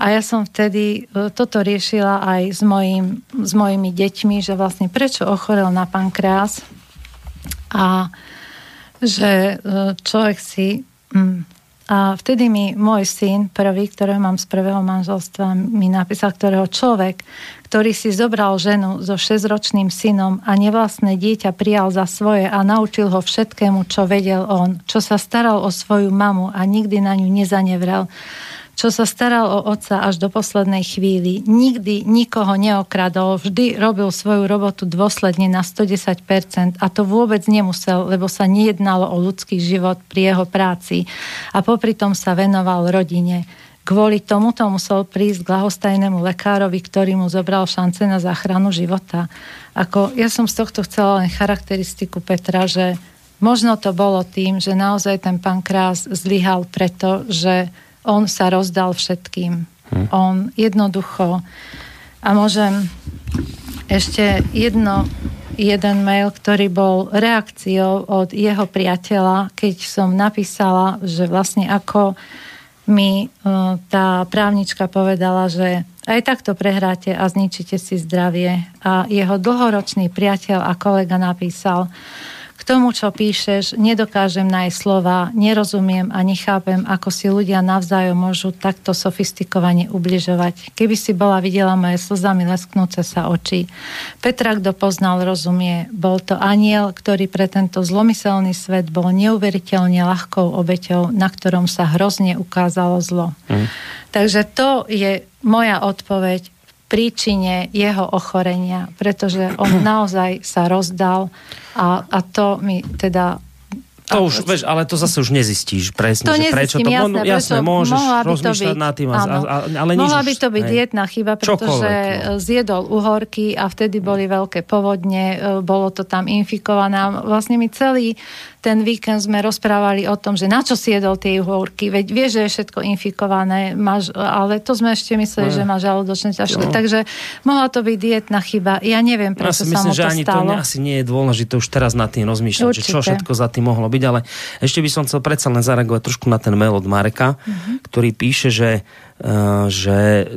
A ja som vtedy e, toto riešila aj s, mojim, s mojimi deťmi, že vlastne prečo ochorel na pankreas, A že e, človek si... Mm, a vtedy mi môj syn, prvý, ktorého mám z prvého manželstva, mi napísal, ktorého človek, ktorý si zobral ženu so šesťročným synom a nevlastné dieťa prijal za svoje a naučil ho všetkému, čo vedel on, čo sa staral o svoju mamu a nikdy na ňu nezanevrel čo sa staral o otca až do poslednej chvíli. Nikdy nikoho neokradol, vždy robil svoju robotu dôsledne na 110% a to vôbec nemusel, lebo sa nejednalo o ľudský život pri jeho práci a popri tom sa venoval rodine. Kvôli tomuto musel prísť k lahostajnému lekárovi, ktorý mu zobral šance na záchranu života. Ako, ja som z tohto chcela len charakteristiku Petra, že možno to bolo tým, že naozaj ten pán Krás zlyhal preto, že on sa rozdal všetkým. Hm. On jednoducho a môžem ešte jedno, jeden mail, ktorý bol reakciou od jeho priateľa, keď som napísala, že vlastne ako mi uh, tá právnička povedala, že aj takto prehráte a zničíte si zdravie. A jeho dlhoročný priateľ a kolega napísal, k tomu, čo píšeš, nedokážem nájsť slova, nerozumiem a nechápem, ako si ľudia navzájom môžu takto sofistikovane ubližovať. Keby si bola videla moje slzami lesknúce sa oči. Petra, kto poznal, rozumie. Bol to aniel, ktorý pre tento zlomyselný svet bol neuveriteľne ľahkou obeťou, na ktorom sa hrozne ukázalo zlo. Mm. Takže to je moja odpoveď príčine jeho ochorenia, pretože on naozaj sa rozdal a, a to mi teda to už, vieš, ale to zase už nezistíš presne, to že prečo to... Jasné, jasné, môžeš rozmýšľať nad tým, a, a, ale Mohla by to byť hej. dietná chyba, pretože no. zjedol uhorky a vtedy boli veľké povodne, e, bolo to tam infikované. Vlastne mi celý ten víkend sme rozprávali o tom, že na čo si jedol tie uhorky, veď vieš, že je všetko infikované, máš, ale to sme ešte mysleli, no. že má žalúdočné ťažké. No. Takže mohla to byť dietná chyba. Ja neviem, prečo ja sa myslím, mu to že ani stalo. to asi nie je dôležité už teraz nad tým rozmýšľať, že čo všetko za tým mohlo byť, ale ešte by som chcel predsa len zareagovať trošku na ten mail od Mareka, uh-huh. ktorý píše, že že,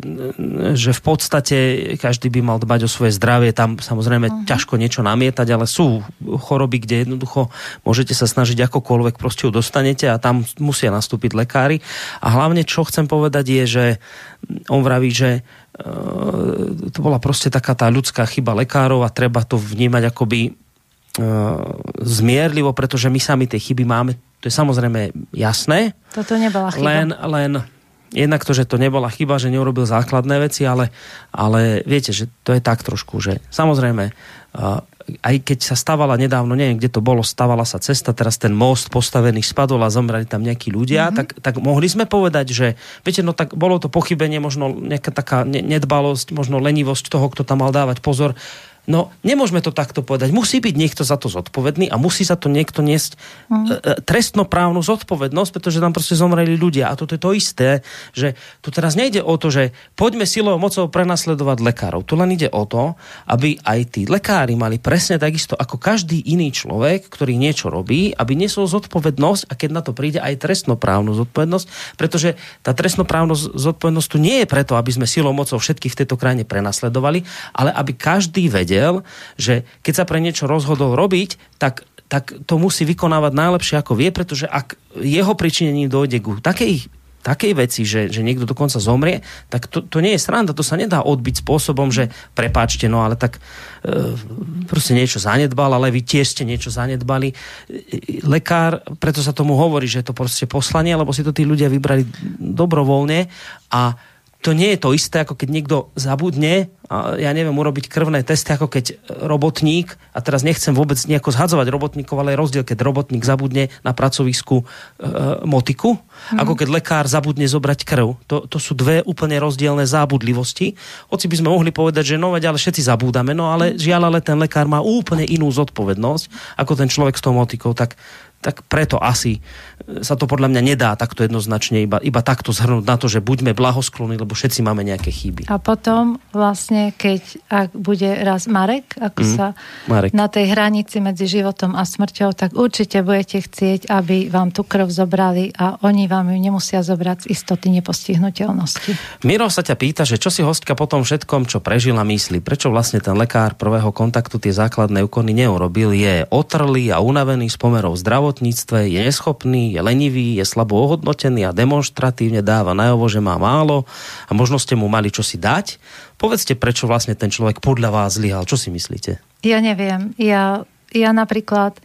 že v podstate každý by mal dbať o svoje zdravie, tam samozrejme uh-huh. ťažko niečo namietať, ale sú choroby, kde jednoducho môžete sa snažiť akokoľvek, proste ju dostanete a tam musia nastúpiť lekári. A hlavne, čo chcem povedať je, že on vraví, že eh, to bola proste taká tá ľudská chyba lekárov a treba to vnímať akoby eh, zmierlivo, pretože my sami tie chyby máme, to je samozrejme jasné. Toto nebola chyba. Len, len jednak to, že to nebola chyba, že neurobil základné veci, ale, ale viete, že to je tak trošku, že samozrejme, aj keď sa stavala nedávno, neviem, kde to bolo, stavala sa cesta, teraz ten most postavený spadol a zomrali tam nejakí ľudia, mm-hmm. tak, tak mohli sme povedať, že viete, no tak bolo to pochybenie, možno nejaká taká nedbalosť, možno lenivosť toho, kto tam mal dávať pozor, No, nemôžeme to takto povedať. Musí byť niekto za to zodpovedný a musí sa to niekto niesť mm. trestnoprávnu zodpovednosť, pretože tam proste zomreli ľudia. A toto je to isté, že tu teraz nejde o to, že poďme silou mocou prenasledovať lekárov. Tu len ide o to, aby aj tí lekári mali presne takisto ako každý iný človek, ktorý niečo robí, aby nesol zodpovednosť a keď na to príde aj trestnoprávnu zodpovednosť, pretože tá trestnoprávna zodpovednosť tu nie je preto, aby sme silou mocou všetkých v tejto krajine prenasledovali, ale aby každý vedel, vedel, že keď sa pre niečo rozhodol robiť, tak tak to musí vykonávať najlepšie, ako vie, pretože ak jeho pričinením dojde ku takej takej veci, že, že niekto dokonca zomrie, tak to, to nie je sranda, to sa nedá odbiť spôsobom, že prepáčte, no ale tak e, proste niečo zanedbal, ale vy tiež ste niečo zanedbali. Lekár, preto sa tomu hovorí, že je to proste poslanie, lebo si to tí ľudia vybrali dobrovoľne a to nie je to isté, ako keď niekto zabudne, ja neviem, urobiť krvné testy, ako keď robotník, a teraz nechcem vôbec nejako zhadzovať robotníkov, ale je rozdiel, keď robotník zabudne na pracovisku e, motiku, hmm. ako keď lekár zabudne zobrať krv. To, to sú dve úplne rozdielne zábudlivosti. Hoci by sme mohli povedať, že no veď, ale všetci zabúdame, no ale žiaľ, ale ten lekár má úplne inú zodpovednosť, ako ten človek s tou motikou, tak tak preto asi sa to podľa mňa nedá takto jednoznačne iba, iba takto zhrnúť na to, že buďme blahosklony, lebo všetci máme nejaké chyby. A potom vlastne keď ak bude raz Marek, ako mm, sa Marek. na tej hranici medzi životom a smrťou, tak určite budete chcieť, aby vám tú krv zobrali a oni vám ju nemusia zobrať z istoty nepostihnutelnosti. Miro sa ťa pýta, že čo si hostka po tom všetkom, čo prežila, myslí? Prečo vlastne ten lekár prvého kontaktu tie základné úkony neurobil? Je otrlý a unavený z pomerov v zdravotníctve, je neschopný, je lenivý, je slabo ohodnotený a demonstratívne dáva najavo, že má málo a možno ste mu mali čosi dať. Povedzte, prečo vlastne ten človek podľa vás zlyhal. Čo si myslíte? Ja neviem. Ja, ja napríklad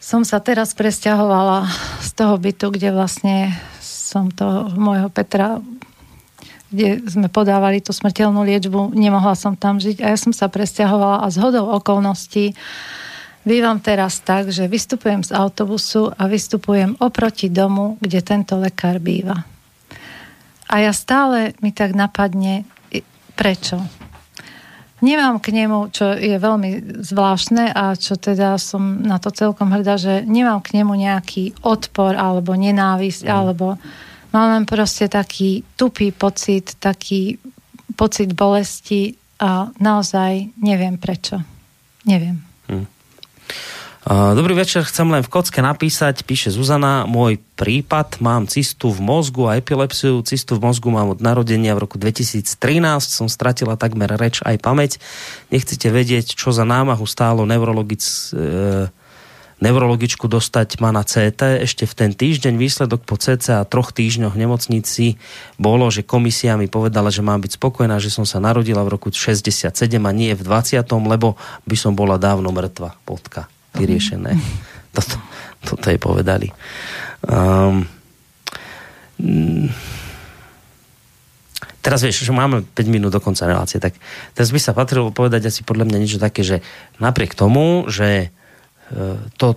som sa teraz presťahovala z toho bytu, kde vlastne som to môjho Petra kde sme podávali tú smrteľnú liečbu, nemohla som tam žiť a ja som sa presťahovala a z hodou okolností bývam teraz tak, že vystupujem z autobusu a vystupujem oproti domu, kde tento lekár býva. A ja stále mi tak napadne, prečo. Nemám k nemu, čo je veľmi zvláštne a čo teda som na to celkom hrdá, že nemám k nemu nejaký odpor alebo nenávisť, mm. alebo mám len proste taký tupý pocit, taký pocit bolesti a naozaj neviem prečo. Neviem. Dobrý večer, chcem len v kocke napísať, píše Zuzana, môj prípad, mám cistu v mozgu a epilepsiu, cistu v mozgu mám od narodenia v roku 2013, som stratila takmer reč aj pamäť. Nechcete vedieť, čo za námahu stálo neurologic, e, neurologičku dostať ma na CT. Ešte v ten týždeň výsledok po CC a troch týždňoch v nemocnici bolo, že komisia mi povedala, že mám byť spokojná, že som sa narodila v roku 67 a nie v 20, lebo by som bola dávno mŕtva. Podka vyriešené. Toto, toto je povedali. Um, teraz vieš, že máme 5 minút do konca relácie, tak teraz by sa patrilo povedať asi podľa mňa niečo také, že napriek tomu, že e, to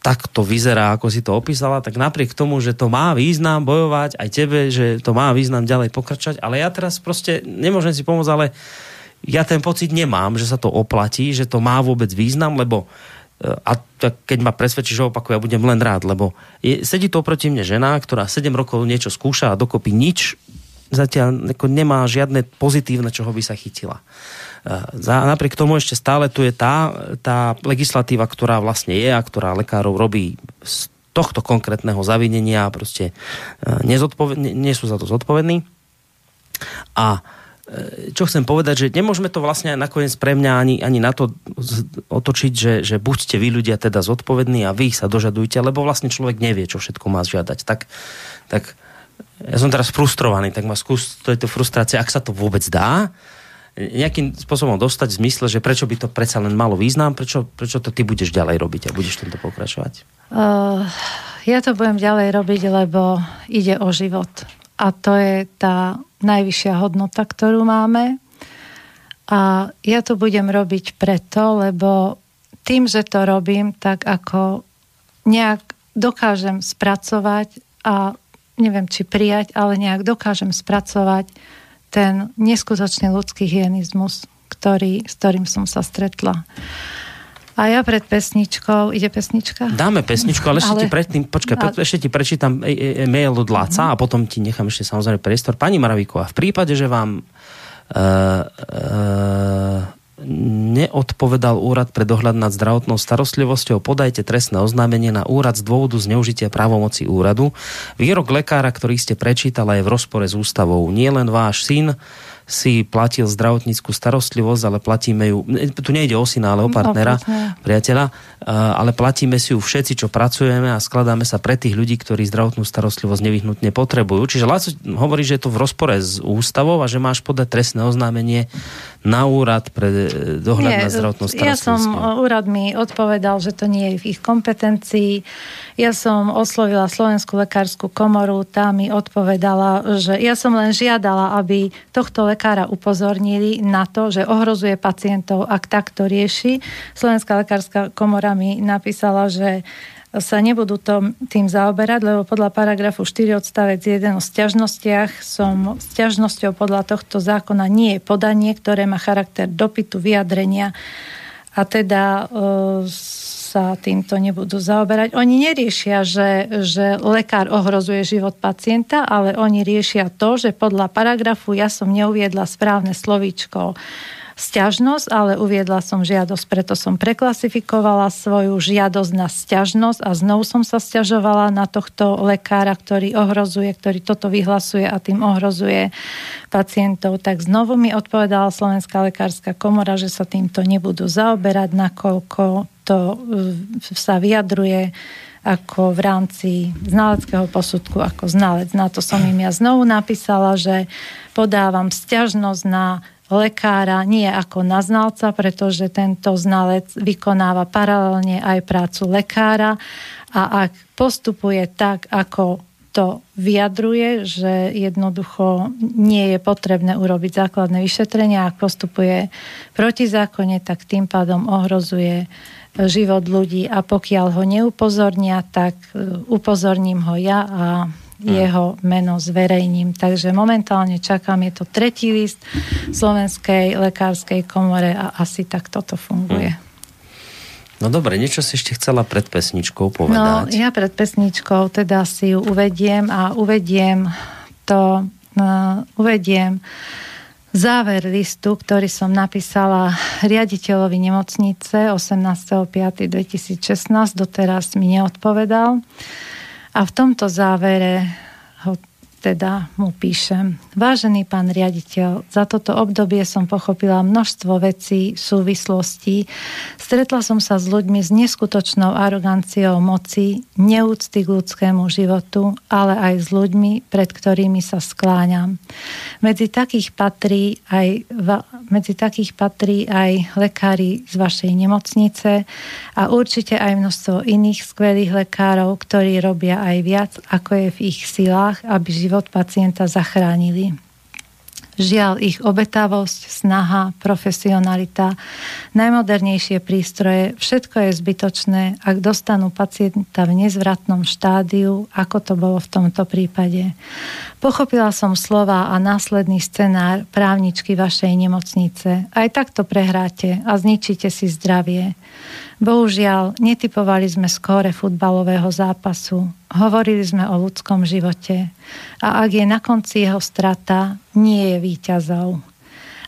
takto vyzerá, ako si to opísala, tak napriek tomu, že to má význam bojovať aj tebe, že to má význam ďalej pokračovať, ale ja teraz proste nemôžem si pomôcť, ale ja ten pocit nemám, že sa to oplatí, že to má vôbec význam, lebo a tak keď ma presvedčíš opakuje, ja budem len rád, lebo je, sedí to oproti mne žena, ktorá 7 rokov niečo skúša a dokopy nič zatiaľ nemá žiadne pozitívne, čoho by sa chytila. E, za, napriek tomu ešte stále tu je tá, tá legislatíva, ktorá vlastne je a ktorá lekárov robí z tohto konkrétneho zavinenia a proste e, nie sú za to zodpovední. A E, čo chcem povedať, že nemôžeme to vlastne nakoniec pre mňa ani, ani na to otočiť, že, že buďte vy ľudia teda zodpovední a vy sa dožadujte, lebo vlastne človek nevie, čo všetko má žiadať. Tak, tak ja som teraz frustrovaný, tak ma skús to frustrácia, ak sa to vôbec dá, nejakým spôsobom dostať zmysle, že prečo by to predsa len malo význam, prečo, prečo to ty budeš ďalej robiť a budeš tento pokračovať? Uh, ja to budem ďalej robiť, lebo ide o život. A to je tá najvyššia hodnota, ktorú máme. A ja to budem robiť preto, lebo tým, že to robím, tak ako nejak dokážem spracovať a neviem, či prijať, ale nejak dokážem spracovať ten neskutočný ľudský hyenizmus, ktorý, s ktorým som sa stretla. A ja pred pesničkou, ide pesnička? Dáme pesničku, ale ešte ale... ti predtým, počkaj, a... ešte ti prečítam e, e, e, mail od Láca mm-hmm. a potom ti nechám ešte samozrejme priestor. Pani Maravíková, v prípade, že vám uh, uh, neodpovedal úrad pre dohľad nad zdravotnou starostlivosťou, podajte trestné oznámenie na úrad z dôvodu zneužitia právomoci úradu. Výrok lekára, ktorý ste prečítala, je v rozpore s ústavou. Nie len váš syn, si platil zdravotníckú starostlivosť, ale platíme ju, tu nejde o syna, ale o partnera, no, priateľa, ale platíme si ju všetci, čo pracujeme a skladáme sa pre tých ľudí, ktorí zdravotnú starostlivosť nevyhnutne potrebujú. Čiže Laco hovorí, že je to v rozpore s ústavou a že máš podať trestné oznámenie na úrad pre e, dohľad nie, na zdravotnú starostlivosť. Ja som, úrad mi odpovedal, že to nie je v ich kompetencii. Ja som oslovila Slovenskú lekárskú komoru, tá mi odpovedala, že ja som len žiadala, aby tohto lekára upozornili na to, že ohrozuje pacientov, ak takto rieši. Slovenská lekárska komora mi napísala, že sa nebudú tom, tým zaoberať, lebo podľa paragrafu 4 odstavec 1 o stiažnostiach som stiažnosťou podľa tohto zákona nie je podanie, ktoré má charakter dopytu, vyjadrenia a teda e, sa týmto nebudú zaoberať. Oni neriešia, že, že lekár ohrozuje život pacienta, ale oni riešia to, že podľa paragrafu ja som neuviedla správne slovíčko sťažnosť, ale uviedla som žiadosť, preto som preklasifikovala svoju žiadosť na sťažnosť a znovu som sa sťažovala na tohto lekára, ktorý ohrozuje, ktorý toto vyhlasuje a tým ohrozuje pacientov. Tak znovu mi odpovedala Slovenská lekárska komora, že sa týmto nebudú zaoberať, nakoľko to e, sa vyjadruje ako v rámci znaleckého posudku ako znalec. Na to som im ja znovu napísala, že podávam sťažnosť na lekára nie ako na znalca, pretože tento znalec vykonáva paralelne aj prácu lekára a ak postupuje tak, ako to vyjadruje, že jednoducho nie je potrebné urobiť základné vyšetrenie. Ak postupuje proti zákone, tak tým pádom ohrozuje život ľudí a pokiaľ ho neupozornia, tak upozorním ho ja a jeho meno zverejním. Takže momentálne čakám, je to tretí list Slovenskej lekárskej komore a asi tak toto funguje. Hmm. No dobre, niečo si ešte chcela pred pesničkou povedať. No, ja pred pesničkou teda si ju uvediem a uvediem to, uh, uvediem záver listu, ktorý som napísala riaditeľovi nemocnice 18.5.2016, doteraz mi neodpovedal. A v tomto závere teda mu píšem. Vážený pán riaditeľ, za toto obdobie som pochopila množstvo vecí, súvislostí. Stretla som sa s ľuďmi s neskutočnou aroganciou moci, neúcty k ľudskému životu, ale aj s ľuďmi, pred ktorými sa skláňam. Medzi takých patrí aj, medzi takých patrí aj lekári z vašej nemocnice a určite aj množstvo iných skvelých lekárov, ktorí robia aj viac, ako je v ich silách, aby život život pacienta zachránili. Žiaľ, ich obetavosť, snaha, profesionalita, najmodernejšie prístroje, všetko je zbytočné, ak dostanú pacienta v nezvratnom štádiu, ako to bolo v tomto prípade. Pochopila som slova a následný scenár právničky vašej nemocnice. Aj takto prehráte a zničíte si zdravie. Bohužiaľ, netypovali sme skóre futbalového zápasu. Hovorili sme o ľudskom živote. A ak je na konci jeho strata, nie je výťazov.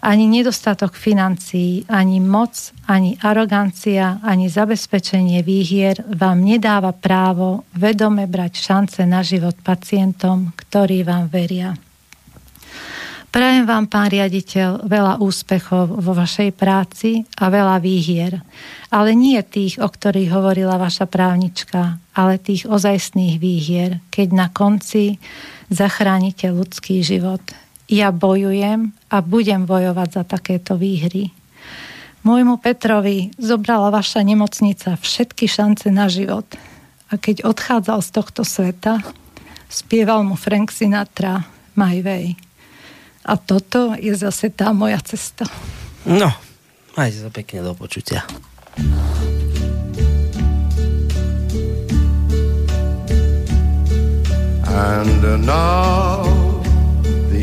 Ani nedostatok financií, ani moc, ani arogancia, ani zabezpečenie výhier vám nedáva právo vedome brať šance na život pacientom, ktorí vám veria. Prajem vám, pán riaditeľ, veľa úspechov vo vašej práci a veľa výhier. Ale nie tých, o ktorých hovorila vaša právnička, ale tých ozajstných výhier, keď na konci zachránite ľudský život. Ja bojujem a budem bojovať za takéto výhry. Môjmu Petrovi zobrala vaša nemocnica všetky šance na život. A keď odchádzal z tohto sveta, spieval mu Frank Sinatra My Way. A toto je zase tá moja cesta. No, majte sa pekne do počutia. And now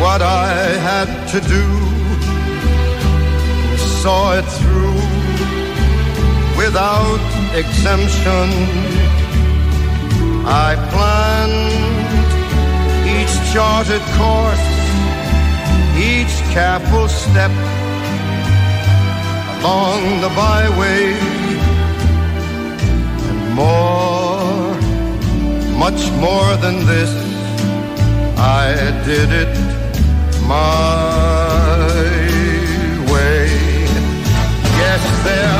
what I had to do, saw it through without exemption. I planned each charted course each careful step along the byway and more, much more than this, I did it my way. Yes, there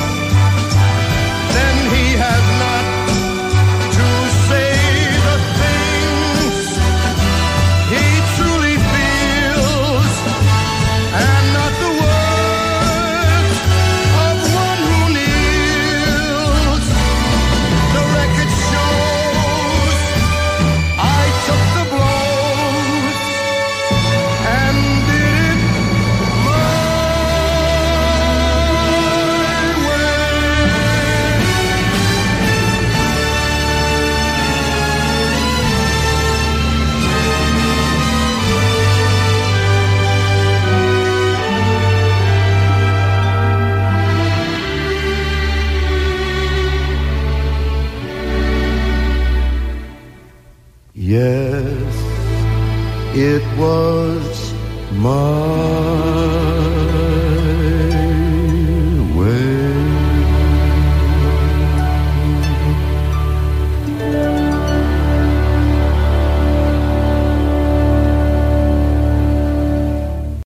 My.